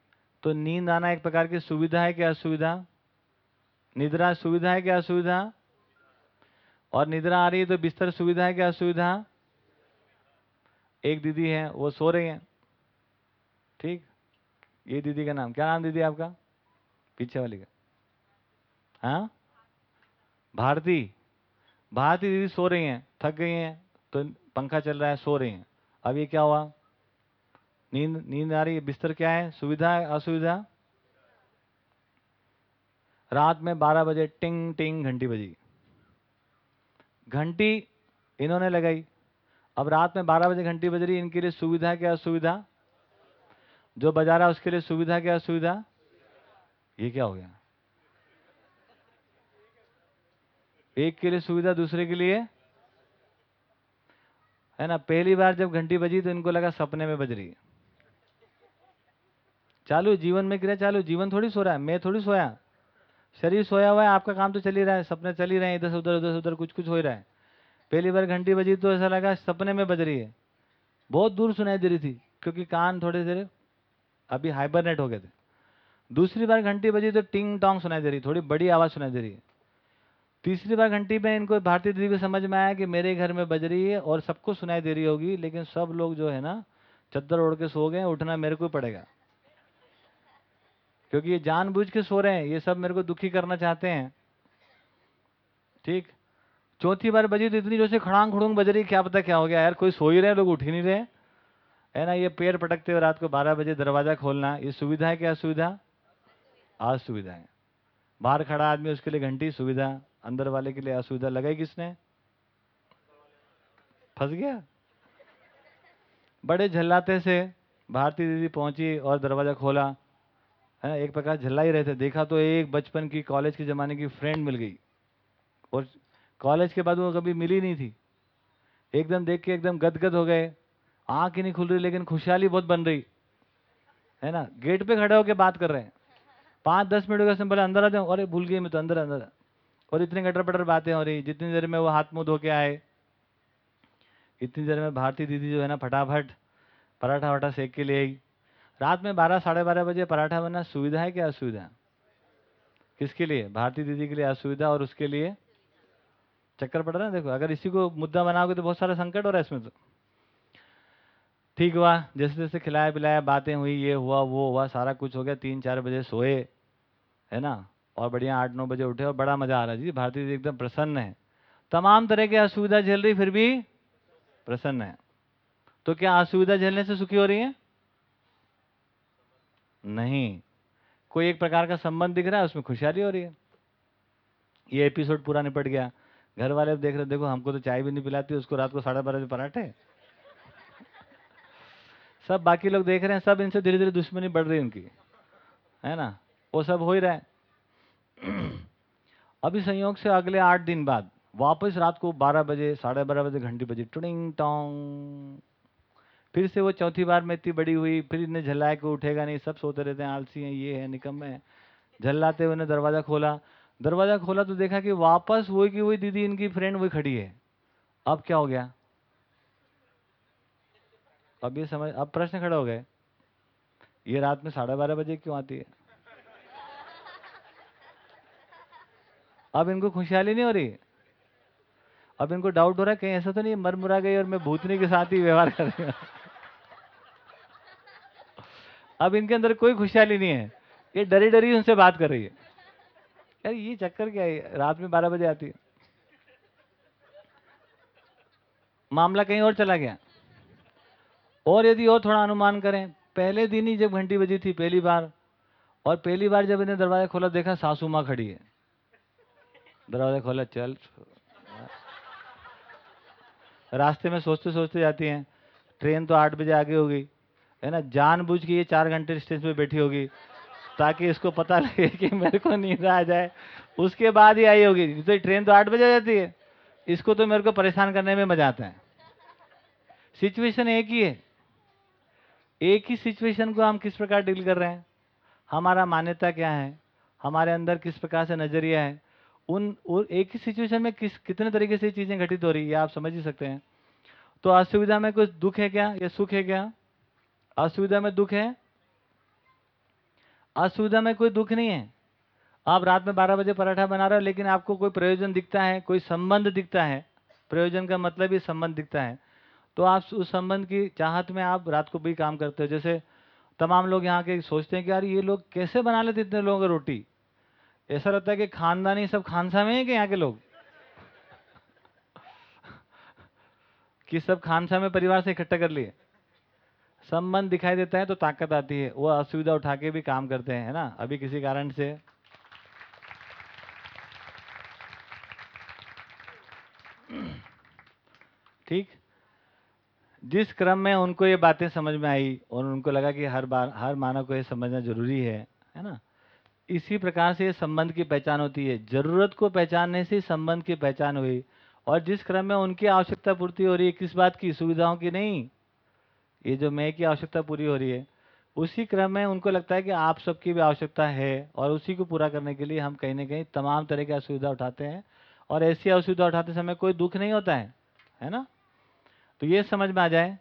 तो नींद आना एक प्रकार की सुविधा है क्या असुविधा? निद्रा सुविधा है क्या असुविधा? और निद्रा आ रही है तो बिस्तर सुविधा है क्या असुविधा? एक दीदी है, वो सो रही हैं। ठीक? ये दीदी का नाम, क्या नाम दीदी आपका? पीछे वाली का। हाँ? भारती। भारती दीदी सो रही हैं, थक गई हैं तो पंखा चल रहा है, सो रही हैं। अब ये क्या हुआ? नींद नींद आ रही है, बिस्तर क्या है? सुविधा है, असुविधा? रात में 12 बजे टिंग टिंग, घंटी बजी। घंटी इन्होंने लगाई। अब रात में 12 बजे घंटी बज रही इनके लिए सुविधा क्या असुविधा? जो बजा रहा उसके लिए सुविधा क्या असुविधा ये क्या हो गया? एक के लिए सुविधा, दूसरे के लिए? है ना, पहली बार जब घंटी बजी तो इनको लगा सपने में बज रही है। चालू जीवन में क्रिया चालू जीवन थोड़ी सो रहा है, मैं थोड़ी सोया। शरीर सोया हुआ है, आपका काम तो चल ही रहा है, सपने चल ही रहे हैं, इधर से उधर उधर से उधर कुछ कुछ हो ही रहा है। पहली बार घंटी बजी तो ऐसा लगा सपने में बज रही है। बहुत दूर सुनाई दे रही थी, क्योंकि कान थोड़े देर अभी हाइबरनेट हो गए थे। दूसरी बार घंटी बजी तो टिंग टोंग सुनाई दे रही, थोड़ी बड़ी आवाज़ सुनाई दे रही है। तीसरी बार घंटी में इनको भारतीय दीदी को समझ में आया कि मेरे घर में बज रही है और सबको सुनाई दे रही होगी, लेकिन सब लोग जो है ना, चद्दर ओढ़ के सो गए उठना मेरे को ही पड़ेगा। क्योंकि ये जानबूझ के सो रहे हैं, ये सब मेरे को दुखी करना चाहते हैं। ठीक? चौथी बार बजी तो इतनी ज़ोर से खड़ांग खुड़ूंग बज रही क्या पता क्या हो गया, यार कोई सो ही रहे लोग उठ ही नहीं रहे। है ना, ये पैर पटकते हुए रात को बारह बजे दरवाज़ा खोलना, ये सुविधा है क्या सुविधा? असुविधा है। बाहर खड़ा आदमी, उसके लिए घंटी सुविधा, अंदर वाले के लिए असुविधा लगाई किसने? फंस गया? बड़े झल्लाते से भारती दीदी पहुँची और दरवाज़ा खोला। है ना, एक प्रकार झल्ला ही रहे थे। देखा तो एक बचपन की, कॉलेज के ज़माने की फ्रेंड मिल गई। और कॉलेज के बाद वो कभी मिली नहीं थी। एकदम देख के एकदम गदगद हो गए। आँख ही नहीं खुल रही, लेकिन खुशहाली बहुत बन रही। है ना? गेट पे खड़े होकर बात कर रहे हैं। पाँच, दस मिनट के समय बोले, अंदर आ जाओ अरे, भूल गई मैं तो अंदर अंदर। और इतनी गटर पटर बातें हो रही, जितनी देर में वो हाथ मुँह धो के आए, इतनी देर में भारतीय दीदी जो है ना, फटाफट पराठा वराठा सेक के ले आई। रात में बारह, साढ़े बारह बजे पराठा बनना सुविधा है क्या असुविधा? किसके लिए? भारतीय दीदी के लिए असुविधा और उसके लिए? चक्कर पड़ रहा है देखो, अगर इसी को मुद्दा बनाओगे तो बहुत सारा संकट हो रहा है इसमें तो। ठीक हुआ जैसे जैसे खिलाया पिलाया बातें हुई, ये हुआ, वो हुआ, सारा कुछ हो गया तीन चार बजे सोए, है ना? और बढ़िया आठ नौ बजे उठे और बड़ा मज़ा आ रहा है। जी भारतीय दीदी एकदम प्रसन्न है। तमाम तरह की असुविधा झेल रही, फिर भी प्रसन्न है। तो क्या असुविधा झेलने से सुखी हो रही है? नहीं। कोई एक प्रकार का संबंध दिख रहा है, उसमें खुशहाली हो रही है। ये एपिसोड पूरा निपट गया। घर वाले देख रहे देखो, हमको तो चाय भी नहीं पिलाती, उसको रात को साढ़े बारह बजे पराठे। सब बाकी लोग देख रहे हैं, सब इनसे धीरे धीरे दुश्मनी बढ़ रही है उनकी। है ना? वो सब हो ही रहा है। <clears throat> अभी संयोग से अगले आठ दिन बाद, वापस रात को बारह बजे, साढ़े बारह बजे, घंटी बजी, टुडिंग टोंग। फिर से वो चौथी बार में इतनी बड़ी हुई, फिर इन्हें झल्लाए को उठेगा नहीं, सब सोते रहते हैं, आलसी हैं, ये है निकम है। झल्लाते हुए दरवाज़ा खोला। दरवाज़ा खोला तो देखा कि वापस वही की वही दीदी, इनकी फ्रेंड वही खड़ी है। अब क्या हो गया? अब ये समझ, अब प्रश्न खड़े हो गए। ये रात में साढ़े बारह बजे क्यों आती है? अब इनको खुशहाली नहीं हो रही? अब इनको डाउट हो रहा है, कहीं ऐसा तो नहीं मर मुरा गई और मैं भूतनी के साथ ही व्यवहार कर रही हूँ। अब इनके अंदर कोई खुशहाली नहीं है। ये डरी डरी उनसे बात कर रही है। यार, ये चक्कर क्या है? रात में बारह बजे आती है। मामला कहीं और चला गया। और यदि और थोड़ा अनुमान करें, पहले दिन ही जब घंटी बजी थी पहली बार, और पहली बार जब इन्हें दरवाज़ा खोला, देखा सासू माँ खड़ी है। दरवाज़ा खोला, चल। रास्ते में सोचते सोचते जाती हैं, ट्रेन तो आठ बजे आगे होगी है ना? जानबूझ के ये चार घंटे स्टेशन पे बैठी होगी, ताकि इसको पता लगे कि मेरे को नींद आ जाए। उसके बाद ही आई होगी तो ट्रेन तो आठ बजे जाती है। इसको तो मेरे को परेशान करने में मज़ा आता है। सिचुएशन एक ही है। एक ही सिचुएशन को हम किस प्रकार डील कर रहे हैं? हमारा मान्यता क्या है? हमारे अंदर किस प्रकार से नज़रिया है? उन, उन एक ही सिचुएशन में किस कितने तरीके से चीज़ें घटित हो रही है आप समझ ही सकते हैं। तो असुविधा में कुछ दुख है क्या? या सुख है क्या? असुविधा में दुख है? असुविधा में कोई दुख नहीं है। आप रात में बारह बजे पराठा बना रहे हो लेकिन आपको कोई प्रयोजन दिखता है कोई संबंध दिखता है। प्रयोजन का मतलब ही संबंध दिखता है। तो आप उस संबंध की चाहत में आप रात को भी काम करते हो। जैसे तमाम लोग यहाँ के सोचते हैं कि यार ये लोग कैसे बना लेते इतने लोगों को रोटी? ऐसा रहता है कि खानदानी सब खानसा में है कि यहाँ के लोग? <laughs> कि सब खानसा में परिवार से इकट्ठा कर लिए। संबंध दिखाई देता है तो ताकत आती है। वो असुविधा उठा के भी काम करते हैं, है ना? अभी किसी कारण से। <clears throat> ठीक? जिस क्रम में उनको ये बातें समझ में आई और उनको लगा कि हर बार, हर मानव को ये समझना ज़रूरी है है ना? इसी प्रकार से संबंध की पहचान होती है। ज़रूरत को पहचानने से संबंध की पहचान हुई और जिस क्रम में उनकी आवश्यकता पूर्ति हो रही है, किस बात की? सुविधाओं की नहीं। ये जो मैं की आवश्यकता पूरी हो रही है, उसी क्रम में उनको लगता है कि आप सबकी भी आवश्यकता है और उसी को पूरा करने के लिए हम कहीं ना कहीं तमाम तरह की असुविधा उठाते हैं और ऐसी असुविधा उठाते समय कोई दुख नहीं होता है है ना? तो ये समझ में आ जाए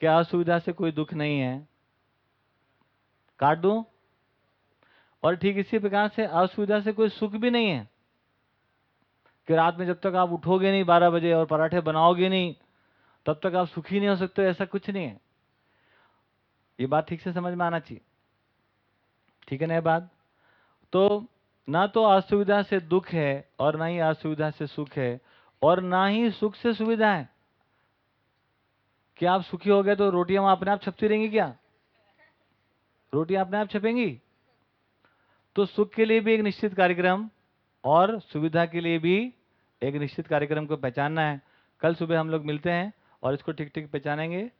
कि असुविधा से कोई दुख नहीं है। काट दूँ? और ठीक इसी प्रकार से असुविधा से कोई सुख भी नहीं है कि रात में जब तक आप उठोगे नहीं बारह बजे और पराठे बनाओगे नहीं, तब तक आप सुखी नहीं हो सकते, ऐसा कुछ नहीं है। ये बात ठीक से समझ में आना चाहिए। ठीक है ना बात? तो ना तो असुविधा से दुख है और ना ही असुविधा से सुख है और ना ही सुख से सुविधा है। क्या आप सुखी हो गए तो रोटियाँ अपने आप छपती रहेंगी क्या? रोटियाँ अपने आप छपेंगी? तो सुख के लिए भी एक निश्चित कार्यक्रम और सुविधा के लिए भी एक निश्चित कार्यक्रम को पहचानना है। कल सुबह हम लोग मिलते हैं और इसको ठीक ठीक पहचानेंगे।